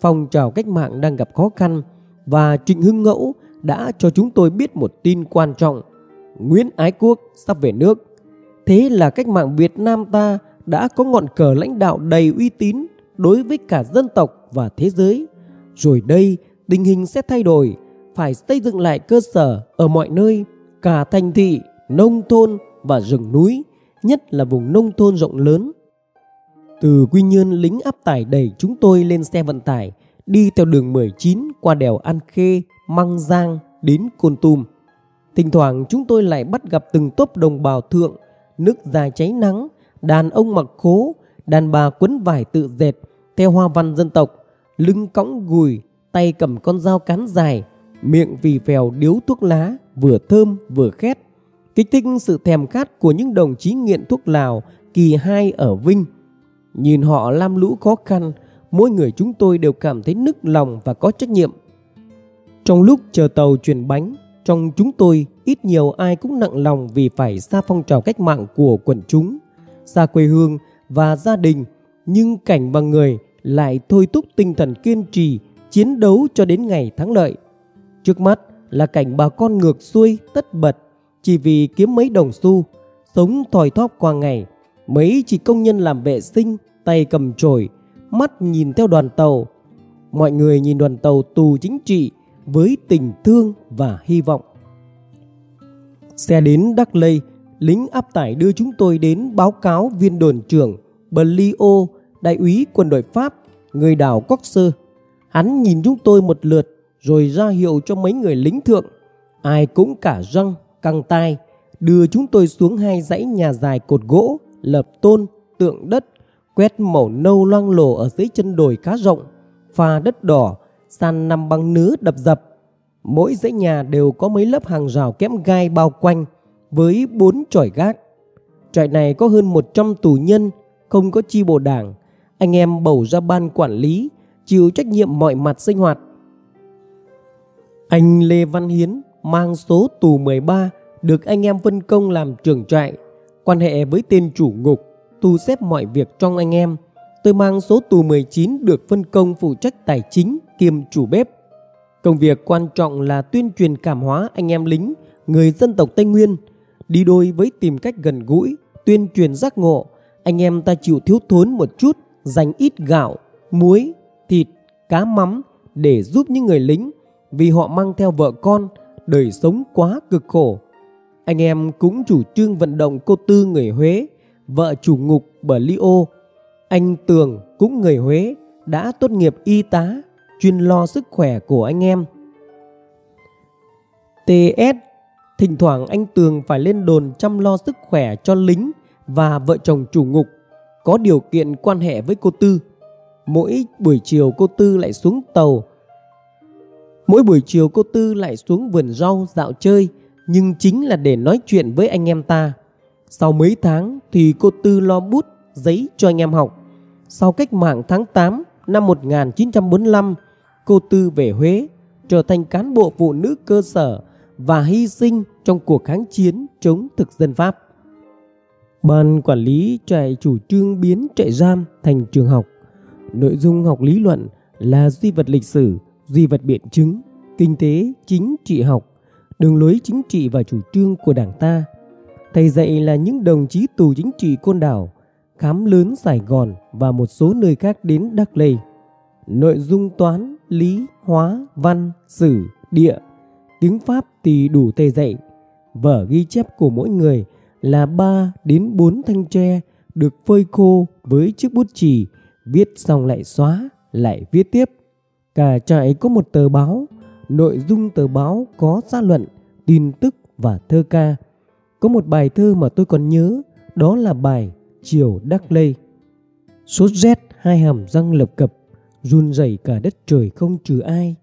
Phong trào cách mạng đang gặp khó khăn và Trịnh Hưng Ngẫu đã cho chúng tôi biết một tin quan trọng. Nguyễn Ái Quốc sắp về nước. Thế là cách mạng Việt Nam ta đã có ngọn cờ lãnh đạo đầy uy tín đối với cả dân tộc và thế giới. Rồi đây, tình hình sẽ thay đổi, phải xây dựng lại cơ sở ở mọi nơi, cả thành thị, nông thôn và rừng núi, nhất là vùng nông thôn rộng lớn. Từ Quy Nhơn lính áp tải đẩy chúng tôi lên xe vận tải, đi theo đường 19 qua đèo An Khê, Măng Giang đến Côn Tum. Thỉnh thoảng chúng tôi lại bắt gặp từng tốp đồng bào thượng, nước dài cháy nắng, đàn ông mặc khố, đàn bà quấn vải tự dệt theo hoa văn dân tộc, lưng cõng gùi, tay cầm con dao cán dài, miệng vì phèo điếu thuốc lá, vừa thơm vừa khét, kích thích sự thèm khát của những đồng chí nghiện thuốc lào kỳ hai ở Vinh. Nhìn họ lam lũ khó khăn, mỗi người chúng tôi đều cảm thấy nức lòng và có trách nhiệm. Trong lúc chờ tàu chuyển bánh, trong chúng tôi ít nhiều ai cũng nặng lòng vì phải xa phong trào cách mạng của quần chúng, xa quê hương và gia đình, nhưng cảnh và người lại thôi thúc tinh thần kiên trì, chiến đấu cho đến ngày thắng lợi. Trước mắt là cảnh bà con ngược xuôi tất bật chỉ vì kiếm mấy đồng xu, sống thòi thóp qua ngày. Mấy chỉ công nhân làm vệ sinh, tay cầm chổi, mắt nhìn theo đoàn tàu. Mọi người nhìn đoàn tàu tù chính trị với tình thương và hy vọng. Xe đến Đắc Lây, lính áp tải đưa chúng tôi đến báo cáo viên đồn trưởng Blio, đại úy quân đội Pháp, người đảo Coxer. Hắn nhìn chúng tôi một lượt rồi ra hiệu cho mấy người lính thượng. Ai cũng cả răng, căng tai, đưa chúng tôi xuống hai dãy nhà dài cột gỗ, lập tôn, tượng đất, quét màu nâu loang lổ ở dưới chân đồi khá rộng, pha đất đỏ, san nằm bằng nứa đập dập. Mỗi dãy nhà đều có mấy lớp hàng rào kẽm gai bao quanh với bốn tròi gác. Trại này có hơn 100 tù nhân, không có chi bộ đảng. Anh em bầu ra ban quản lý, chịu trách nhiệm mọi mặt sinh hoạt. Anh Lê Văn Hiến mang số tù 13 được anh em phân công làm trưởng trại, quan hệ với tên chủ ngục, thu xếp mọi việc trong anh em. Tôi mang số tù 19 được phân công phụ trách tài chính kiêm chủ bếp. Công việc quan trọng là tuyên truyền cảm hóa anh em lính, người dân tộc Tây Nguyên, đi đôi với tìm cách gần gũi, tuyên truyền giác ngộ. Anh em ta chịu thiếu thốn một chút, dành ít gạo, muối, thịt, cá mắm để giúp những người lính vì họ mang theo vợ con, đời sống quá cực khổ. Anh em cũng chủ trương vận động cô Tư người Huế, vợ chủ ngục Bờ Liô. Anh Tường cũng người Huế, đã tốt nghiệp y tá, chuyên lo sức khỏe của anh em. TS Thỉnh thoảng anh Tường phải lên đồn chăm lo sức khỏe cho lính và vợ chồng chủ ngục có điều kiện quan hệ với cô Tư. Mỗi buổi chiều cô Tư lại xuống tàu Mỗi buổi chiều cô Tư lại xuống vườn rau dạo chơi nhưng chính là để nói chuyện với anh em ta. Sau mấy tháng thì cô Tư lo bút, giấy cho anh em học. Sau cách mạng tháng 8 năm 1945, cô Tư về Huế, trở thành cán bộ phụ nữ cơ sở và hy sinh trong cuộc kháng chiến chống thực dân Pháp. Ban quản lý trại chủ trương biến trại giam thành trường học. Nội dung học lý luận là duy vật lịch sử, duy vật biện chứng, kinh tế, chính trị học, đường lối chính trị và chủ trương của đảng ta. Thầy dạy là những đồng chí tù chính trị côn đảo, khám lớn Sài Gòn và một số nơi khác đến Đắc Lây. Nội dung toán, lý, hóa, văn, sử, địa, tiếng Pháp thì đủ thầy dạy. Vở ghi chép của mỗi người là 3 đến 4 thanh tre được phơi khô với chiếc bút chì, viết xong lại xóa, lại viết tiếp. Cả trại có một tờ báo, nội dung tờ báo có xã luận, tin tức và thơ ca. Có một bài thơ mà tôi còn nhớ, đó là bài Chiều Đắc Lây. Sốt rét hai hàm răng lập cập, run rẩy cả đất trời không trừ ai.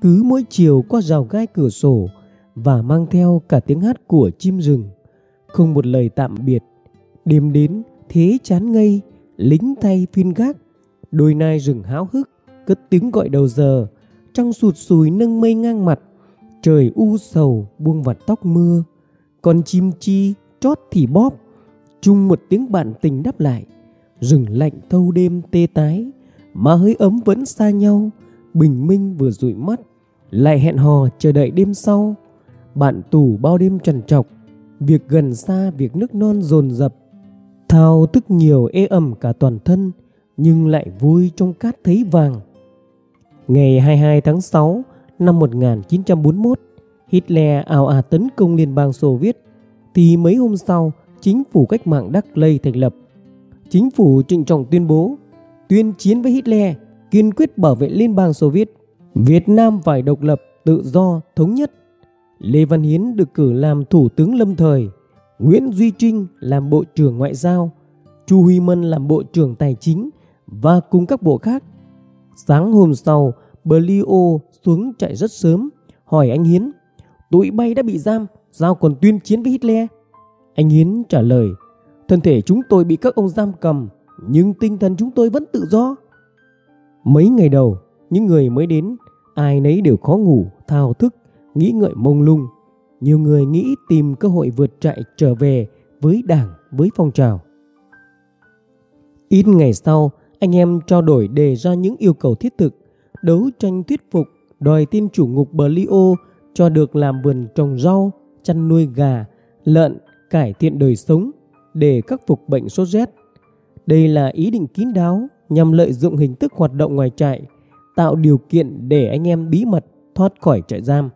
Cứ mỗi chiều qua rào gai cửa sổ và mang theo cả tiếng hát của chim rừng. Không một lời tạm biệt. Đêm đến thế chán ngây, lính thay phiên gác. Đôi nai rừng háo hức, cất tiếng gọi đầu giờ. Trăng sụt sùi nâng mây ngang mặt. Trời u sầu buông vặt tóc mưa. Con chim chi trót thì bóp. Chung một tiếng bạn tình đáp lại. Rừng lạnh thâu đêm tê tái. Mà hơi ấm vẫn xa nhau. Bình minh vừa dụi mắt. Lại hẹn hò chờ đợi đêm sau. Bạn tù bao đêm trần trọc. Việc gần xa việc nước non dồn dập Thao tức nhiều ê ẩm cả toàn thân, nhưng lại vui trong cát thấy vàng. Ngày 22 tháng 6 năm 1941, Hitler ào ạt tấn công Liên bang Xô Viết, thì mấy hôm sau, chính phủ cách mạng Đắc Lây thành lập. Chính phủ trịnh trọng tuyên bố, tuyên chiến với Hitler, kiên quyết bảo vệ Liên bang Xô Viết. Việt Nam phải độc lập, tự do, thống nhất. Lê Văn Hiến được cử làm thủ tướng lâm thời, Nguyễn Duy Trinh làm bộ trưởng ngoại giao, Chu Huy Mân làm bộ trưởng tài chính và cùng các bộ khác. Sáng hôm sau, Blio xuống chạy rất sớm, hỏi anh Hiến, tụi bay đã bị giam, sao còn tuyên chiến với Hitler? Anh Hiến trả lời, thân thể chúng tôi bị các ông giam cầm, nhưng tinh thần chúng tôi vẫn tự do. Mấy ngày đầu, những người mới đến, ai nấy đều khó ngủ, thao thức, nghĩ ngợi mông lung. Nhiều người nghĩ tìm cơ hội vượt chạy trở về với đảng, với phong trào. Ít ngày sau, anh em trao đổi đề ra những yêu cầu thiết thực, đấu tranh thuyết phục, đòi tin chủ ngục Blio cho được làm vườn trồng rau, chăn nuôi gà, lợn, cải thiện đời sống để khắc phục bệnh sốt rét. Đây là ý định kín đáo nhằm lợi dụng hình thức hoạt động ngoài trại, tạo điều kiện để anh em bí mật thoát khỏi trại giam.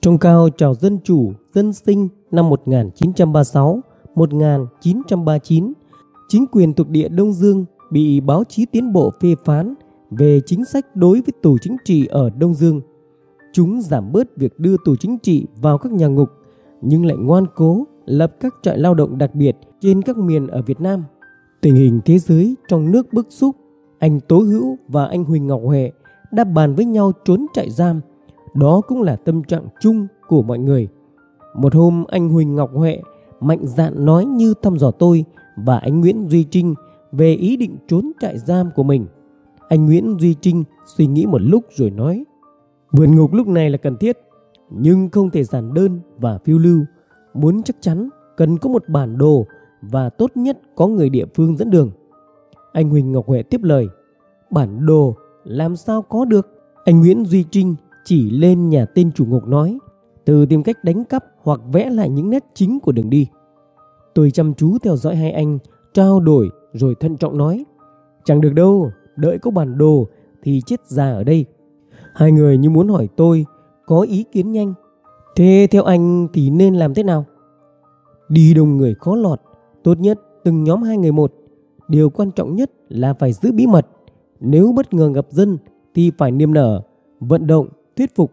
Trong cao chào dân chủ, dân sinh năm 1936, 1939, chính quyền thuộc địa Đông Dương bị báo chí tiến bộ phê phán về chính sách đối với tù chính trị ở Đông Dương. Chúng giảm bớt việc đưa tù chính trị vào các nhà ngục, nhưng lại ngoan cố lập các trại lao động đặc biệt trên các miền ở Việt Nam. Tình hình thế giới trong nước bức xúc, anh Tố Hữu và anh Huỳnh Ngọc Huệ đã bàn với nhau trốn trại giam. Đó cũng là tâm trạng chung của mọi người. Một hôm anh Huỳnh Ngọc Huệ mạnh dạn nói như thăm dò tôi và anh Nguyễn Duy Trinh về ý định trốn trại giam của mình. Anh Nguyễn Duy Trinh suy nghĩ một lúc rồi nói, Vườn ngục lúc này là cần thiết, Nhưng không thể giản đơn và phiêu lưu. Muốn chắc chắn cần có một bản đồ Và tốt nhất có người địa phương dẫn đường. Anh Huỳnh Ngọc Huệ tiếp lời, Bản đồ làm sao có được? Anh Nguyễn Duy Trinh chỉ lên nhà tên chủ ngục nói, Từ tìm cách đánh cắp hoặc vẽ lại những nét chính của đường đi. Tôi chăm chú theo dõi hai anh, Trao đổi rồi thận trọng nói, Chẳng được đâu Đợi có bản đồ thì chết già ở đây. Hai người như muốn hỏi tôi Có ý kiến nhanh. Thế theo anh thì nên làm thế nào? Đi đông người khó lọt Tốt nhất từng nhóm hai người một. Điều quan trọng nhất là phải giữ bí mật. Nếu bất ngờ gặp dân Thì phải niềm nở Vận động, thuyết phục.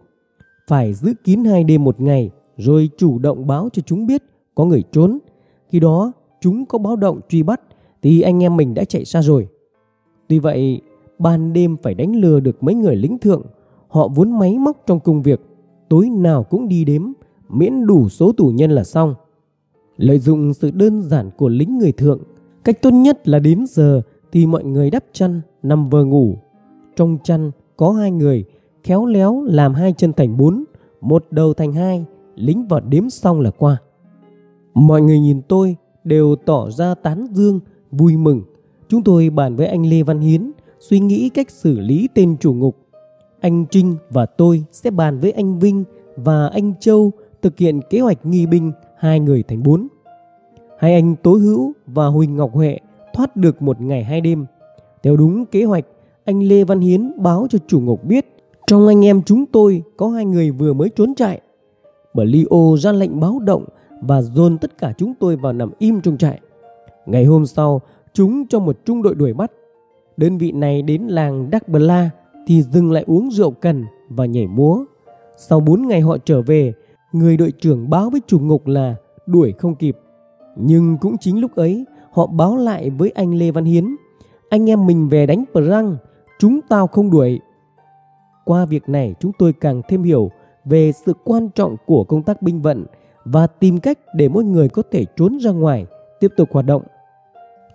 Phải giữ kín hai đêm một ngày Rồi chủ động báo cho chúng biết Có người trốn. Khi đó chúng có báo động truy bắt Thì anh em mình đã chạy xa rồi. Tuy vậy, ban đêm phải đánh lừa được mấy người lính thượng. Họ vốn máy móc trong công việc, Tối nào cũng đi đếm, Miễn đủ số tù nhân là xong. Lợi dụng sự đơn giản của lính người thượng, Cách tốt nhất là đến giờ Thì mọi người đắp chăn, Nằm vờ ngủ. Trong chăn có hai người, Khéo léo làm hai chân thành bốn, Một đầu thành hai, Lính vào đếm xong là qua. Mọi người nhìn tôi đều tỏ ra tán dương, Vui mừng. Chúng tôi bàn với anh Lê Văn Hiến Suy nghĩ cách xử lý tên chủ ngục anh Trinh và tôi sẽ bàn với anh Vinh và anh Châu thực hiện kế hoạch nghi binh hai người thành bốn. Hai anh Tố Hữu và Huỳnh Ngọc Huệ thoát được một ngày hai đêm. Theo đúng kế hoạch, anh Lê Văn Hiến báo cho chủ ngục biết trong anh em chúng tôi có hai người vừa mới trốn chạy. Bởi Leo ra lệnh báo động và dồn tất cả chúng tôi vào nằm im trong trại. Ngày hôm sau, chúng cho một trung đội đuổi bắt. Đơn vị này đến làng Đắc Bờ La thì dừng lại uống rượu cần và nhảy múa. Sau 4 ngày họ trở về, người đội trưởng báo với chủ ngục là đuổi không kịp. Nhưng cũng chính lúc ấy, họ báo lại với anh Lê Văn Hiến. Anh em mình về đánh Prang, chúng tao không đuổi. Qua việc này chúng tôi càng thêm hiểu về sự quan trọng của công tác binh vận và tìm cách để mỗi người có thể trốn ra ngoài, tiếp tục hoạt động.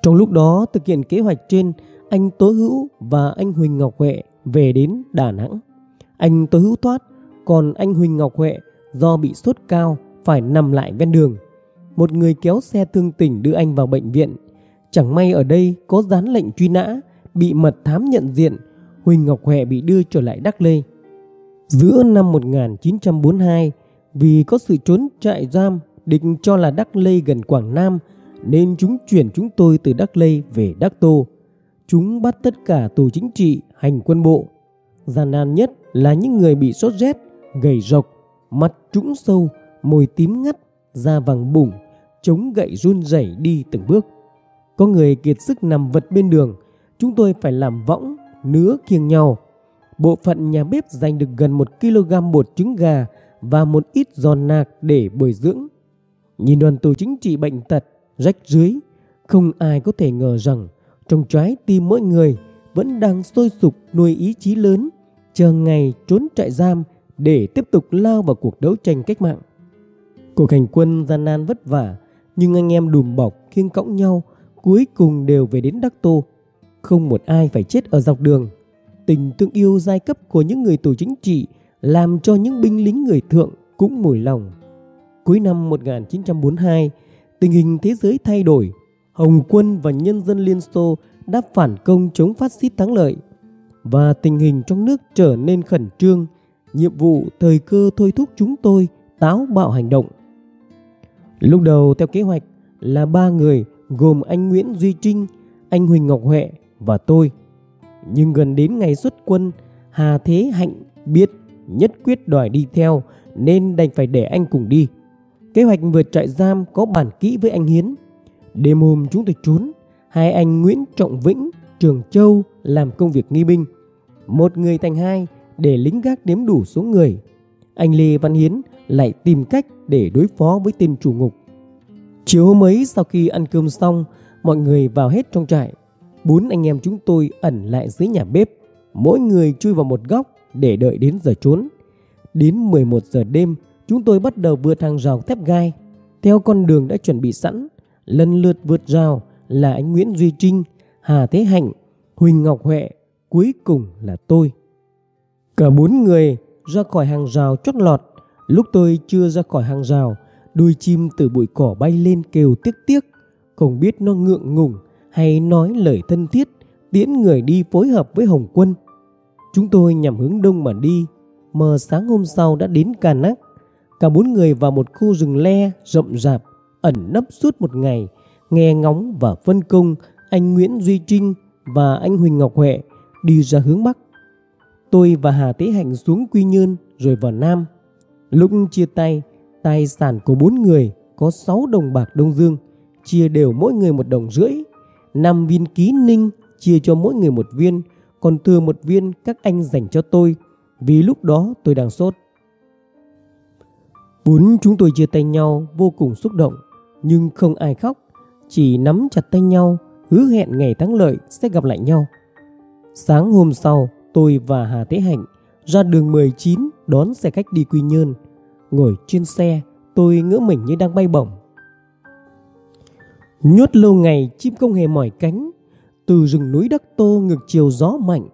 Trong lúc đó thực hiện kế hoạch trên, anh Tố Hữu và anh Huỳnh Ngọc Huệ về đến Đà Nẵng. Anh Tố hữu thoát, còn anh Huỳnh Ngọc Huệ do bị sốt cao phải nằm lại ven đường. Một người kéo xe thương tình đưa anh vào bệnh viện. Chẳng may ở đây có dán lệnh truy nã, bị mật thám nhận diện, Huỳnh Ngọc Huệ bị đưa trở lại Đắc Lê. Giữa năm 1942, vì có sự trốn trại giam định cho là Đắc Lê gần Quảng Nam, nên chúng chuyển chúng tôi từ Đắc Lây về Đắc Tô. Chúng bắt tất cả tù chính trị, hành quân bộ. Gian nan nhất là những người bị sốt rét, gầy rộc, mặt trũng sâu, môi tím ngắt, da vàng bụng, chống gậy run rẩy đi từng bước. Có người kiệt sức nằm vật bên đường, chúng tôi phải làm võng, nứa kiêng nhau. Bộ phận nhà bếp dành được gần 1 kg bột trứng gà và một ít giòn nạc để bồi dưỡng. Nhìn đoàn tù chính trị bệnh tật, rách rưới, không ai có thể ngờ rằng trong trái tim mỗi người vẫn đang sôi sục nuôi ý chí lớn, chờ ngày trốn trại giam để tiếp tục lao vào cuộc đấu tranh cách mạng. Cuộc hành quân gian nan vất vả, nhưng anh em đùm bọc khiêng cõng nhau cuối cùng đều về đến Đắc Tô. Không một ai phải chết ở dọc đường. Tình thương yêu giai cấp của những người tù chính trị làm cho những binh lính người thượng cũng mùi lòng. Cuối năm 1942, tình hình thế giới thay đổi. Hồng quân và nhân dân Liên Xô đã phản công chống phát xít thắng lợi và tình hình trong nước trở nên khẩn trương. Nhiệm vụ thời cơ thôi thúc chúng tôi táo bạo hành động. Lúc đầu theo kế hoạch là ba người gồm anh Nguyễn Duy Trinh, anh Huỳnh Ngọc Huệ và tôi. Nhưng gần đến ngày xuất quân, Hà Thế Hạnh biết nhất quyết đòi đi theo nên đành phải để anh cùng đi. Kế hoạch vượt trại giam có bản kỹ với anh Hiến. Đêm hôm chúng tôi trốn, hai anh Nguyễn Trọng Vĩnh, Trường Châu làm công việc nghi binh. Một người thành hai để lính gác đếm đủ số người. Anh Lê Văn Hiến lại tìm cách để đối phó với tên chủ ngục. Chiều hôm ấy sau khi ăn cơm xong, mọi người vào hết trong trại. Bốn anh em chúng tôi ẩn lại dưới nhà bếp, mỗi người chui vào một góc để đợi đến giờ trốn. Đến 11 giờ đêm, chúng tôi bắt đầu vượt hàng rào thép gai. Theo con đường đã chuẩn bị sẵn, lần lượt vượt rào là anh Nguyễn Duy Trinh, Hà Thế Hạnh, Huỳnh Ngọc Huệ, cuối cùng là tôi. Cả bốn người ra khỏi hàng rào chót lọt. Lúc tôi chưa ra khỏi hàng rào, đuôi chim từ bụi cỏ bay lên kêu tiếc tiếc. Không biết nó ngượng ngùng hay nói lời thân thiết tiễn người đi phối hợp với Hồng Quân. Chúng tôi nhằm hướng đông mà đi, mờ sáng hôm sau đã đến Cà Nắc. Cả bốn người vào một khu rừng le rộng rạp, ẩn nấp suốt một ngày, nghe ngóng và phân công anh Nguyễn Duy Trinh và anh Huỳnh Ngọc Huệ đi ra hướng Bắc. Tôi và Hà Tế Hạnh xuống Quy Nhơn rồi vào Nam. Lúc chia tay, tài sản của bốn người có 6 đồng bạc Đông Dương, chia đều mỗi người một đồng rưỡi. năm viên ký ninh chia cho mỗi người một viên, còn thừa một viên các anh dành cho tôi, vì lúc đó tôi đang sốt. Bốn chúng tôi chia tay nhau vô cùng xúc động, nhưng không ai khóc, chỉ nắm chặt tay nhau, hứa hẹn ngày thắng lợi sẽ gặp lại nhau. Sáng hôm sau, tôi và Hà Thế Hạnh ra đường 19 đón xe khách đi Quy Nhơn. Ngồi trên xe, tôi ngỡ mình như đang bay bổng. Nhốt lâu ngày chim không hề mỏi cánh, từ rừng núi Đắc Tô ngược chiều gió mạnh.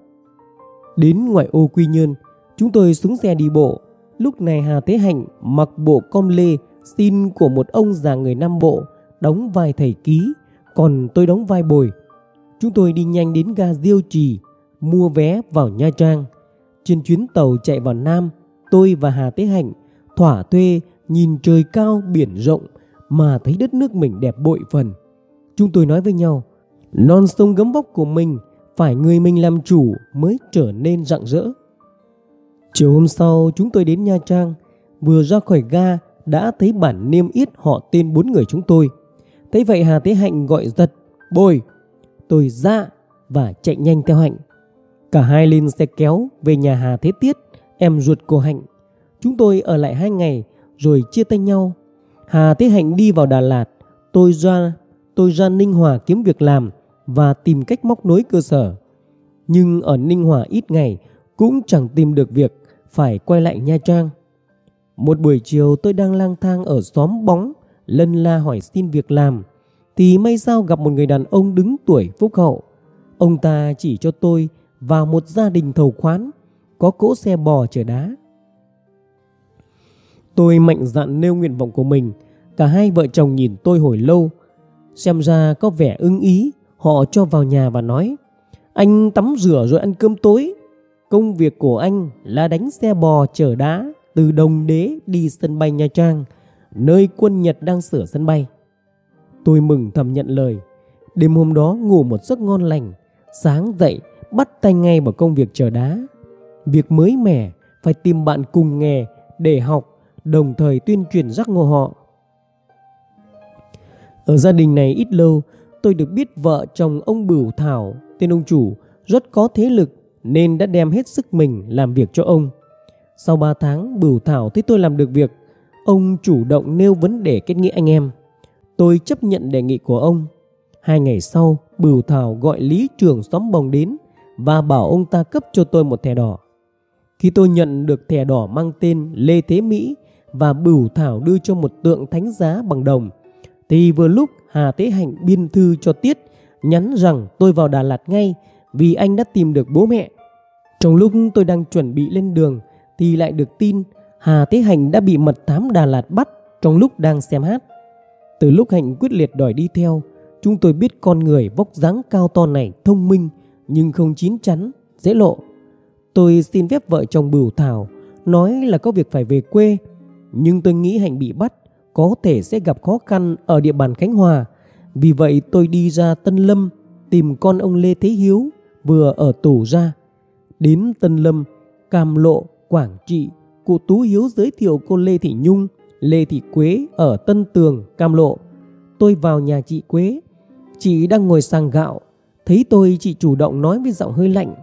Đến ngoại ô Quy Nhơn, chúng tôi xuống xe đi bộ. Lúc này Hà Thế Hạnh mặc bộ com lê xin của một ông già người Nam Bộ đóng vai thầy ký, còn tôi đóng vai bồi. Chúng tôi đi nhanh đến ga Diêu Trì, mua vé vào Nha Trang. Trên chuyến tàu chạy vào Nam, tôi và Hà Thế Hạnh thỏa thuê nhìn trời cao biển rộng mà thấy đất nước mình đẹp bội phần. Chúng tôi nói với nhau, non sông gấm vóc của mình phải người mình làm chủ mới trở nên rạng rỡ. Chiều hôm sau chúng tôi đến Nha Trang, vừa ra khỏi ga đã thấy bản niêm yết họ tên bốn người chúng tôi. Thấy vậy Hà thế Hạnh gọi giật, bồi. Tôi ra và chạy nhanh theo Hạnh. Cả hai lên xe kéo về nhà Hà Thế Tiết, em ruột của Hạnh. Chúng tôi ở lại hai ngày rồi chia tay nhau. Hà Thế Hạnh đi vào Đà Lạt, tôi ra tôi ra Ninh Hòa kiếm việc làm và tìm cách móc nối cơ sở. Nhưng ở Ninh Hòa ít ngày cũng chẳng tìm được việc, phải quay lại Nha Trang. Một buổi chiều tôi đang lang thang ở xóm bóng, lân la hỏi xin việc làm, thì may sao gặp một người đàn ông đứng tuổi phúc hậu. Ông ta chỉ cho tôi vào một gia đình thầu khoán, có cỗ xe bò chở đá. Tôi mạnh dạn nêu nguyện vọng của mình, cả hai vợ chồng nhìn tôi hồi lâu, xem ra có vẻ ưng ý, họ cho vào nhà và nói, anh tắm rửa rồi ăn cơm tối. Công việc của anh là đánh xe bò chở đá từ Đồng Đế đi sân bay Nha Trang, nơi quân Nhật đang sửa sân bay. Tôi mừng thầm nhận lời. Đêm hôm đó ngủ một giấc ngon lành, sáng dậy bắt tay ngay vào công việc chở đá. Việc mới mẻ phải tìm bạn cùng nghề để học, đồng thời tuyên truyền giác ngộ họ. Ở gia đình này ít lâu, tôi được biết vợ chồng ông Bửu Thảo, tên ông chủ, rất có thế lực nên đã đem hết sức mình làm việc cho ông. Sau 3 tháng, Bửu Thảo thấy tôi làm được việc, ông chủ động nêu vấn đề kết nghĩa anh em. Tôi chấp nhận đề nghị của ông. Hai ngày sau, Bửu Thảo gọi lý trưởng xóm bồng đến và bảo ông ta cấp cho tôi một thẻ đỏ. Khi tôi nhận được thẻ đỏ mang tên Lê Thế Mỹ và Bửu Thảo đưa cho một tượng thánh giá bằng đồng, thì vừa lúc Hà Thế Hạnh biên thư cho Tiết nhắn rằng tôi vào Đà Lạt ngay vì anh đã tìm được bố mẹ. Trong lúc tôi đang chuẩn bị lên đường thì lại được tin Hà Thế Hành đã bị mật thám Đà Lạt bắt trong lúc đang xem hát. Từ lúc Hạnh quyết liệt đòi đi theo, chúng tôi biết con người vóc dáng cao to này thông minh nhưng không chín chắn, dễ lộ. Tôi xin phép vợ chồng Bửu Thảo nói là có việc phải về quê, nhưng tôi nghĩ Hạnh bị bắt có thể sẽ gặp khó khăn ở địa bàn Khánh Hòa. Vì vậy tôi đi ra Tân Lâm tìm con ông Lê Thế Hiếu vừa ở tù ra. Đến Tân Lâm, Cam Lộ, Quảng Trị, cụ Tú Hiếu giới thiệu cô Lê Thị Nhung, Lê Thị Quế ở Tân Tường, Cam Lộ. Tôi vào nhà chị Quế. Chị đang ngồi sàng gạo. Thấy tôi chị chủ động nói với giọng hơi lạnh.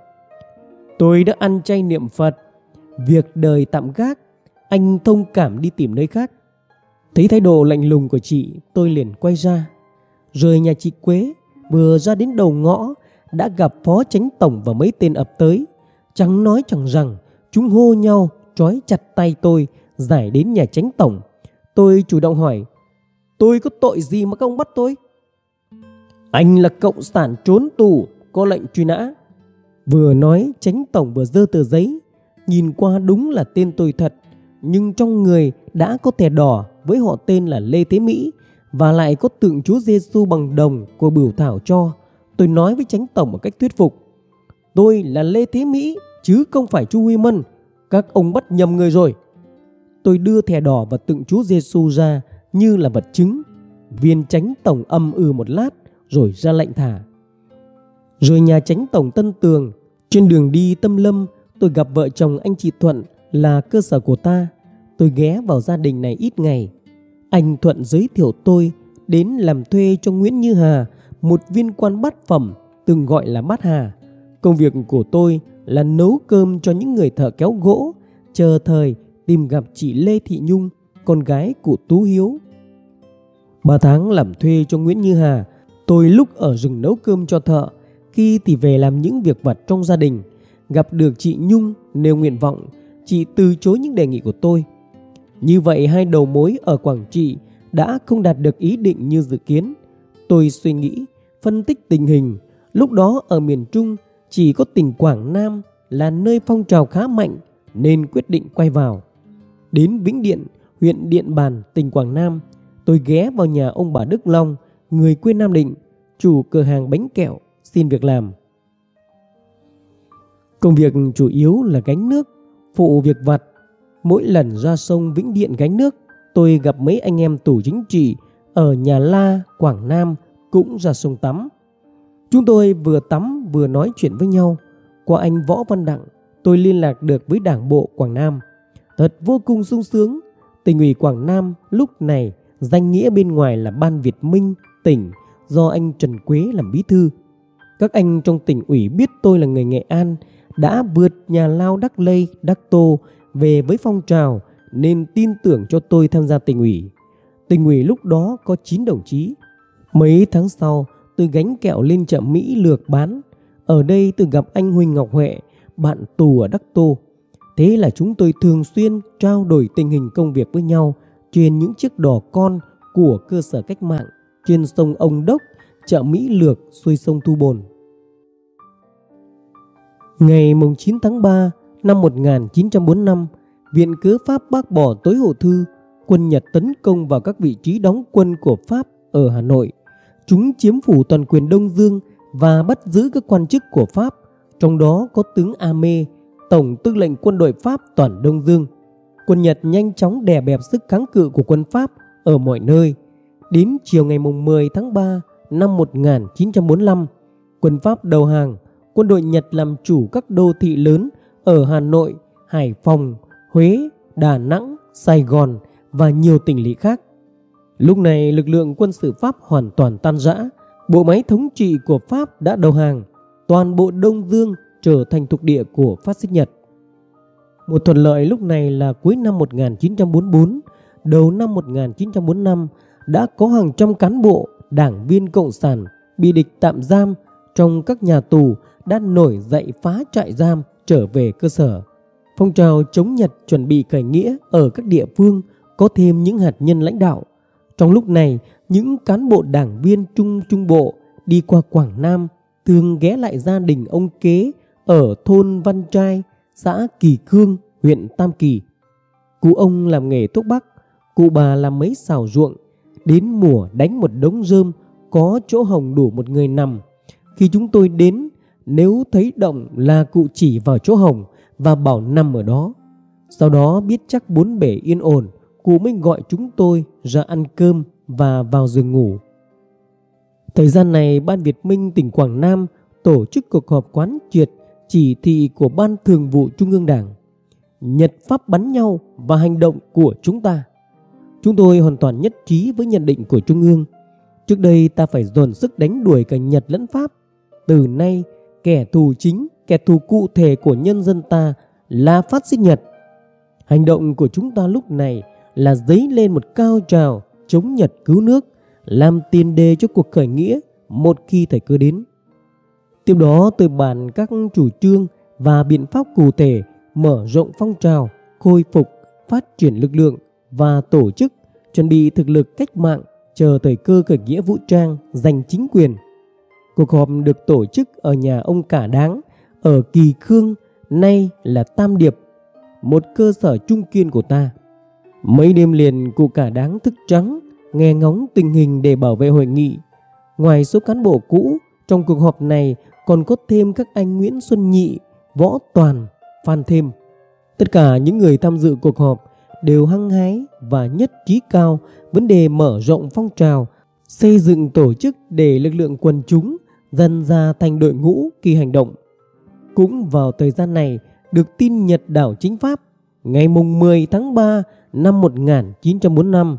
Tôi đã ăn chay niệm Phật. Việc đời tạm gác. Anh thông cảm đi tìm nơi khác. Thấy thái độ lạnh lùng của chị, tôi liền quay ra. Rời nhà chị Quế, vừa ra đến đầu ngõ, đã gặp phó tránh tổng và mấy tên ập tới. Chẳng nói chẳng rằng, chúng hô nhau, trói chặt tay tôi, giải đến nhà tránh tổng. Tôi chủ động hỏi, tôi có tội gì mà các ông bắt tôi? Anh là cộng sản trốn tù, có lệnh truy nã. Vừa nói tránh tổng vừa dơ tờ giấy, nhìn qua đúng là tên tôi thật, nhưng trong người đã có thẻ đỏ với họ tên là Lê Thế Mỹ và lại có tượng Chúa Giêsu bằng đồng của Bửu Thảo cho. Tôi nói với tránh tổng một cách thuyết phục. Tôi là Lê Thế Mỹ chứ không phải Chu Huy Mân. Các ông bắt nhầm người rồi. Tôi đưa thẻ đỏ và tượng Chúa Giêsu ra như là vật chứng. Viên tránh tổng âm ừ một lát rồi ra lệnh thả. Rồi nhà tránh tổng Tân Tường, trên đường đi Tâm Lâm, tôi gặp vợ chồng anh chị Thuận là cơ sở của ta. Tôi ghé vào gia đình này ít ngày. Anh Thuận giới thiệu tôi đến làm thuê cho Nguyễn Như Hà, một viên quan bát phẩm từng gọi là bát Hà. Công việc của tôi là nấu cơm cho những người thợ kéo gỗ, chờ thời tìm gặp chị Lê Thị Nhung, con gái của Tú Hiếu. Ba tháng làm thuê cho Nguyễn Như Hà, tôi lúc ở rừng nấu cơm cho thợ, khi thì về làm những việc vặt trong gia đình. Gặp được chị Nhung nêu nguyện vọng, chị từ chối những đề nghị của tôi. Như vậy hai đầu mối ở Quảng Trị đã không đạt được ý định như dự kiến. Tôi suy nghĩ, phân tích tình hình, lúc đó ở miền Trung chỉ có tỉnh Quảng Nam là nơi phong trào khá mạnh nên quyết định quay vào. Đến Vĩnh Điện, huyện Điện Bàn, tỉnh Quảng Nam, tôi ghé vào nhà ông bà Đức Long, người quê Nam Định, chủ cửa hàng bánh kẹo, xin việc làm. Công việc chủ yếu là gánh nước, phụ việc vặt. Mỗi lần ra sông Vĩnh Điện gánh nước, tôi gặp mấy anh em tù chính trị ở nhà La, Quảng Nam cũng ra sông tắm. Chúng tôi vừa tắm vừa nói chuyện với nhau. Qua anh Võ Văn Đặng, tôi liên lạc được với đảng bộ Quảng Nam. Thật vô cùng sung sướng. Tỉnh ủy Quảng Nam lúc này danh nghĩa bên ngoài là Ban Việt Minh tỉnh do anh Trần Quế làm bí thư. Các anh trong tỉnh ủy biết tôi là người Nghệ An đã vượt nhà lao Đắc Lây, Đắc Tô về với phong trào nên tin tưởng cho tôi tham gia tỉnh ủy. Tỉnh ủy lúc đó có 9 đồng chí. Mấy tháng sau, tôi gánh kẹo lên chợ Mỹ lược bán. Ở đây tôi gặp anh Huỳnh Ngọc Huệ, bạn tù ở Đắc Tô. Thế là chúng tôi thường xuyên trao đổi tình hình công việc với nhau trên những chiếc đò con của cơ sở cách mạng trên sông Ông Đốc, chợ Mỹ Lược, xuôi sông Thu Bồn. Ngày 9 tháng 3 năm 1945, Viện cớ Pháp bác bỏ tối hậu thư, quân Nhật tấn công vào các vị trí đóng quân của Pháp ở Hà Nội. Chúng chiếm phủ toàn quyền Đông Dương và bắt giữ các quan chức của Pháp, trong đó có tướng Ame, Tổng tư lệnh quân đội Pháp toàn Đông Dương. Quân Nhật nhanh chóng đè bẹp sức kháng cự của quân Pháp ở mọi nơi. Đến chiều ngày 10 tháng 3 năm 1945, quân Pháp đầu hàng, quân đội Nhật làm chủ các đô thị lớn ở Hà Nội, Hải Phòng, Huế, Đà Nẵng, Sài Gòn và nhiều tỉnh lỵ khác. Lúc này lực lượng quân sự Pháp hoàn toàn tan rã, bộ máy thống trị của Pháp đã đầu hàng, toàn bộ Đông Dương trở thành thuộc địa của phát xít Nhật. Một thuận lợi lúc này là cuối năm 1944, đầu năm 1945 đã có hàng trăm cán bộ, đảng viên Cộng sản bị địch tạm giam trong các nhà tù đã nổi dậy phá trại giam trở về cơ sở. Phong trào chống Nhật chuẩn bị khởi nghĩa ở các địa phương có thêm những hạt nhân lãnh đạo. Trong lúc này, những cán bộ đảng viên Trung Trung Bộ đi qua Quảng Nam thường ghé lại gia đình ông Kế ở thôn Văn Trai, xã Kỳ Cương, huyện Tam Kỳ. Cụ ông làm nghề thuốc bắc, cụ bà làm mấy xào ruộng, đến mùa đánh một đống rơm có chỗ hồng đủ một người nằm. Khi chúng tôi đến, nếu thấy động là cụ chỉ vào chỗ hồng và bảo nằm ở đó. Sau đó biết chắc bốn bể yên ổn, cụ mới gọi chúng tôi ra ăn cơm và vào giường ngủ. Thời gian này, Ban Việt Minh tỉnh Quảng Nam tổ chức cuộc họp quán triệt chỉ thị của Ban Thường vụ Trung ương Đảng. Nhật Pháp bắn nhau và hành động của chúng ta. Chúng tôi hoàn toàn nhất trí với nhận định của Trung ương. Trước đây ta phải dồn sức đánh đuổi cả Nhật lẫn Pháp. Từ nay, kẻ thù chính, kẻ thù cụ thể của nhân dân ta là phát xít Nhật. Hành động của chúng ta lúc này là dấy lên một cao trào chống Nhật cứu nước, làm tiền đề cho cuộc khởi nghĩa một khi thời cơ đến. Tiếp đó tôi bàn các chủ trương và biện pháp cụ thể mở rộng phong trào, khôi phục, phát triển lực lượng và tổ chức chuẩn bị thực lực cách mạng chờ thời cơ khởi nghĩa vũ trang giành chính quyền. Cuộc họp được tổ chức ở nhà ông Cả Đáng ở Kỳ Khương, nay là Tam Điệp, một cơ sở trung kiên của ta. Mấy đêm liền cụ Cả Đáng thức trắng, nghe ngóng tình hình để bảo vệ hội nghị. Ngoài số cán bộ cũ, trong cuộc họp này còn có thêm các anh Nguyễn Xuân Nhị, Võ Toàn, Phan Thêm. Tất cả những người tham dự cuộc họp đều hăng hái và nhất trí cao vấn đề mở rộng phong trào, xây dựng tổ chức để lực lượng quần chúng dần ra thành đội ngũ kỳ hành động. Cũng vào thời gian này, được tin Nhật đảo chính Pháp, ngày mùng 10 tháng 3 năm 1945,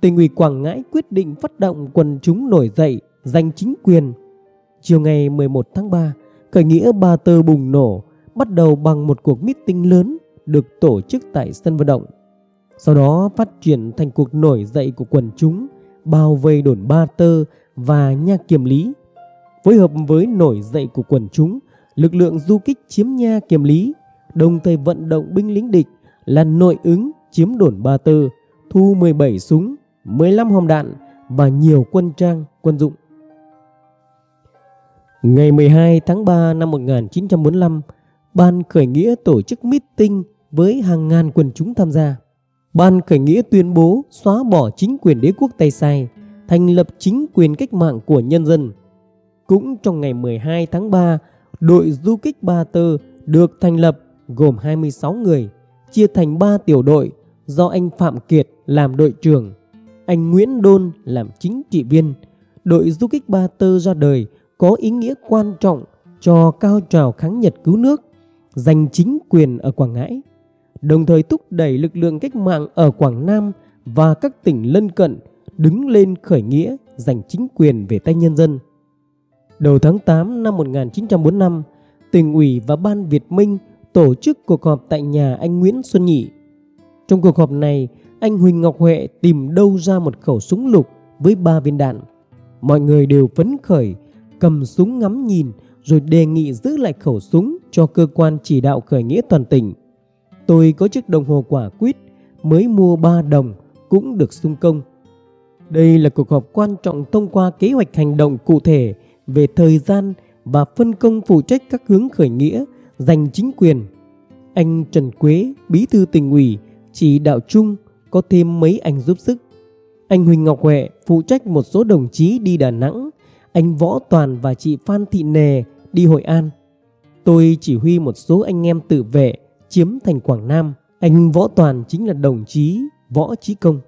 tỉnh ủy Quảng Ngãi quyết định phát động quần chúng nổi dậy giành chính quyền. Chiều ngày 11 tháng 3, khởi nghĩa Ba Tơ bùng nổ, bắt đầu bằng một cuộc meeting lớn được tổ chức tại sân vận động. Sau đó phát triển thành cuộc nổi dậy của quần chúng bao vây đồn Ba Tơ và Nha Kiềm Lý. Phối hợp với nổi dậy của quần chúng, lực lượng du kích chiếm Nha Kiềm Lý, đồng thời vận động binh lính địch là nội ứng chiếm đồn Ba Tơ, thu 17 súng, 15 hòm đạn và nhiều quân trang, quân dụng. Ngày 12 tháng 3 năm 1945, Ban khởi nghĩa tổ chức meeting với hàng ngàn quần chúng tham gia. Ban khởi nghĩa tuyên bố xóa bỏ chính quyền đế quốc Tây Sai, thành lập chính quyền cách mạng của nhân dân. Cũng trong ngày 12 tháng 3, đội du kích Ba Tơ được thành lập gồm 26 người, chia thành 3 tiểu đội do anh Phạm Kiệt làm đội trưởng, anh Nguyễn Đôn làm chính trị viên. Đội du kích Ba Tơ ra đời có ý nghĩa quan trọng cho cao trào kháng Nhật cứu nước, giành chính quyền ở Quảng Ngãi đồng thời thúc đẩy lực lượng cách mạng ở Quảng Nam và các tỉnh lân cận đứng lên khởi nghĩa giành chính quyền về tay nhân dân. Đầu tháng 8 năm 1945, tỉnh ủy và ban Việt Minh tổ chức cuộc họp tại nhà anh Nguyễn Xuân Nhị. Trong cuộc họp này, anh Huỳnh Ngọc Huệ tìm đâu ra một khẩu súng lục với ba viên đạn. Mọi người đều phấn khởi, cầm súng ngắm nhìn rồi đề nghị giữ lại khẩu súng cho cơ quan chỉ đạo khởi nghĩa toàn tỉnh. Tôi có chiếc đồng hồ quả quýt mới mua 3 đồng cũng được xung công. Đây là cuộc họp quan trọng thông qua kế hoạch hành động cụ thể về thời gian và phân công phụ trách các hướng khởi nghĩa giành chính quyền. Anh Trần Quế, bí thư tỉnh ủy, chỉ đạo chung có thêm mấy anh giúp sức. Anh Huỳnh Ngọc Huệ phụ trách một số đồng chí đi Đà Nẵng, anh Võ Toàn và chị Phan Thị Nề đi Hội An. Tôi chỉ huy một số anh em tự vệ chiếm thành Quảng Nam. Anh Võ Toàn chính là đồng chí Võ Chí Công.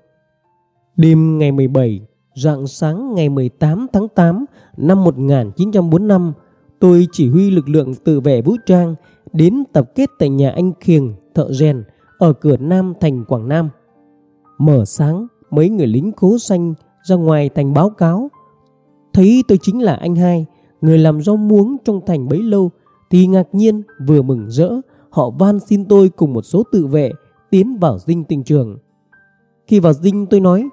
Đêm ngày 17, Rạng sáng ngày 18 tháng 8 năm 1945, tôi chỉ huy lực lượng tự vệ vũ trang đến tập kết tại nhà anh Khiềng, thợ rèn ở cửa Nam thành Quảng Nam. Mở sáng, mấy người lính cố xanh ra ngoài thành báo cáo. Thấy tôi chính là anh hai, người làm rau muống trong thành bấy lâu thì ngạc nhiên vừa mừng rỡ, họ van xin tôi cùng một số tự vệ tiến vào dinh tình trường. Khi vào dinh tôi nói,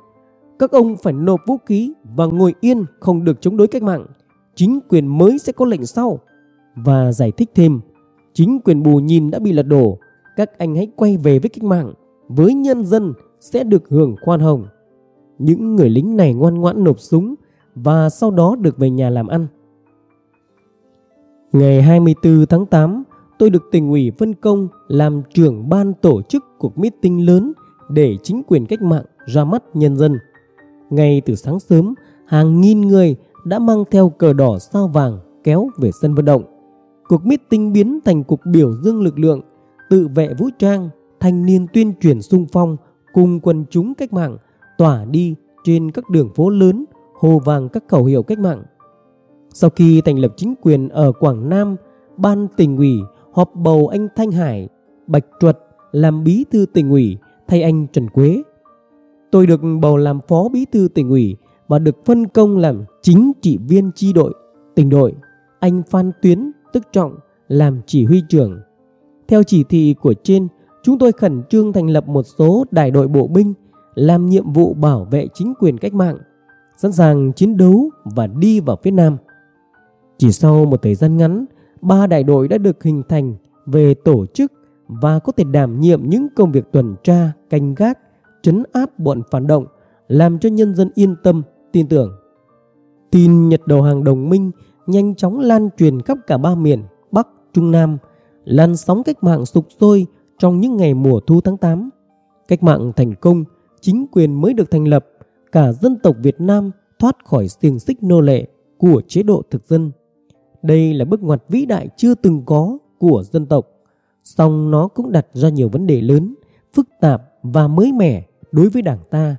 các ông phải nộp vũ khí và ngồi yên không được chống đối cách mạng. Chính quyền mới sẽ có lệnh sau. Và giải thích thêm, chính quyền bù nhìn đã bị lật đổ, các anh hãy quay về với cách mạng, với nhân dân sẽ được hưởng khoan hồng. Những người lính này ngoan ngoãn nộp súng và sau đó được về nhà làm ăn. Ngày 24 tháng 8, tôi được tỉnh ủy phân công làm trưởng ban tổ chức cuộc meeting lớn để chính quyền cách mạng ra mắt nhân dân. Ngay từ sáng sớm, hàng nghìn người đã mang theo cờ đỏ sao vàng kéo về sân vận động. Cuộc meeting biến thành cuộc biểu dương lực lượng, tự vệ vũ trang, thanh niên tuyên truyền sung phong cùng quần chúng cách mạng tỏa đi trên các đường phố lớn, hồ vàng các khẩu hiệu cách mạng. Sau khi thành lập chính quyền ở Quảng Nam, ban tỉnh ủy họp bầu anh Thanh Hải, Bạch Truật làm bí thư tỉnh ủy thay anh Trần Quế. Tôi được bầu làm phó bí thư tỉnh ủy và được phân công làm chính trị viên chi đội, tỉnh đội. Anh Phan Tuyến, tức Trọng, làm chỉ huy trưởng. Theo chỉ thị của trên, chúng tôi khẩn trương thành lập một số đại đội bộ binh làm nhiệm vụ bảo vệ chính quyền cách mạng, sẵn sàng chiến đấu và đi vào phía Nam. Chỉ sau một thời gian ngắn, ba đại đội đã được hình thành về tổ chức và có thể đảm nhiệm những công việc tuần tra, canh gác, trấn áp bọn phản động, làm cho nhân dân yên tâm, tin tưởng. Tin Nhật đầu hàng đồng minh nhanh chóng lan truyền khắp cả ba miền Bắc, Trung Nam, làn sóng cách mạng sục sôi trong những ngày mùa thu tháng 8. Cách mạng thành công, chính quyền mới được thành lập, cả dân tộc Việt Nam thoát khỏi xiềng xích nô lệ của chế độ thực dân. Đây là bước ngoặt vĩ đại chưa từng có của dân tộc, song nó cũng đặt ra nhiều vấn đề lớn, phức tạp và mới mẻ đối với đảng ta.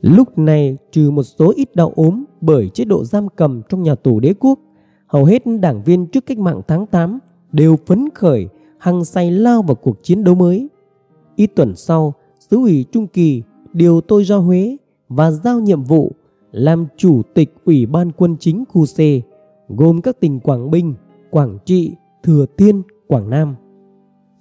Lúc này trừ một số ít đau ốm bởi chế độ giam cầm trong nhà tù đế quốc, hầu hết đảng viên trước cách mạng tháng 8 đều phấn khởi, hăng say lao vào cuộc chiến đấu mới. Ít tuần sau, xứ ủy Trung Kỳ điều tôi ra Huế và giao nhiệm vụ làm chủ tịch Ủy ban quân chính khu C, gồm các tỉnh Quảng Bình, Quảng Trị, Thừa Thiên, Quảng Nam.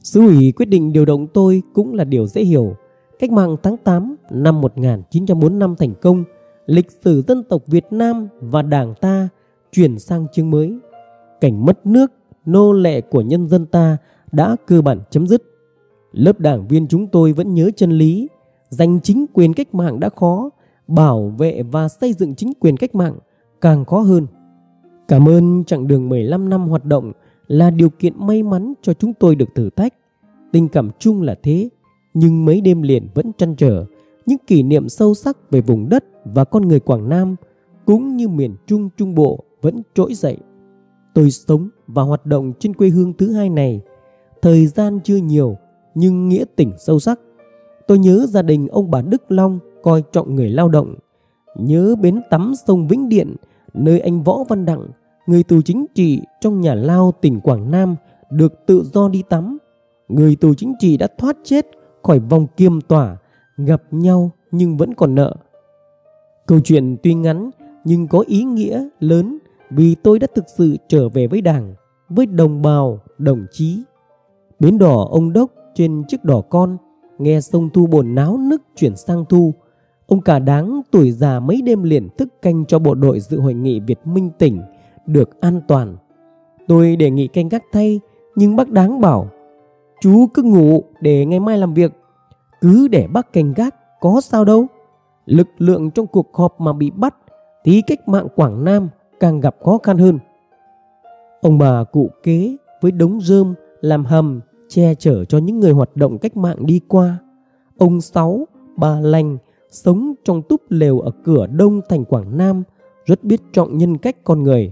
Xứ ủy quyết định điều động tôi cũng là điều dễ hiểu. Cách mạng tháng 8 năm 1945 thành công, lịch sử dân tộc Việt Nam và đảng ta chuyển sang chương mới. Cảnh mất nước, nô lệ của nhân dân ta đã cơ bản chấm dứt. Lớp đảng viên chúng tôi vẫn nhớ chân lý, giành chính quyền cách mạng đã khó, bảo vệ và xây dựng chính quyền cách mạng càng khó hơn. Cảm ơn chặng đường 15 năm hoạt động là điều kiện may mắn cho chúng tôi được thử thách. Tình cảm chung là thế, nhưng mấy đêm liền vẫn trăn trở những kỷ niệm sâu sắc về vùng đất và con người Quảng Nam cũng như miền Trung Trung Bộ vẫn trỗi dậy. Tôi sống và hoạt động trên quê hương thứ hai này. Thời gian chưa nhiều nhưng nghĩa tình sâu sắc. Tôi nhớ gia đình ông bà Đức Long coi trọng người lao động. Nhớ bến tắm sông Vĩnh Điện, nơi anh Võ Văn Đặng, người tù chính trị trong nhà lao tỉnh Quảng Nam được tự do đi tắm. Người tù chính trị đã thoát chết khỏi vòng kiêm tỏa, gặp nhau nhưng vẫn còn nợ. Câu chuyện tuy ngắn nhưng có ý nghĩa lớn vì tôi đã thực sự trở về với đảng, với đồng bào, đồng chí. Bến đỏ ông Đốc trên chiếc đỏ con, nghe sông Thu bồn náo nức chuyển sang Thu. Ông cả đáng tuổi già mấy đêm liền thức canh cho bộ đội dự hội nghị Việt Minh tỉnh được an toàn. Tôi đề nghị canh gác thay, nhưng bác đáng bảo, chú cứ ngủ để ngày mai làm việc. Cứ để bác canh gác, có sao đâu. Lực lượng trong cuộc họp mà bị bắt thì cách mạng Quảng Nam càng gặp khó khăn hơn. Ông bà cụ kế với đống rơm làm hầm che chở cho những người hoạt động cách mạng đi qua. Ông Sáu, bà Lành sống trong túp lều ở cửa đông thành Quảng Nam rất biết trọng nhân cách con người.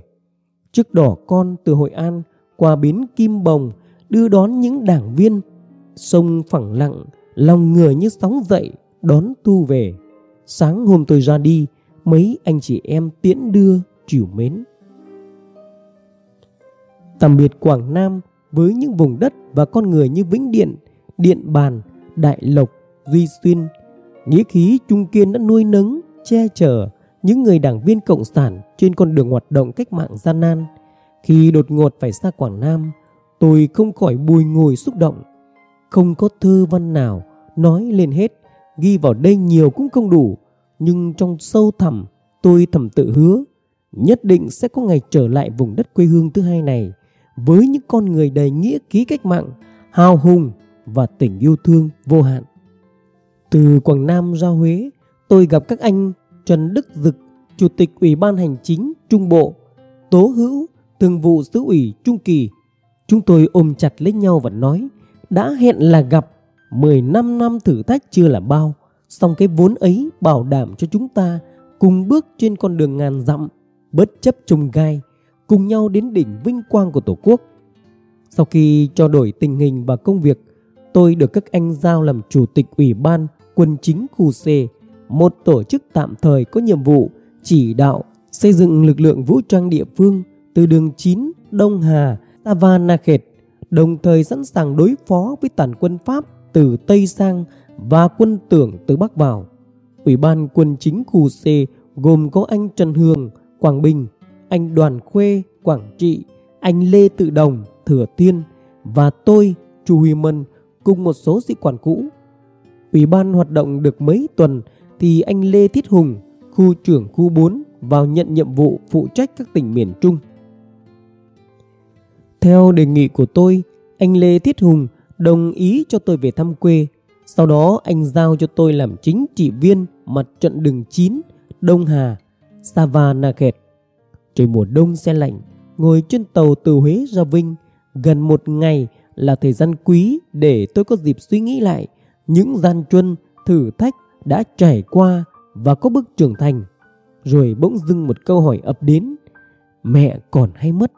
trước đỏ con từ Hội An qua bến Kim Bồng đưa đón những đảng viên. Sông phẳng lặng, lòng người như sóng dậy đón tu về. Sáng hôm tôi ra đi, mấy anh chị em tiễn đưa trìu mến. Tạm biệt Quảng Nam với những vùng đất và con người như Vĩnh Điện, Điện Bàn, Đại Lộc, Duy Xuyên. Nghĩa khí Trung Kiên đã nuôi nấng, che chở những người đảng viên cộng sản trên con đường hoạt động cách mạng gian nan. Khi đột ngột phải xa Quảng Nam, tôi không khỏi bùi ngồi xúc động. Không có thư văn nào nói lên hết, ghi vào đây nhiều cũng không đủ, nhưng trong sâu thẳm tôi thầm tự hứa nhất định sẽ có ngày trở lại vùng đất quê hương thứ hai này với những con người đầy nghĩa ký cách mạng, hào hùng và tình yêu thương vô hạn. Từ Quảng Nam ra Huế, tôi gặp các anh Trần Đức Dực, Chủ tịch Ủy ban Hành chính Trung Bộ, Tố Hữu, Thường vụ Sứ ủy Trung Kỳ. Chúng tôi ôm chặt lấy nhau và nói, đã hẹn là gặp, 15 năm thử thách chưa là bao, song cái vốn ấy bảo đảm cho chúng ta cùng bước trên con đường ngàn dặm, bất chấp trùng gai, cùng nhau đến đỉnh vinh quang của Tổ quốc. Sau khi cho đổi tình hình và công việc, tôi được các anh giao làm chủ tịch ủy ban quân chính khu C, một tổ chức tạm thời có nhiệm vụ chỉ đạo xây dựng lực lượng vũ trang địa phương từ đường 9 Đông Hà, Tavanakhet, đồng thời sẵn sàng đối phó với tàn quân Pháp từ Tây sang và quân tưởng từ Bắc vào. Ủy ban quân chính khu C gồm có anh Trần Hương, Quảng Bình, anh Đoàn Khuê, Quảng Trị, anh Lê Tự Đồng, Thừa Thiên và tôi, Chu Huy Mân cùng một số sĩ quan cũ. Ủy ban hoạt động được mấy tuần thì anh Lê Thiết Hùng, khu trưởng khu 4 vào nhận nhiệm vụ phụ trách các tỉnh miền Trung. Theo đề nghị của tôi, anh Lê Thiết Hùng đồng ý cho tôi về thăm quê. Sau đó anh giao cho tôi làm chính trị viên mặt trận đường 9, Đông Hà, Savanakhet. Trời mùa đông xe lạnh, ngồi trên tàu từ Huế ra Vinh, gần một ngày là thời gian quý để tôi có dịp suy nghĩ lại những gian truân, thử thách đã trải qua và có bước trưởng thành. Rồi bỗng dưng một câu hỏi ập đến, mẹ còn hay mất?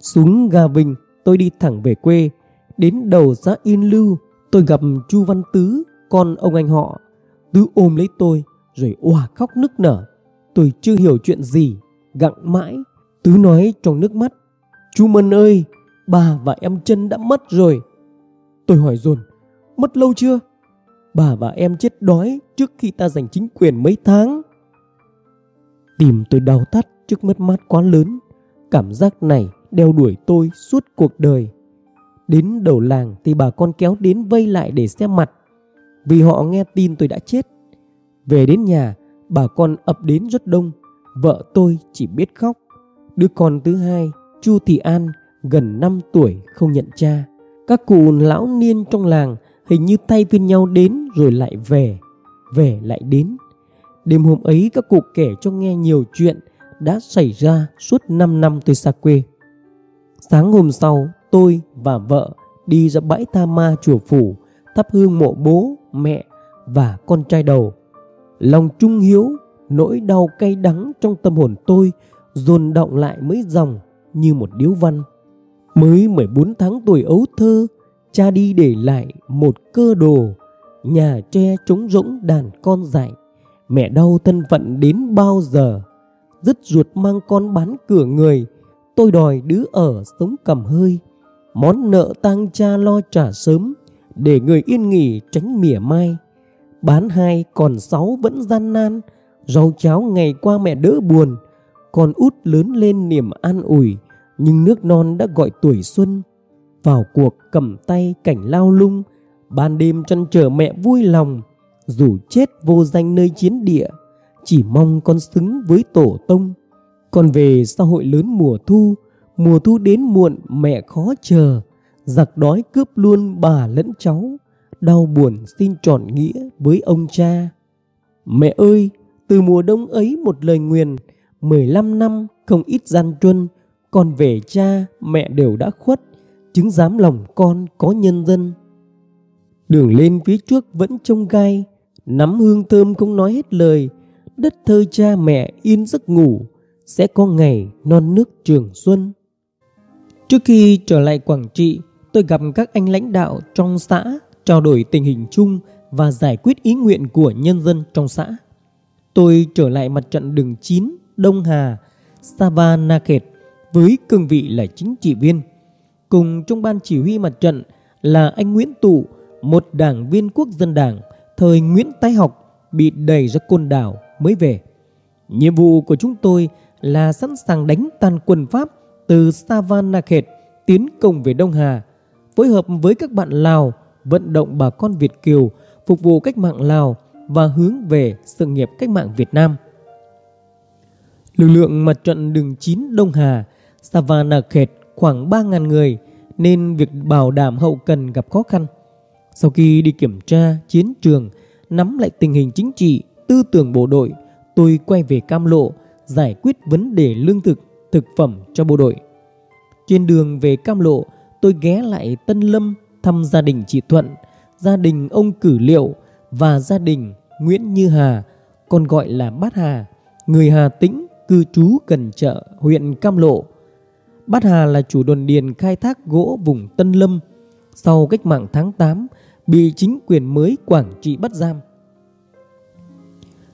Xuống ga Vinh, tôi đi thẳng về quê, đến đầu xã Yên Lưu, tôi gặp Chu Văn Tứ, con ông anh họ. Tứ ôm lấy tôi, rồi òa khóc nức nở. Tôi chưa hiểu chuyện gì gặng mãi. Tứ nói trong nước mắt. Chú Mân ơi, bà và em chân đã mất rồi. Tôi hỏi dồn, mất lâu chưa? Bà và em chết đói trước khi ta giành chính quyền mấy tháng. Tìm tôi đau thắt trước mất mát quá lớn. Cảm giác này đeo đuổi tôi suốt cuộc đời. Đến đầu làng thì bà con kéo đến vây lại để xem mặt. Vì họ nghe tin tôi đã chết. Về đến nhà, bà con ập đến rất đông vợ tôi chỉ biết khóc. Đứa con thứ hai, Chu Thị An, gần 5 tuổi không nhận cha. Các cụ lão niên trong làng hình như tay phiên nhau đến rồi lại về, về lại đến. Đêm hôm ấy các cụ kể cho nghe nhiều chuyện đã xảy ra suốt 5 năm tôi xa quê. Sáng hôm sau, tôi và vợ đi ra bãi Tha Ma chùa phủ thắp hương mộ bố, mẹ và con trai đầu. Lòng trung hiếu nỗi đau cay đắng trong tâm hồn tôi dồn động lại mấy dòng như một điếu văn. Mới 14 tháng tuổi ấu thơ, cha đi để lại một cơ đồ, nhà tre trống rỗng đàn con dại. Mẹ đau thân phận đến bao giờ, dứt ruột mang con bán cửa người, tôi đòi đứa ở sống cầm hơi. Món nợ tang cha lo trả sớm, để người yên nghỉ tránh mỉa mai. Bán hai còn sáu vẫn gian nan, Rau cháo ngày qua mẹ đỡ buồn Con út lớn lên niềm an ủi. Nhưng nước non đã gọi tuổi xuân Vào cuộc cầm tay cảnh lao lung. Ban đêm chăn trở mẹ vui lòng Dù chết vô danh nơi chiến địa Chỉ mong con xứng với tổ tông. Còn về xã hội lớn mùa thu Mùa thu đến muộn mẹ khó chờ. Giặc đói cướp luôn bà lẫn cháu. Đau buồn xin trọn nghĩa với ông cha. Mẹ ơi, từ mùa đông ấy một lời nguyền 15 năm không ít gian truân, Con về cha, mẹ đều đã khuất, Chứng dám lòng con có nhân dân. Đường lên phía trước vẫn trông gai, Nắm hương thơm không nói hết lời, Đất thơ cha mẹ yên giấc ngủ, Sẽ có ngày non nước trường xuân. Trước khi trở lại Quảng Trị, Tôi gặp các anh lãnh đạo trong xã. Trao đổi tình hình chung Và giải quyết ý nguyện của nhân dân trong xã tôi trở lại mặt trận đường 9 Đông Hà, Savannakhet với cương vị là chính trị viên. Cùng trong ban chỉ huy mặt trận là anh Nguyễn Tụ, một đảng viên quốc dân đảng, thời Nguyễn Tái Học bị đẩy ra côn đảo mới về. Nhiệm vụ của chúng tôi là sẵn sàng đánh tan quân Pháp từ Savanakhet tiến công về Đông Hà, phối hợp với các bạn Lào vận động bà con Việt Kiều phục vụ cách mạng Lào và hướng về sự nghiệp cách mạng Việt Nam. Lực lượng mặt trận đường 9 Đông Hà, Savannakhet khoảng 3.000 người nên việc bảo đảm hậu cần gặp khó khăn. Sau khi đi kiểm tra chiến trường, nắm lại tình hình chính trị, tư tưởng bộ đội, tôi quay về Cam Lộ giải quyết vấn đề lương thực, thực phẩm cho bộ đội. Trên đường về Cam Lộ, tôi ghé lại Tân Lâm thăm gia đình chị Thuận, gia đình ông Cử Liệu và gia đình Nguyễn Như Hà, còn gọi là Bát Hà, người Hà Tĩnh cư trú gần chợ huyện Cam Lộ. Bát Hà là chủ đồn điền khai thác gỗ vùng Tân Lâm. Sau cách mạng tháng 8, bị chính quyền mới Quảng Trị bắt giam.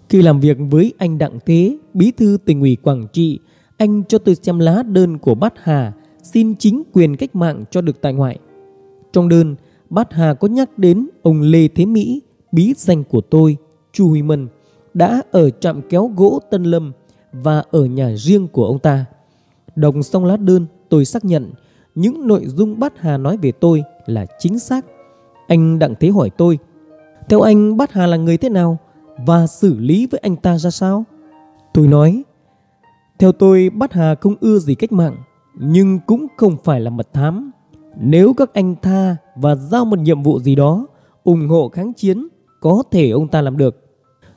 Khi làm việc với anh Đặng Thế, bí thư tỉnh ủy Quảng Trị, anh cho tôi xem lá đơn của Bát Hà xin chính quyền cách mạng cho được tại ngoại. Trong đơn, Bát Hà có nhắc đến ông Lê Thế Mỹ, bí danh của tôi, Chu Huy Mân, đã ở trạm kéo gỗ Tân Lâm và ở nhà riêng của ông ta. Đồng xong lá đơn, tôi xác nhận những nội dung Bát Hà nói về tôi là chính xác. Anh Đặng Thế hỏi tôi, theo anh Bát Hà là người thế nào và xử lý với anh ta ra sao? Tôi nói, theo tôi Bát Hà không ưa gì cách mạng, nhưng cũng không phải là mật thám. Nếu các anh tha và giao một nhiệm vụ gì đó, ủng hộ kháng chiến, có thể ông ta làm được.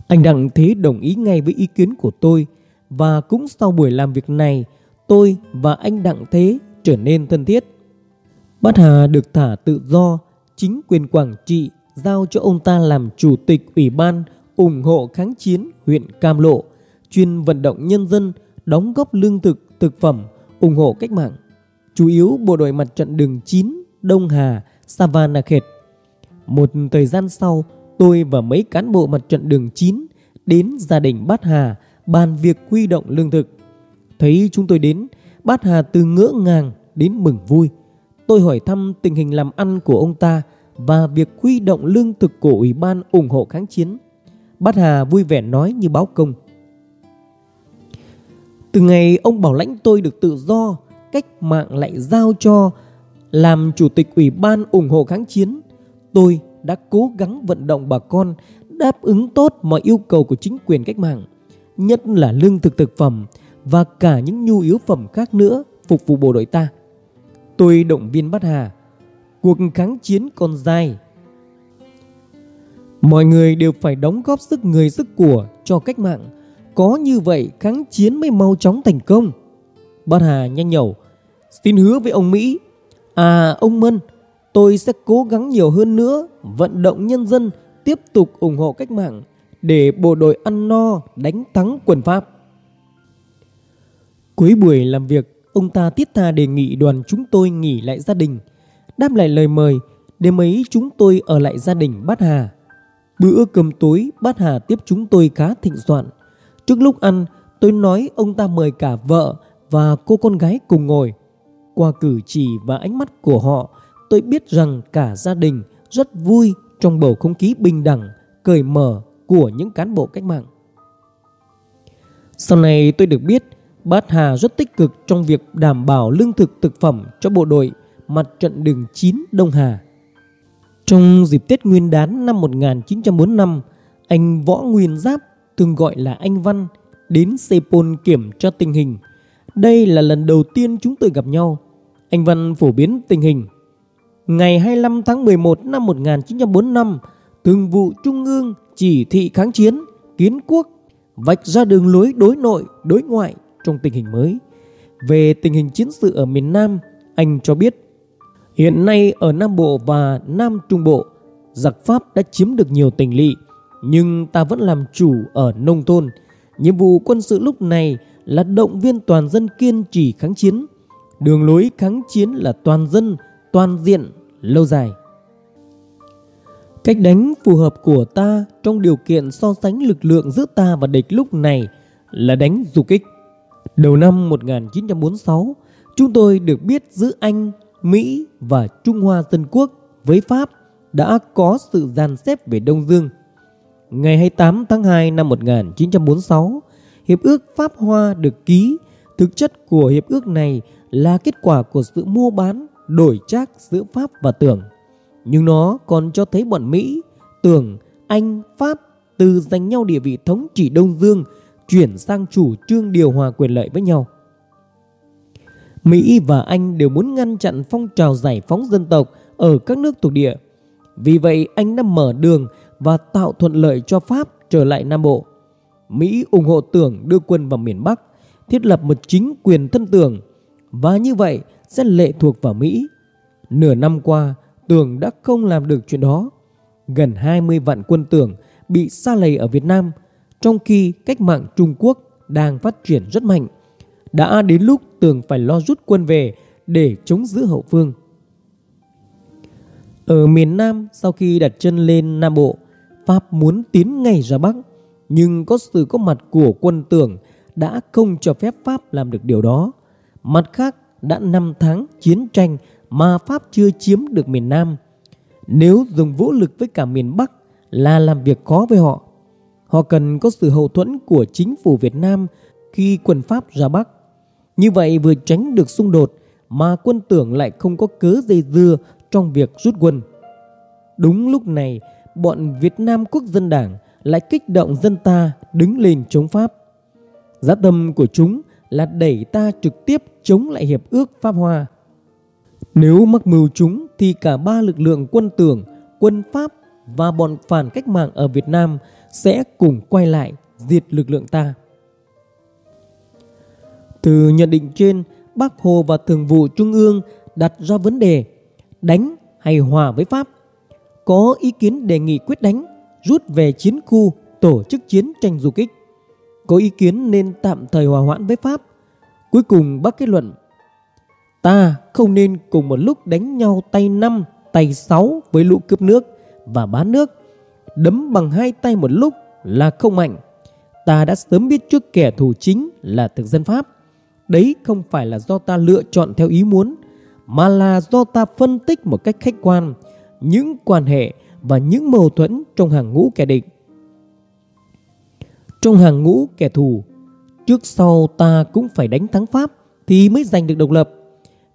Anh Đặng Thế đồng ý ngay với ý kiến của tôi và cũng sau buổi làm việc này, tôi và anh Đặng Thế trở nên thân thiết. Bát Hà được thả tự do, chính quyền Quảng Trị giao cho ông ta làm chủ tịch ủy ban ủng hộ kháng chiến huyện Cam Lộ, chuyên vận động nhân dân đóng góp lương thực, thực phẩm, ủng hộ cách mạng. Chủ yếu bộ đội mặt trận đường 9, Đông Hà, Savannakhet. Một thời gian sau, tôi và mấy cán bộ mặt trận đường 9 đến gia đình Bát Hà bàn việc huy động lương thực. Thấy chúng tôi đến, Bát Hà từ ngỡ ngàng đến mừng vui. Tôi hỏi thăm tình hình làm ăn của ông ta và việc huy động lương thực của Ủy ban ủng hộ kháng chiến. Bát Hà vui vẻ nói như báo công. Từ ngày ông bảo lãnh tôi được tự do, cách mạng lại giao cho làm chủ tịch Ủy ban ủng hộ kháng chiến, tôi đã cố gắng vận động bà con đáp ứng tốt mọi yêu cầu của chính quyền cách mạng, nhất là lương thực thực phẩm và cả những nhu yếu phẩm khác nữa phục vụ bộ đội ta. Tôi động viên Bát Hà, cuộc kháng chiến còn dài. Mọi người đều phải đóng góp sức người sức của cho cách mạng. Có như vậy kháng chiến mới mau chóng thành công. Bát Hà nhanh nhẩu, xin hứa với ông Mỹ. À ông Mân, tôi sẽ cố gắng nhiều hơn nữa vận động nhân dân tiếp tục ủng hộ cách mạng để bộ đội ăn no đánh thắng quân Pháp. Cuối buổi làm việc, ông ta thiết tha đề nghị đoàn chúng tôi nghỉ lại gia đình, đáp lại lời mời để mấy chúng tôi ở lại gia đình Bát Hà. Bữa cơm tối, Bát Hà tiếp chúng tôi khá thịnh soạn. Trước lúc ăn, tôi nói ông ta mời cả vợ và cô con gái cùng ngồi. Qua cử chỉ và ánh mắt của họ, tôi biết rằng cả gia đình rất vui trong bầu không khí bình đẳng, cởi mở của những cán bộ cách mạng. Sau này tôi được biết Bát Hà rất tích cực trong việc đảm bảo lương thực thực phẩm cho bộ đội mặt trận đường 9 Đông Hà. Trong dịp Tết Nguyên đán năm 1945, anh Võ Nguyên Giáp, thường gọi là anh Văn, đến Sepol kiểm tra tình hình. Đây là lần đầu tiên chúng tôi gặp nhau. Anh Văn phổ biến tình hình ngày 25 tháng 11 năm 1945, Thường vụ Trung ương chỉ thị kháng chiến, kiến quốc, vạch ra đường lối đối nội, đối ngoại trong tình hình mới. Về tình hình chiến sự ở miền Nam, anh cho biết hiện nay ở Nam Bộ và Nam Trung Bộ, giặc Pháp đã chiếm được nhiều tỉnh lỵ, nhưng ta vẫn làm chủ ở nông thôn. Nhiệm vụ quân sự lúc này là động viên toàn dân kiên trì kháng chiến. Đường lối kháng chiến là toàn dân, toàn diện, lâu dài. Cách đánh phù hợp của ta trong điều kiện so sánh lực lượng giữa ta và địch lúc này là đánh du kích. Đầu năm 1946, chúng tôi được biết giữa Anh, Mỹ và Trung Hoa Dân Quốc với Pháp đã có sự dàn xếp về Đông Dương. Ngày 28 tháng 2 năm 1946, Hiệp ước Pháp Hoa được ký. Thực chất của hiệp ước này là kết quả của sự mua bán, đổi trác giữa Pháp và Tưởng. Nhưng nó còn cho thấy bọn Mỹ, Tưởng, Anh, Pháp từ giành nhau địa vị thống trị Đông Dương chuyển sang chủ trương điều hòa quyền lợi với nhau. Mỹ và Anh đều muốn ngăn chặn phong trào giải phóng dân tộc ở các nước thuộc địa. Vì vậy Anh đã mở đường và tạo thuận lợi cho Pháp trở lại Nam Bộ. Mỹ ủng hộ Tưởng đưa quân vào miền Bắc, thiết lập một chính quyền thân Tưởng và như vậy sẽ lệ thuộc vào Mỹ. Nửa năm qua, tường đã không làm được chuyện đó. Gần 20 vạn quân tường bị xa lầy ở Việt Nam, trong khi cách mạng Trung Quốc đang phát triển rất mạnh. Đã đến lúc tường phải lo rút quân về để chống giữ hậu phương. Ở miền Nam sau khi đặt chân lên Nam Bộ, Pháp muốn tiến ngay ra Bắc, nhưng có sự có mặt của quân tường đã không cho phép Pháp làm được điều đó. Mặt khác, đã 5 tháng chiến tranh mà Pháp chưa chiếm được miền Nam. Nếu dùng vũ lực với cả miền Bắc là làm việc khó với họ. Họ cần có sự hậu thuẫn của chính phủ Việt Nam khi quân Pháp ra Bắc. Như vậy vừa tránh được xung đột mà quân tưởng lại không có cớ dây dưa trong việc rút quân. Đúng lúc này, bọn Việt Nam Quốc dân Đảng lại kích động dân ta đứng lên chống Pháp. Giá tâm của chúng là đẩy ta trực tiếp chống lại hiệp ước Pháp Hoa. Nếu mắc mưu chúng thì cả ba lực lượng quân tưởng, quân Pháp và bọn phản cách mạng ở Việt Nam sẽ cùng quay lại diệt lực lượng ta. Từ nhận định trên, Bác Hồ và Thường vụ Trung ương đặt ra vấn đề đánh hay hòa với Pháp. Có ý kiến đề nghị quyết đánh, rút về chiến khu, tổ chức chiến tranh du kích. Có ý kiến nên tạm thời hòa hoãn với Pháp. Cuối cùng bác kết luận Ta không nên cùng một lúc đánh nhau tay năm, tay sáu với lũ cướp nước và bán nước. Đấm bằng hai tay một lúc là không mạnh. Ta đã sớm biết trước kẻ thù chính là thực dân Pháp. Đấy không phải là do ta lựa chọn theo ý muốn, mà là do ta phân tích một cách khách quan những quan hệ và những mâu thuẫn trong hàng ngũ kẻ địch. Trong hàng ngũ kẻ thù, trước sau ta cũng phải đánh thắng Pháp thì mới giành được độc lập.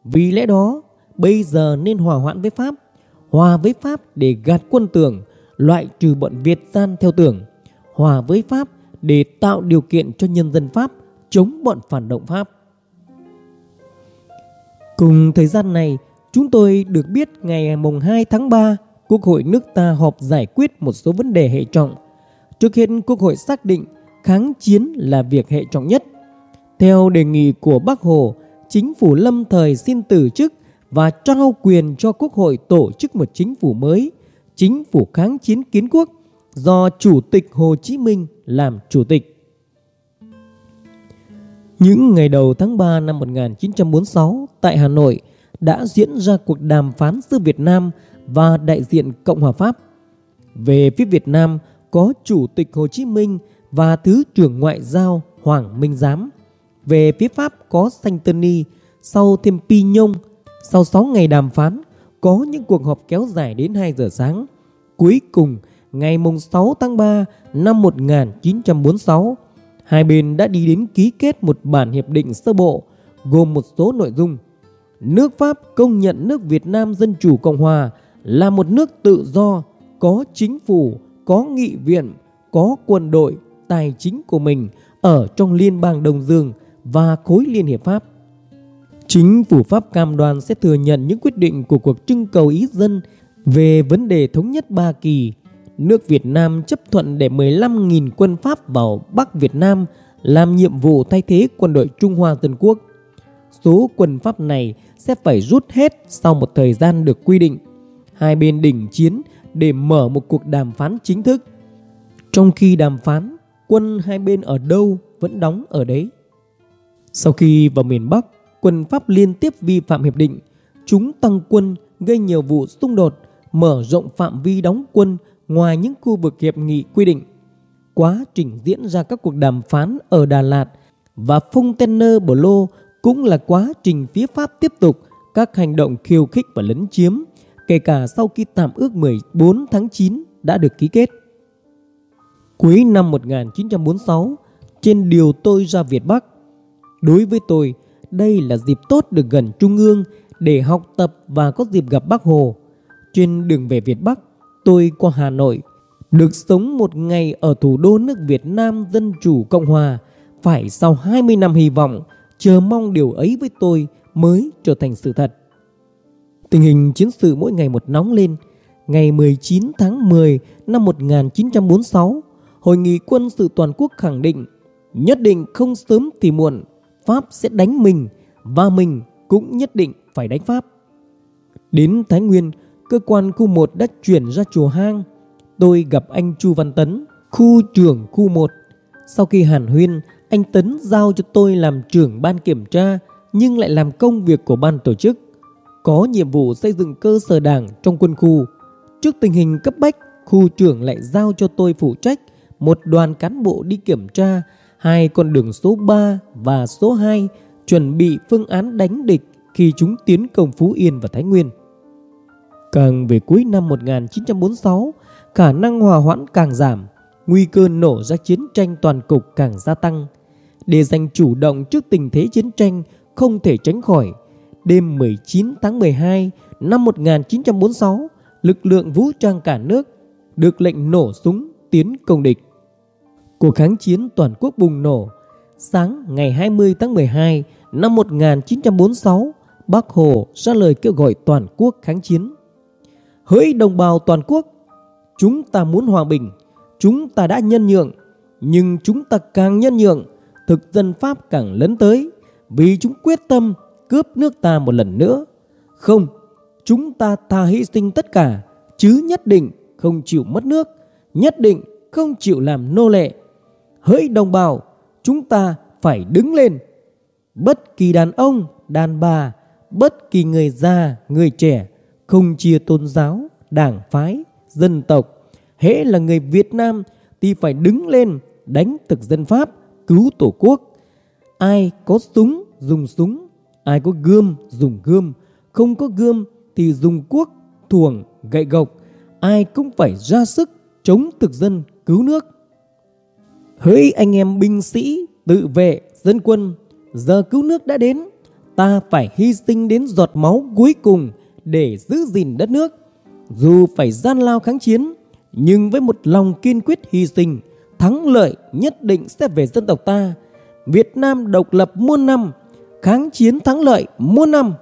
Vì lẽ đó, bây giờ nên hòa hoãn với Pháp, hòa với Pháp để gạt quân tưởng, loại trừ bọn Việt gian theo tưởng, hòa với Pháp để tạo điều kiện cho nhân dân Pháp chống bọn phản động Pháp. Cùng thời gian này, chúng tôi được biết ngày mùng 2 tháng 3, Quốc hội nước ta họp giải quyết một số vấn đề hệ trọng. Trước hết, Quốc hội xác định kháng chiến là việc hệ trọng nhất. Theo đề nghị của Bác Hồ, chính phủ lâm thời xin từ chức và trao quyền cho Quốc hội tổ chức một chính phủ mới, chính phủ kháng chiến kiến quốc do Chủ tịch Hồ Chí Minh làm chủ tịch. Những ngày đầu tháng 3 năm 1946 tại Hà Nội đã diễn ra cuộc đàm phán giữa Việt Nam và đại diện Cộng hòa Pháp. Về phía Việt Nam có Chủ tịch Hồ Chí Minh và Thứ trưởng Ngoại giao Hoàng Minh Giám. Về phía Pháp có Santoni, sau thêm Pignon. Sau 6 ngày đàm phán, có những cuộc họp kéo dài đến 2 giờ sáng. Cuối cùng, ngày 6 tháng 3 năm 1946, hai bên đã đi đến ký kết một bản hiệp định sơ bộ gồm một số nội dung. Nước Pháp công nhận nước Việt Nam Dân Chủ Cộng Hòa là một nước tự do, có chính phủ, có nghị viện, có quân đội, tài chính của mình ở trong Liên bang Đông Dương và khối Liên hiệp Pháp. Chính phủ Pháp cam đoan sẽ thừa nhận những quyết định của cuộc trưng cầu ý dân về vấn đề thống nhất Ba Kỳ nước Việt Nam chấp thuận để 15.000 quân Pháp vào Bắc Việt Nam làm nhiệm vụ thay thế quân đội Trung Hoa Dân Quốc. Số quân Pháp này sẽ phải rút hết sau một thời gian được quy định. Hai bên đỉnh chiến để mở một cuộc đàm phán chính thức. Trong khi đàm phán, quân hai bên ở đâu vẫn đóng ở đấy. Sau khi vào miền Bắc, quân Pháp liên tiếp vi phạm hiệp định. Chúng tăng quân gây nhiều vụ xung đột mở rộng phạm vi đóng quân ngoài những khu vực hiệp nghị quy định. Quá trình diễn ra các cuộc đàm phán ở Đà Lạt và Fontainebleau cũng là quá trình phía Pháp tiếp tục các hành động khiêu khích và lấn chiếm, kể cả sau khi tạm ước 14 tháng 9 đã được ký kết. Cuối năm 1946, trên điều tôi ra Việt Bắc, đối với tôi, đây là dịp tốt được gần Trung ương để học tập và có dịp gặp Bác Hồ. Trên đường về Việt Bắc, tôi qua Hà Nội, được sống một ngày ở thủ đô nước Việt Nam Dân Chủ Cộng Hòa, phải sau 20 năm hy vọng, chờ mong điều ấy với tôi mới trở thành sự thật. Tình hình chiến sự mỗi ngày một nóng lên. Ngày 19 tháng 10 năm 1946, Hội nghị quân sự toàn quốc khẳng định nhất định không sớm thì muộn Pháp sẽ đánh mình và mình cũng nhất định phải đánh Pháp. Đến Thái Nguyên, cơ quan khu 1 đã chuyển ra chùa hang. Tôi gặp anh Chu Văn Tấn, khu trưởng khu 1. Sau khi hàn huyên, anh Tấn giao cho tôi làm trưởng ban kiểm tra nhưng lại làm công việc của ban tổ chức. Có nhiệm vụ xây dựng cơ sở đảng trong quân khu. Trước tình hình cấp bách, khu trưởng lại giao cho tôi phụ trách một đoàn cán bộ đi kiểm tra hai con đường số 3 và số 2 chuẩn bị phương án đánh địch khi chúng tiến công Phú Yên và Thái Nguyên. Càng về cuối năm 1946, khả năng hòa hoãn càng giảm, nguy cơ nổ ra chiến tranh toàn cục càng gia tăng. Để giành chủ động trước tình thế chiến tranh không thể tránh khỏi, đêm 19 tháng 12 năm 1946, lực lượng vũ trang cả nước được lệnh nổ súng tiến công địch. Cuộc kháng chiến toàn quốc bùng nổ. Sáng ngày 20 tháng 12 năm 1946, Bác Hồ ra lời kêu gọi toàn quốc kháng chiến. Hỡi đồng bào toàn quốc, chúng ta muốn hòa bình, chúng ta đã nhân nhượng, nhưng chúng ta càng nhân nhượng, thực dân Pháp càng lấn tới, vì chúng quyết tâm cướp nước ta một lần nữa. Không, chúng ta tha hy sinh tất cả, chứ nhất định không chịu mất nước, nhất định không chịu làm nô lệ hỡi đồng bào, chúng ta phải đứng lên. Bất kỳ đàn ông, đàn bà, bất kỳ người già, người trẻ, không chia tôn giáo, đảng phái, dân tộc. Hễ là người Việt Nam thì phải đứng lên đánh thực dân Pháp, cứu tổ quốc. Ai có súng, dùng súng. Ai có gươm, dùng gươm. Không có gươm thì dùng cuốc, thuồng, gậy gộc. Ai cũng phải ra sức chống thực dân cứu nước. Hỡi anh em binh sĩ, tự vệ, dân quân, giờ cứu nước đã đến. Ta phải hy sinh đến giọt máu cuối cùng để giữ gìn đất nước. Dù phải gian lao kháng chiến, nhưng với một lòng kiên quyết hy sinh, thắng lợi nhất định sẽ về dân tộc ta. Việt Nam độc lập muôn năm, kháng chiến thắng lợi muôn năm.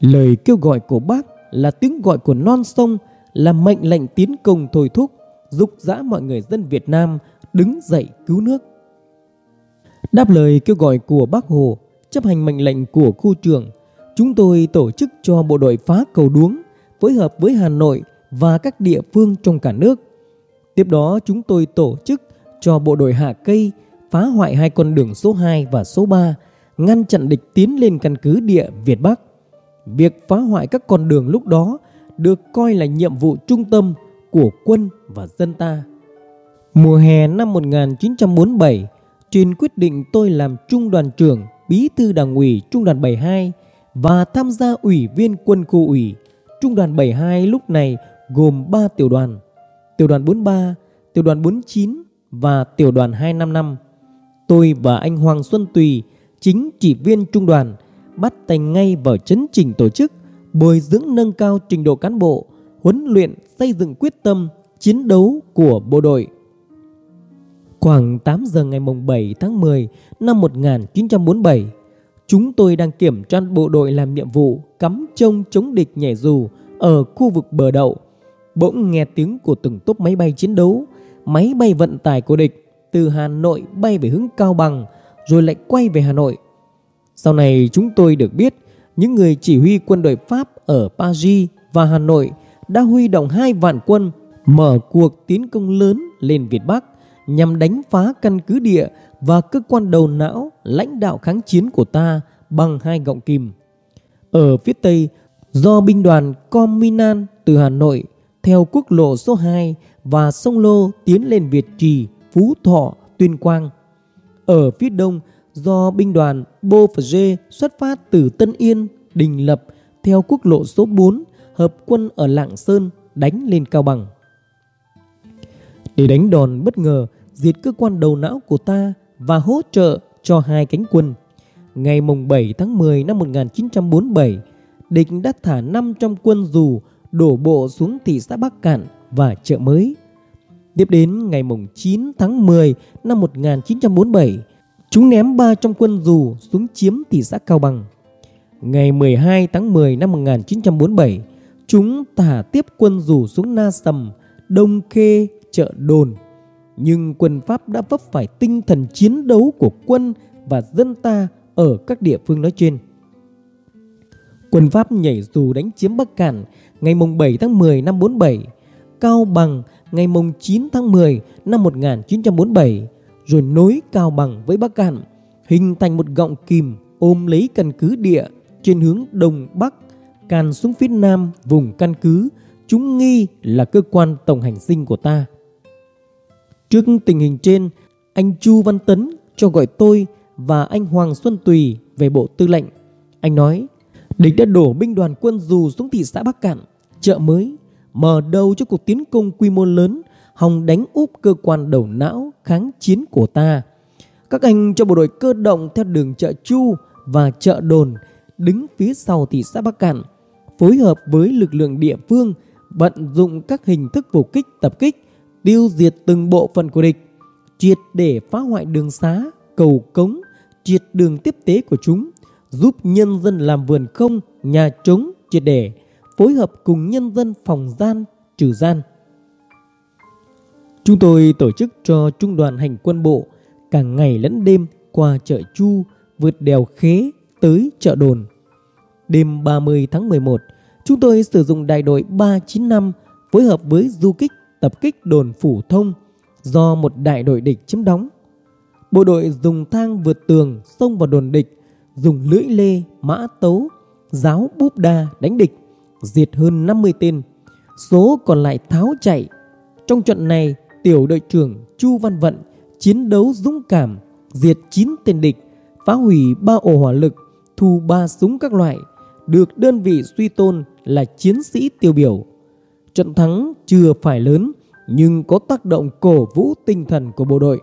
Lời kêu gọi của bác là tiếng gọi của non sông, là mệnh lệnh tiến công thôi thúc, giúp dã mọi người dân Việt Nam đứng dậy cứu nước. Đáp lời kêu gọi của bác Hồ, chấp hành mệnh lệnh của khu trưởng, chúng tôi tổ chức cho bộ đội phá cầu đuống phối hợp với Hà Nội và các địa phương trong cả nước. Tiếp đó chúng tôi tổ chức cho bộ đội hạ cây phá hoại hai con đường số 2 và số 3, ngăn chặn địch tiến lên căn cứ địa Việt Bắc. Việc phá hoại các con đường lúc đó được coi là nhiệm vụ trung tâm của quân và dân ta. Mùa hè năm 1947, trên quyết định tôi làm trung đoàn trưởng, bí thư đảng ủy trung đoàn 72 và tham gia ủy viên quân khu ủy. Trung đoàn 72 lúc này gồm 3 tiểu đoàn, tiểu đoàn 43, tiểu đoàn 49 và tiểu đoàn 255. Tôi và anh Hoàng Xuân Tùy, chính chỉ viên trung đoàn, bắt tay ngay vào chấn chỉnh tổ chức, bồi dưỡng nâng cao trình độ cán bộ, huấn luyện xây dựng quyết tâm chiến đấu của bộ đội. Khoảng 8 giờ ngày 7 tháng 10 năm 1947, chúng tôi đang kiểm tra bộ đội làm nhiệm vụ cắm trông chống địch nhảy dù ở khu vực bờ đậu. Bỗng nghe tiếng của từng tốp máy bay chiến đấu, máy bay vận tải của địch từ Hà Nội bay về hướng Cao Bằng rồi lại quay về Hà Nội. Sau này chúng tôi được biết những người chỉ huy quân đội Pháp ở Paris và Hà Nội đã huy động hai vạn quân mở cuộc tiến công lớn lên Việt Bắc nhằm đánh phá căn cứ địa và cơ quan đầu não lãnh đạo kháng chiến của ta bằng hai gọng kìm. Ở phía Tây, do binh đoàn Cominan từ Hà Nội theo quốc lộ số 2 và sông Lô tiến lên Việt Trì, Phú Thọ, Tuyên Quang. Ở phía đông do binh đoàn Beaufort xuất phát từ Tân Yên, Đình Lập theo quốc lộ số 4 hợp quân ở Lạng Sơn đánh lên Cao Bằng. Để đánh đòn bất ngờ, diệt cơ quan đầu não của ta và hỗ trợ cho hai cánh quân. Ngày mùng 7 tháng 10 năm 1947, địch đã thả 500 quân dù đổ bộ xuống thị xã Bắc Cạn và chợ mới. Tiếp đến ngày mùng 9 tháng 10 năm 1947, chúng ném 300 quân dù xuống chiếm thị xã Cao Bằng. Ngày 12 tháng 10 năm 1947, chúng thả tiếp quân dù xuống Na Sầm, Đông Khê, chợ Đồn. Nhưng quân Pháp đã vấp phải tinh thần chiến đấu của quân và dân ta ở các địa phương nói trên. Quân Pháp nhảy dù đánh chiếm Bắc Cạn ngày 7 tháng 10 năm 47, Cao Bằng ngày 9 tháng 10 năm 1947, rồi nối Cao Bằng với Bắc Cạn, hình thành một gọng kìm ôm lấy căn cứ địa trên hướng Đông Bắc, càn xuống phía Nam vùng căn cứ, chúng nghi là cơ quan tổng hành sinh của ta. Trước tình hình trên, anh Chu Văn Tấn cho gọi tôi và anh Hoàng Xuân Tùy về bộ tư lệnh. Anh nói, địch đã đổ binh đoàn quân dù xuống thị xã Bắc Cạn, chợ mới, mở đầu cho cuộc tiến công quy mô lớn, hòng đánh úp cơ quan đầu não kháng chiến của ta. Các anh cho bộ đội cơ động theo đường chợ Chu và chợ Đồn đứng phía sau thị xã Bắc Cạn, phối hợp với lực lượng địa phương vận dụng các hình thức phục kích tập kích, tiêu diệt từng bộ phận của địch, triệt để phá hoại đường xá, cầu cống, triệt đường tiếp tế của chúng, giúp nhân dân làm vườn không, nhà trống triệt để, phối hợp cùng nhân dân phòng gian, trừ gian. Chúng tôi tổ chức cho trung đoàn hành quân bộ cả ngày lẫn đêm qua chợ Chu, vượt đèo Khế tới chợ Đồn. Đêm 30 tháng 11, chúng tôi sử dụng đại đội 395 phối hợp với du kích tập kích đồn phủ thông do một đại đội địch chiếm đóng. Bộ đội dùng thang vượt tường xông vào đồn địch, dùng lưỡi lê, mã tấu, giáo búp đa đánh địch, diệt hơn 50 tên. Số còn lại tháo chạy. Trong trận này, tiểu đội trưởng Chu Văn Vận chiến đấu dũng cảm, diệt 9 tên địch, phá hủy 3 ổ hỏa lực, thu 3 súng các loại, được đơn vị suy tôn là chiến sĩ tiêu biểu. Trận thắng chưa phải lớn nhưng có tác động cổ vũ tinh thần của bộ đội.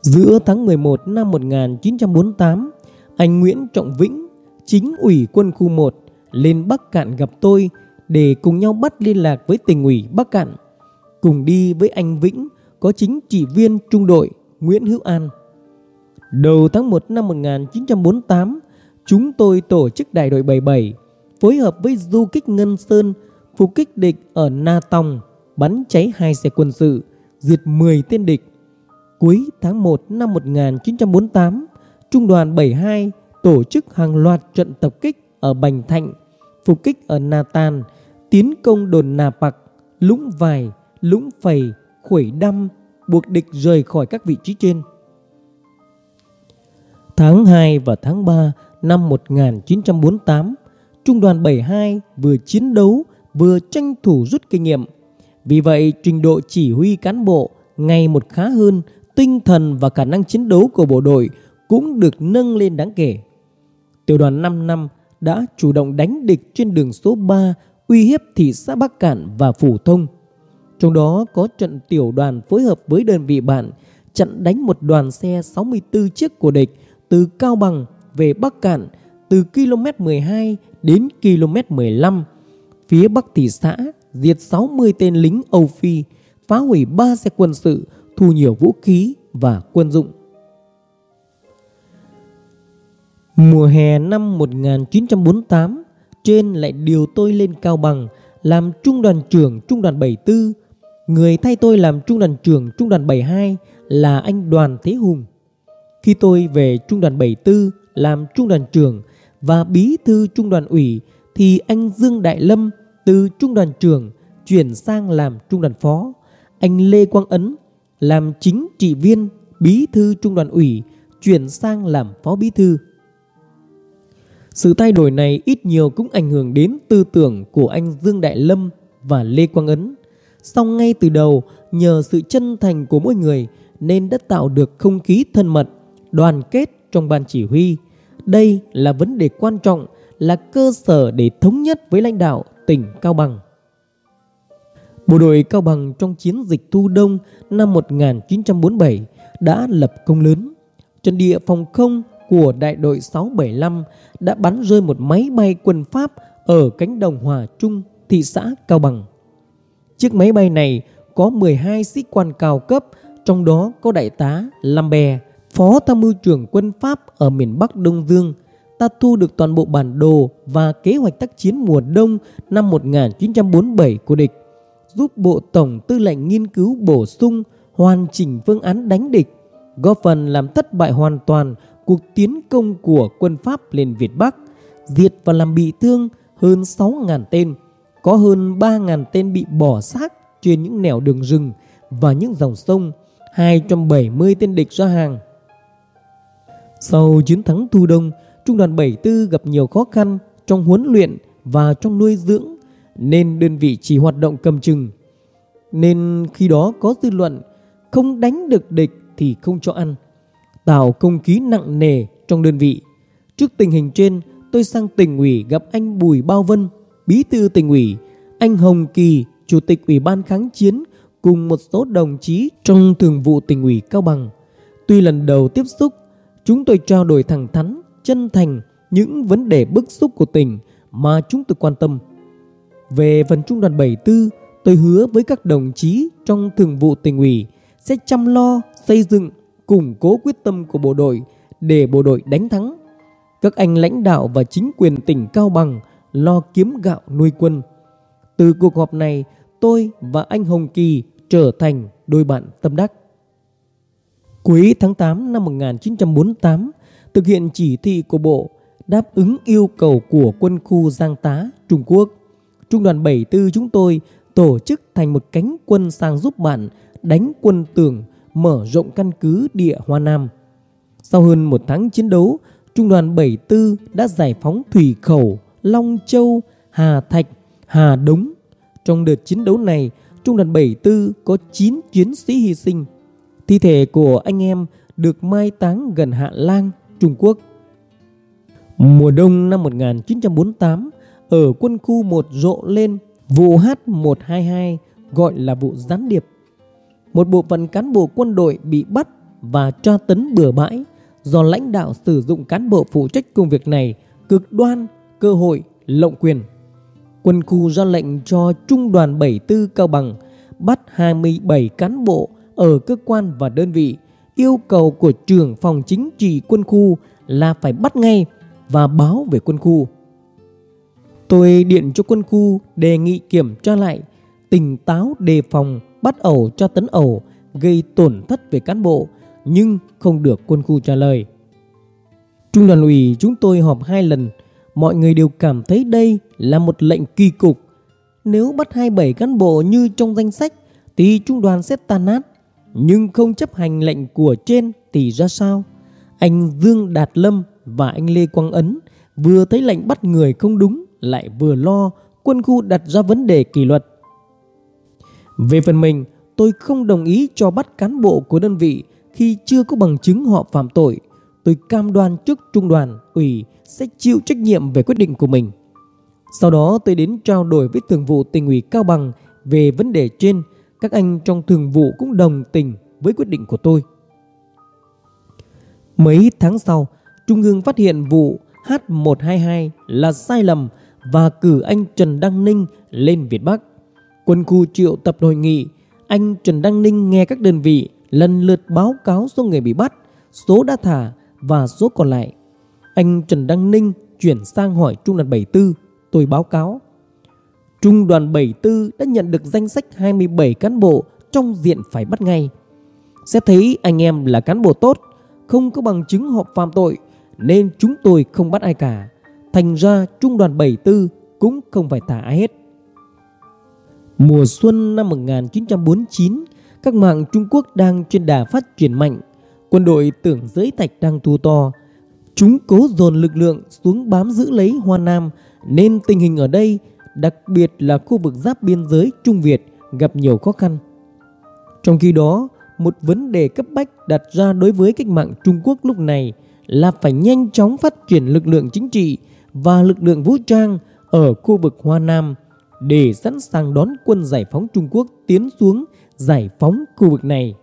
Giữa tháng 11 năm 1948, anh Nguyễn Trọng Vĩnh, chính ủy quân khu 1, lên Bắc Cạn gặp tôi để cùng nhau bắt liên lạc với tỉnh ủy Bắc Cạn. Cùng đi với anh Vĩnh có chính trị viên trung đội Nguyễn Hữu An. Đầu tháng 1 năm 1948, chúng tôi tổ chức đại đội 77 phối hợp với du kích Ngân Sơn phục kích địch ở Na Tòng, bắn cháy hai xe quân sự, diệt 10 tên địch. Cuối tháng 1 năm 1948, Trung đoàn 72 tổ chức hàng loạt trận tập kích ở Bành Thạnh, phục kích ở Na Tàn, tiến công đồn Nà Pặc, Lũng Vài, Lũng Phầy, Khuẩy Đăm, buộc địch rời khỏi các vị trí trên. Tháng 2 và tháng 3 năm 1948, Trung đoàn 72 vừa chiến đấu vừa tranh thủ rút kinh nghiệm. Vì vậy, trình độ chỉ huy cán bộ ngày một khá hơn, tinh thần và khả năng chiến đấu của bộ đội cũng được nâng lên đáng kể. Tiểu đoàn 5 năm đã chủ động đánh địch trên đường số 3 uy hiếp thị xã Bắc Cạn và Phủ Thông. Trong đó có trận tiểu đoàn phối hợp với đơn vị bạn chặn đánh một đoàn xe 64 chiếc của địch từ Cao Bằng về Bắc Cạn từ km 12 đến km 15 phía bắc thị xã diệt 60 tên lính Âu Phi, phá hủy 3 xe quân sự, thu nhiều vũ khí và quân dụng. Mùa hè năm 1948, trên lại điều tôi lên Cao Bằng làm trung đoàn trưởng trung đoàn 74. Người thay tôi làm trung đoàn trưởng trung đoàn 72 là anh Đoàn Thế Hùng. Khi tôi về trung đoàn 74 làm trung đoàn trưởng và bí thư trung đoàn ủy thì anh Dương Đại Lâm từ trung đoàn trưởng chuyển sang làm trung đoàn phó. Anh Lê Quang Ấn làm chính trị viên bí thư trung đoàn ủy chuyển sang làm phó bí thư. Sự thay đổi này ít nhiều cũng ảnh hưởng đến tư tưởng của anh Dương Đại Lâm và Lê Quang Ấn. Song ngay từ đầu, nhờ sự chân thành của mỗi người nên đã tạo được không khí thân mật, đoàn kết trong ban chỉ huy. Đây là vấn đề quan trọng, là cơ sở để thống nhất với lãnh đạo tỉnh Cao Bằng. Bộ đội Cao Bằng trong chiến dịch Thu Đông năm 1947 đã lập công lớn. Trận địa phòng không của đại đội 675 đã bắn rơi một máy bay quân Pháp ở cánh đồng Hòa Trung, thị xã Cao Bằng. Chiếc máy bay này có 12 sĩ quan cao cấp, trong đó có đại tá Lambert, phó tham mưu trưởng quân Pháp ở miền Bắc Đông Dương. Ta thu được toàn bộ bản đồ và kế hoạch tác chiến mùa đông năm 1947 của địch, giúp Bộ Tổng Tư lệnh nghiên cứu bổ sung hoàn chỉnh phương án đánh địch, góp phần làm thất bại hoàn toàn cuộc tiến công của quân Pháp lên Việt Bắc, diệt và làm bị thương hơn 6.000 tên, có hơn 3.000 tên bị bỏ xác trên những nẻo đường rừng và những dòng sông, 270 tên địch ra hàng. Sau chiến thắng Thu Đông, Trung đoàn 74 gặp nhiều khó khăn trong huấn luyện và trong nuôi dưỡng, nên đơn vị chỉ hoạt động cầm chừng. Nên khi đó có dư luận, không đánh được địch thì không cho ăn tạo không khí nặng nề trong đơn vị. Trước tình hình trên, tôi sang tỉnh ủy gặp anh Bùi Bao Vân, bí thư tỉnh ủy, anh Hồng Kỳ, chủ tịch ủy ban kháng chiến cùng một số đồng chí trong thường vụ tỉnh ủy Cao Bằng. Tuy lần đầu tiếp xúc, chúng tôi trao đổi thẳng thắn, chân thành những vấn đề bức xúc của tỉnh mà chúng tôi quan tâm. Về phần trung đoàn 74, tôi hứa với các đồng chí trong thường vụ tỉnh ủy sẽ chăm lo xây dựng củng cố quyết tâm của bộ đội để bộ đội đánh thắng. Các anh lãnh đạo và chính quyền tỉnh Cao Bằng lo kiếm gạo nuôi quân. Từ cuộc họp này, tôi và anh Hồng Kỳ trở thành đôi bạn tâm đắc. Cuối tháng 8 năm 1948, thực hiện chỉ thị của Bộ đáp ứng yêu cầu của quân khu Giang Tá, Trung Quốc. Trung đoàn 74 chúng tôi tổ chức thành một cánh quân sang giúp bạn đánh quân tường mở rộng căn cứ địa Hoa Nam. Sau hơn một tháng chiến đấu, Trung đoàn 74 đã giải phóng Thủy Khẩu, Long Châu, Hà Thạch, Hà Đống. Trong đợt chiến đấu này, Trung đoàn 74 có 9 chiến sĩ hy sinh. Thi thể của anh em được mai táng gần Hạ Lang, Trung Quốc. Mùa đông năm 1948, ở quân khu 1 rộ lên vụ H122 gọi là vụ gián điệp một bộ phận cán bộ quân đội bị bắt và tra tấn bừa bãi do lãnh đạo sử dụng cán bộ phụ trách công việc này cực đoan, cơ hội, lộng quyền. Quân khu ra lệnh cho Trung đoàn 74 Cao Bằng bắt 27 cán bộ ở cơ quan và đơn vị. Yêu cầu của trưởng phòng chính trị quân khu là phải bắt ngay và báo về quân khu. Tôi điện cho quân khu đề nghị kiểm tra lại, tỉnh táo đề phòng bắt ẩu cho tấn ẩu gây tổn thất về cán bộ nhưng không được quân khu trả lời. Trung đoàn ủy chúng tôi họp hai lần, mọi người đều cảm thấy đây là một lệnh kỳ cục. Nếu bắt 27 cán bộ như trong danh sách thì trung đoàn sẽ tan nát, nhưng không chấp hành lệnh của trên thì ra sao? Anh Dương Đạt Lâm và anh Lê Quang Ấn vừa thấy lệnh bắt người không đúng lại vừa lo quân khu đặt ra vấn đề kỷ luật về phần mình, tôi không đồng ý cho bắt cán bộ của đơn vị khi chưa có bằng chứng họ phạm tội. Tôi cam đoan trước trung đoàn, ủy sẽ chịu trách nhiệm về quyết định của mình. Sau đó tôi đến trao đổi với thường vụ tỉnh ủy Cao Bằng về vấn đề trên. Các anh trong thường vụ cũng đồng tình với quyết định của tôi. Mấy tháng sau, Trung ương phát hiện vụ H122 là sai lầm và cử anh Trần Đăng Ninh lên Việt Bắc. Quân khu triệu tập hội nghị, anh Trần Đăng Ninh nghe các đơn vị lần lượt báo cáo số người bị bắt, số đã thả và số còn lại. Anh Trần Đăng Ninh chuyển sang hỏi Trung đoàn 74, tôi báo cáo. Trung đoàn 74 đã nhận được danh sách 27 cán bộ trong diện phải bắt ngay. Xét thấy anh em là cán bộ tốt, không có bằng chứng họ phạm tội, nên chúng tôi không bắt ai cả. Thành ra Trung đoàn 74 cũng không phải thả ai hết. Mùa xuân năm 1949, các mạng Trung Quốc đang trên đà phát triển mạnh. Quân đội tưởng giới thạch đang thu to. Chúng cố dồn lực lượng xuống bám giữ lấy Hoa Nam nên tình hình ở đây, đặc biệt là khu vực giáp biên giới Trung Việt gặp nhiều khó khăn. Trong khi đó, một vấn đề cấp bách đặt ra đối với cách mạng Trung Quốc lúc này là phải nhanh chóng phát triển lực lượng chính trị và lực lượng vũ trang ở khu vực Hoa Nam để sẵn sàng đón quân giải phóng Trung Quốc tiến xuống giải phóng khu vực này.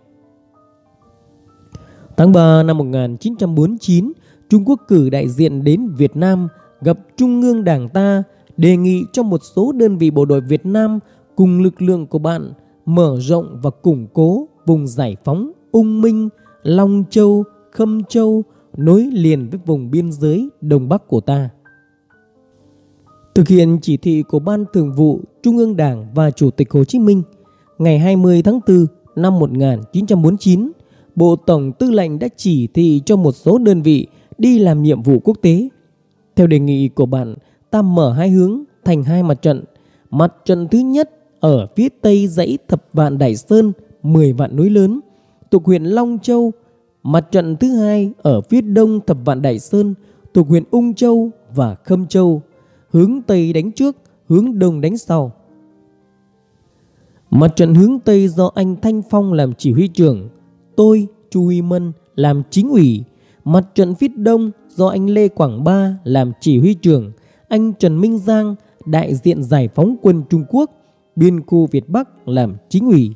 Tháng 3 năm 1949, Trung Quốc cử đại diện đến Việt Nam gặp Trung ương Đảng ta đề nghị cho một số đơn vị bộ đội Việt Nam cùng lực lượng của bạn mở rộng và củng cố vùng giải phóng Ung Minh, Long Châu, Khâm Châu nối liền với vùng biên giới Đông Bắc của ta. Thực hiện chỉ thị của Ban Thường vụ Trung ương Đảng và Chủ tịch Hồ Chí Minh ngày 20 tháng 4 năm 1949, Bộ Tổng Tư lệnh đã chỉ thị cho một số đơn vị đi làm nhiệm vụ quốc tế. Theo đề nghị của bạn, ta mở hai hướng thành hai mặt trận. Mặt trận thứ nhất ở phía tây dãy Thập Vạn Đại Sơn, 10 vạn núi lớn, thuộc huyện Long Châu. Mặt trận thứ hai ở phía đông Thập Vạn Đại Sơn, thuộc huyện Ung Châu và Khâm Châu, hướng tây đánh trước, hướng đông đánh sau. Mặt trận hướng tây do anh Thanh Phong làm chỉ huy trưởng, tôi, Chu Huy Mân làm chính ủy. Mặt trận phía đông do anh Lê Quảng Ba làm chỉ huy trưởng, anh Trần Minh Giang đại diện giải phóng quân Trung Quốc, biên khu Việt Bắc làm chính ủy.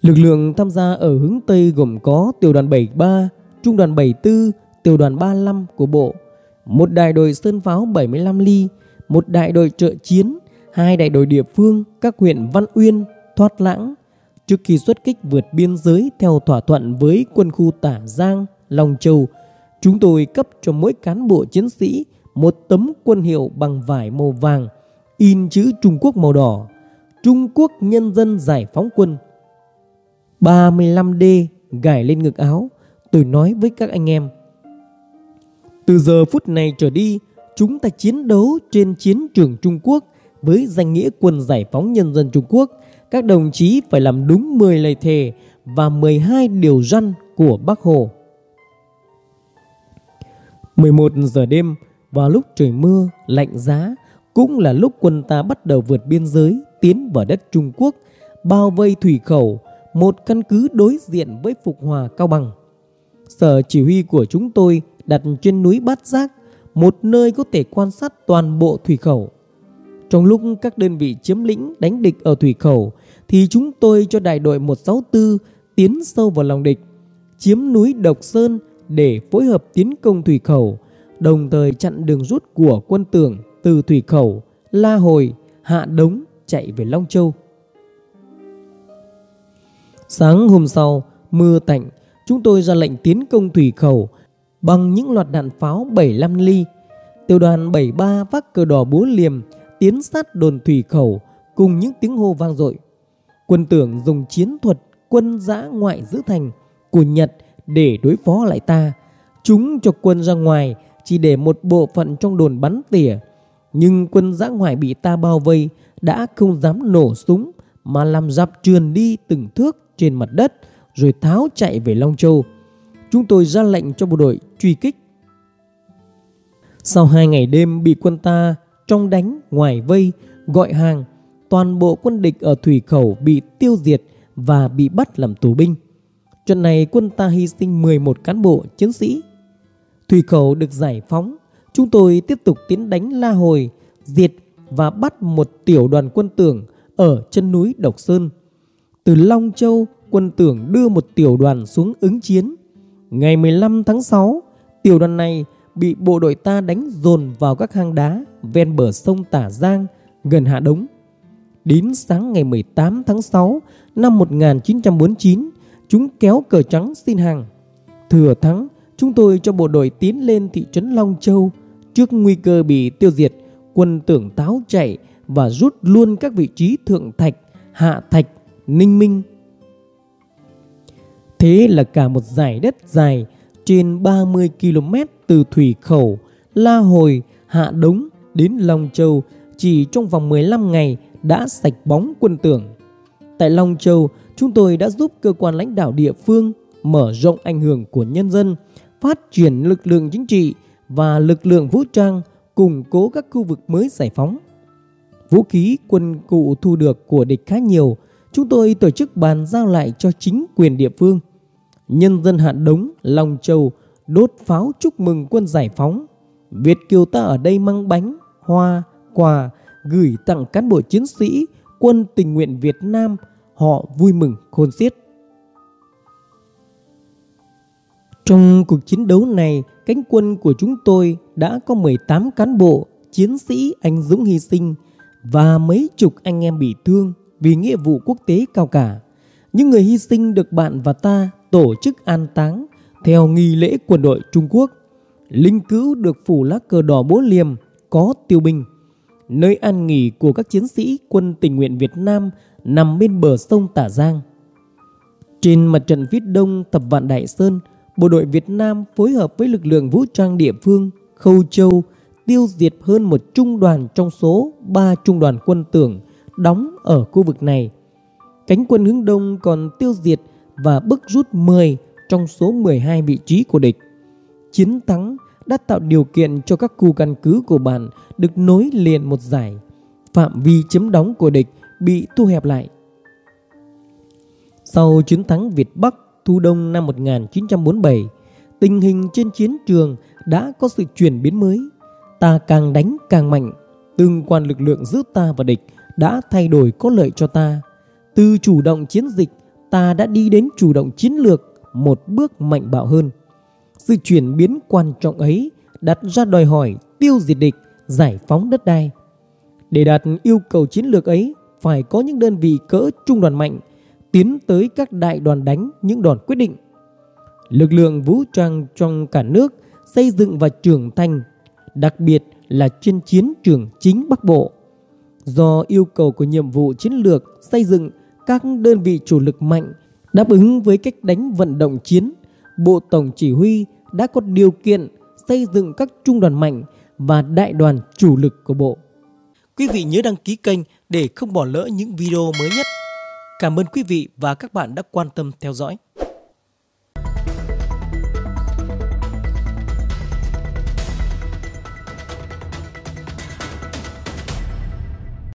Lực lượng tham gia ở hướng Tây gồm có tiểu đoàn 73, trung đoàn 74, tiểu đoàn 35 của Bộ, một đại đội sơn pháo 75 ly, một đại đội trợ chiến, hai đại đội địa phương các huyện Văn Uyên, Thoát Lãng. Trước khi xuất kích vượt biên giới theo thỏa thuận với quân khu Tả Giang, Long Châu, chúng tôi cấp cho mỗi cán bộ chiến sĩ một tấm quân hiệu bằng vải màu vàng, in chữ Trung Quốc màu đỏ, Trung Quốc Nhân dân Giải phóng quân. 35D gài lên ngực áo, tôi nói với các anh em. Từ giờ phút này trở đi, chúng ta chiến đấu trên chiến trường Trung Quốc với danh nghĩa quân giải phóng nhân dân Trung Quốc. Các đồng chí phải làm đúng 10 lời thề và 12 điều răn của Bác Hồ. 11 giờ đêm, vào lúc trời mưa, lạnh giá, cũng là lúc quân ta bắt đầu vượt biên giới tiến vào đất Trung Quốc, bao vây thủy khẩu, một căn cứ đối diện với Phục Hòa Cao Bằng. Sở chỉ huy của chúng tôi đặt trên núi Bát Giác, một nơi có thể quan sát toàn bộ thủy khẩu. Trong lúc các đơn vị chiếm lĩnh đánh địch ở thủy khẩu, thì chúng tôi cho đại đội 164 tiến sâu vào lòng địch, chiếm núi Độc Sơn để phối hợp tiến công thủy khẩu, đồng thời chặn đường rút của quân tưởng từ thủy khẩu, La Hồi, Hạ Đống chạy về Long Châu. Sáng hôm sau, mưa tạnh, chúng tôi ra lệnh tiến công thủy khẩu bằng những loạt đạn pháo 75 ly. Tiểu đoàn 73 vác cờ đỏ búa liềm tiến sát đồn thủy khẩu cùng những tiếng hô vang dội. Quân tưởng dùng chiến thuật quân giã ngoại giữ thành của Nhật để đối phó lại ta. Chúng cho quân ra ngoài chỉ để một bộ phận trong đồn bắn tỉa. Nhưng quân giã ngoại bị ta bao vây đã không dám nổ súng mà làm dạp trườn đi từng thước trên mặt đất rồi tháo chạy về Long Châu. Chúng tôi ra lệnh cho bộ đội truy kích. Sau hai ngày đêm bị quân ta trong đánh ngoài vây gọi hàng, toàn bộ quân địch ở thủy khẩu bị tiêu diệt và bị bắt làm tù binh. Trận này quân ta hy sinh 11 cán bộ chiến sĩ. Thủy khẩu được giải phóng, chúng tôi tiếp tục tiến đánh La Hồi, diệt và bắt một tiểu đoàn quân tưởng ở chân núi Độc Sơn. Từ Long Châu, quân tưởng đưa một tiểu đoàn xuống ứng chiến. Ngày 15 tháng 6, tiểu đoàn này bị bộ đội ta đánh dồn vào các hang đá ven bờ sông Tả Giang gần Hạ Đống. Đến sáng ngày 18 tháng 6 năm 1949, chúng kéo cờ trắng xin hàng. Thừa thắng, chúng tôi cho bộ đội tiến lên thị trấn Long Châu. Trước nguy cơ bị tiêu diệt, quân tưởng táo chạy và rút luôn các vị trí Thượng Thạch, Hạ Thạch, Ninh Minh. Thế là cả một giải đất dài trên 30 km từ Thủy Khẩu, La Hồi, Hạ Đống đến Long Châu chỉ trong vòng 15 ngày đã sạch bóng quân tưởng. Tại Long Châu, chúng tôi đã giúp cơ quan lãnh đạo địa phương mở rộng ảnh hưởng của nhân dân, phát triển lực lượng chính trị và lực lượng vũ trang củng cố các khu vực mới giải phóng. Vũ khí quân cụ thu được của địch khá nhiều, chúng tôi tổ chức bàn giao lại cho chính quyền địa phương. Nhân dân Hạ Đống, Long Châu đốt pháo chúc mừng quân giải phóng. Việt Kiều ta ở đây mang bánh, hoa, quà gửi tặng cán bộ chiến sĩ quân tình nguyện Việt Nam, họ vui mừng khôn xiết. Trong cuộc chiến đấu này, cánh quân của chúng tôi đã có 18 cán bộ, chiến sĩ anh dũng hy sinh và mấy chục anh em bị thương vì nghĩa vụ quốc tế cao cả. Những người hy sinh được bạn và ta tổ chức an táng theo nghi lễ quân đội Trung Quốc. Linh cữu được phủ lá cờ đỏ bốn liềm có tiêu binh. Nơi an nghỉ của các chiến sĩ quân tình nguyện Việt Nam nằm bên bờ sông Tả Giang. Trên mặt trận phía đông tập vạn Đại Sơn, bộ đội Việt Nam phối hợp với lực lượng vũ trang địa phương Khâu Châu tiêu diệt hơn một trung đoàn trong số 3 trung đoàn quân tưởng đóng ở khu vực này. Cánh quân hướng đông còn tiêu diệt và bức rút 10 trong số 12 vị trí của địch. Chiến thắng đã tạo điều kiện cho các khu căn cứ của bạn được nối liền một giải. Phạm vi chiếm đóng của địch bị thu hẹp lại. Sau chiến thắng Việt Bắc thu đông năm 1947, tình hình trên chiến trường đã có sự chuyển biến mới. Ta càng đánh càng mạnh, từng quan lực lượng giữa ta và địch đã thay đổi có lợi cho ta. Từ chủ động chiến dịch, ta đã đi đến chủ động chiến lược một bước mạnh bạo hơn. Sự chuyển biến quan trọng ấy đặt ra đòi hỏi tiêu diệt địch, giải phóng đất đai. Để đạt yêu cầu chiến lược ấy, phải có những đơn vị cỡ trung đoàn mạnh, tiến tới các đại đoàn đánh những đòn quyết định. Lực lượng vũ trang trong cả nước xây dựng và trưởng thành, đặc biệt là trên chiến trường chính Bắc Bộ. Do yêu cầu của nhiệm vụ chiến lược xây dựng các đơn vị chủ lực mạnh Đáp ứng với cách đánh vận động chiến, Bộ Tổng Chỉ huy đã có điều kiện xây dựng các trung đoàn mạnh và đại đoàn chủ lực của Bộ. Quý vị nhớ đăng ký kênh để không bỏ lỡ những video mới nhất. Cảm ơn quý vị và các bạn đã quan tâm theo dõi.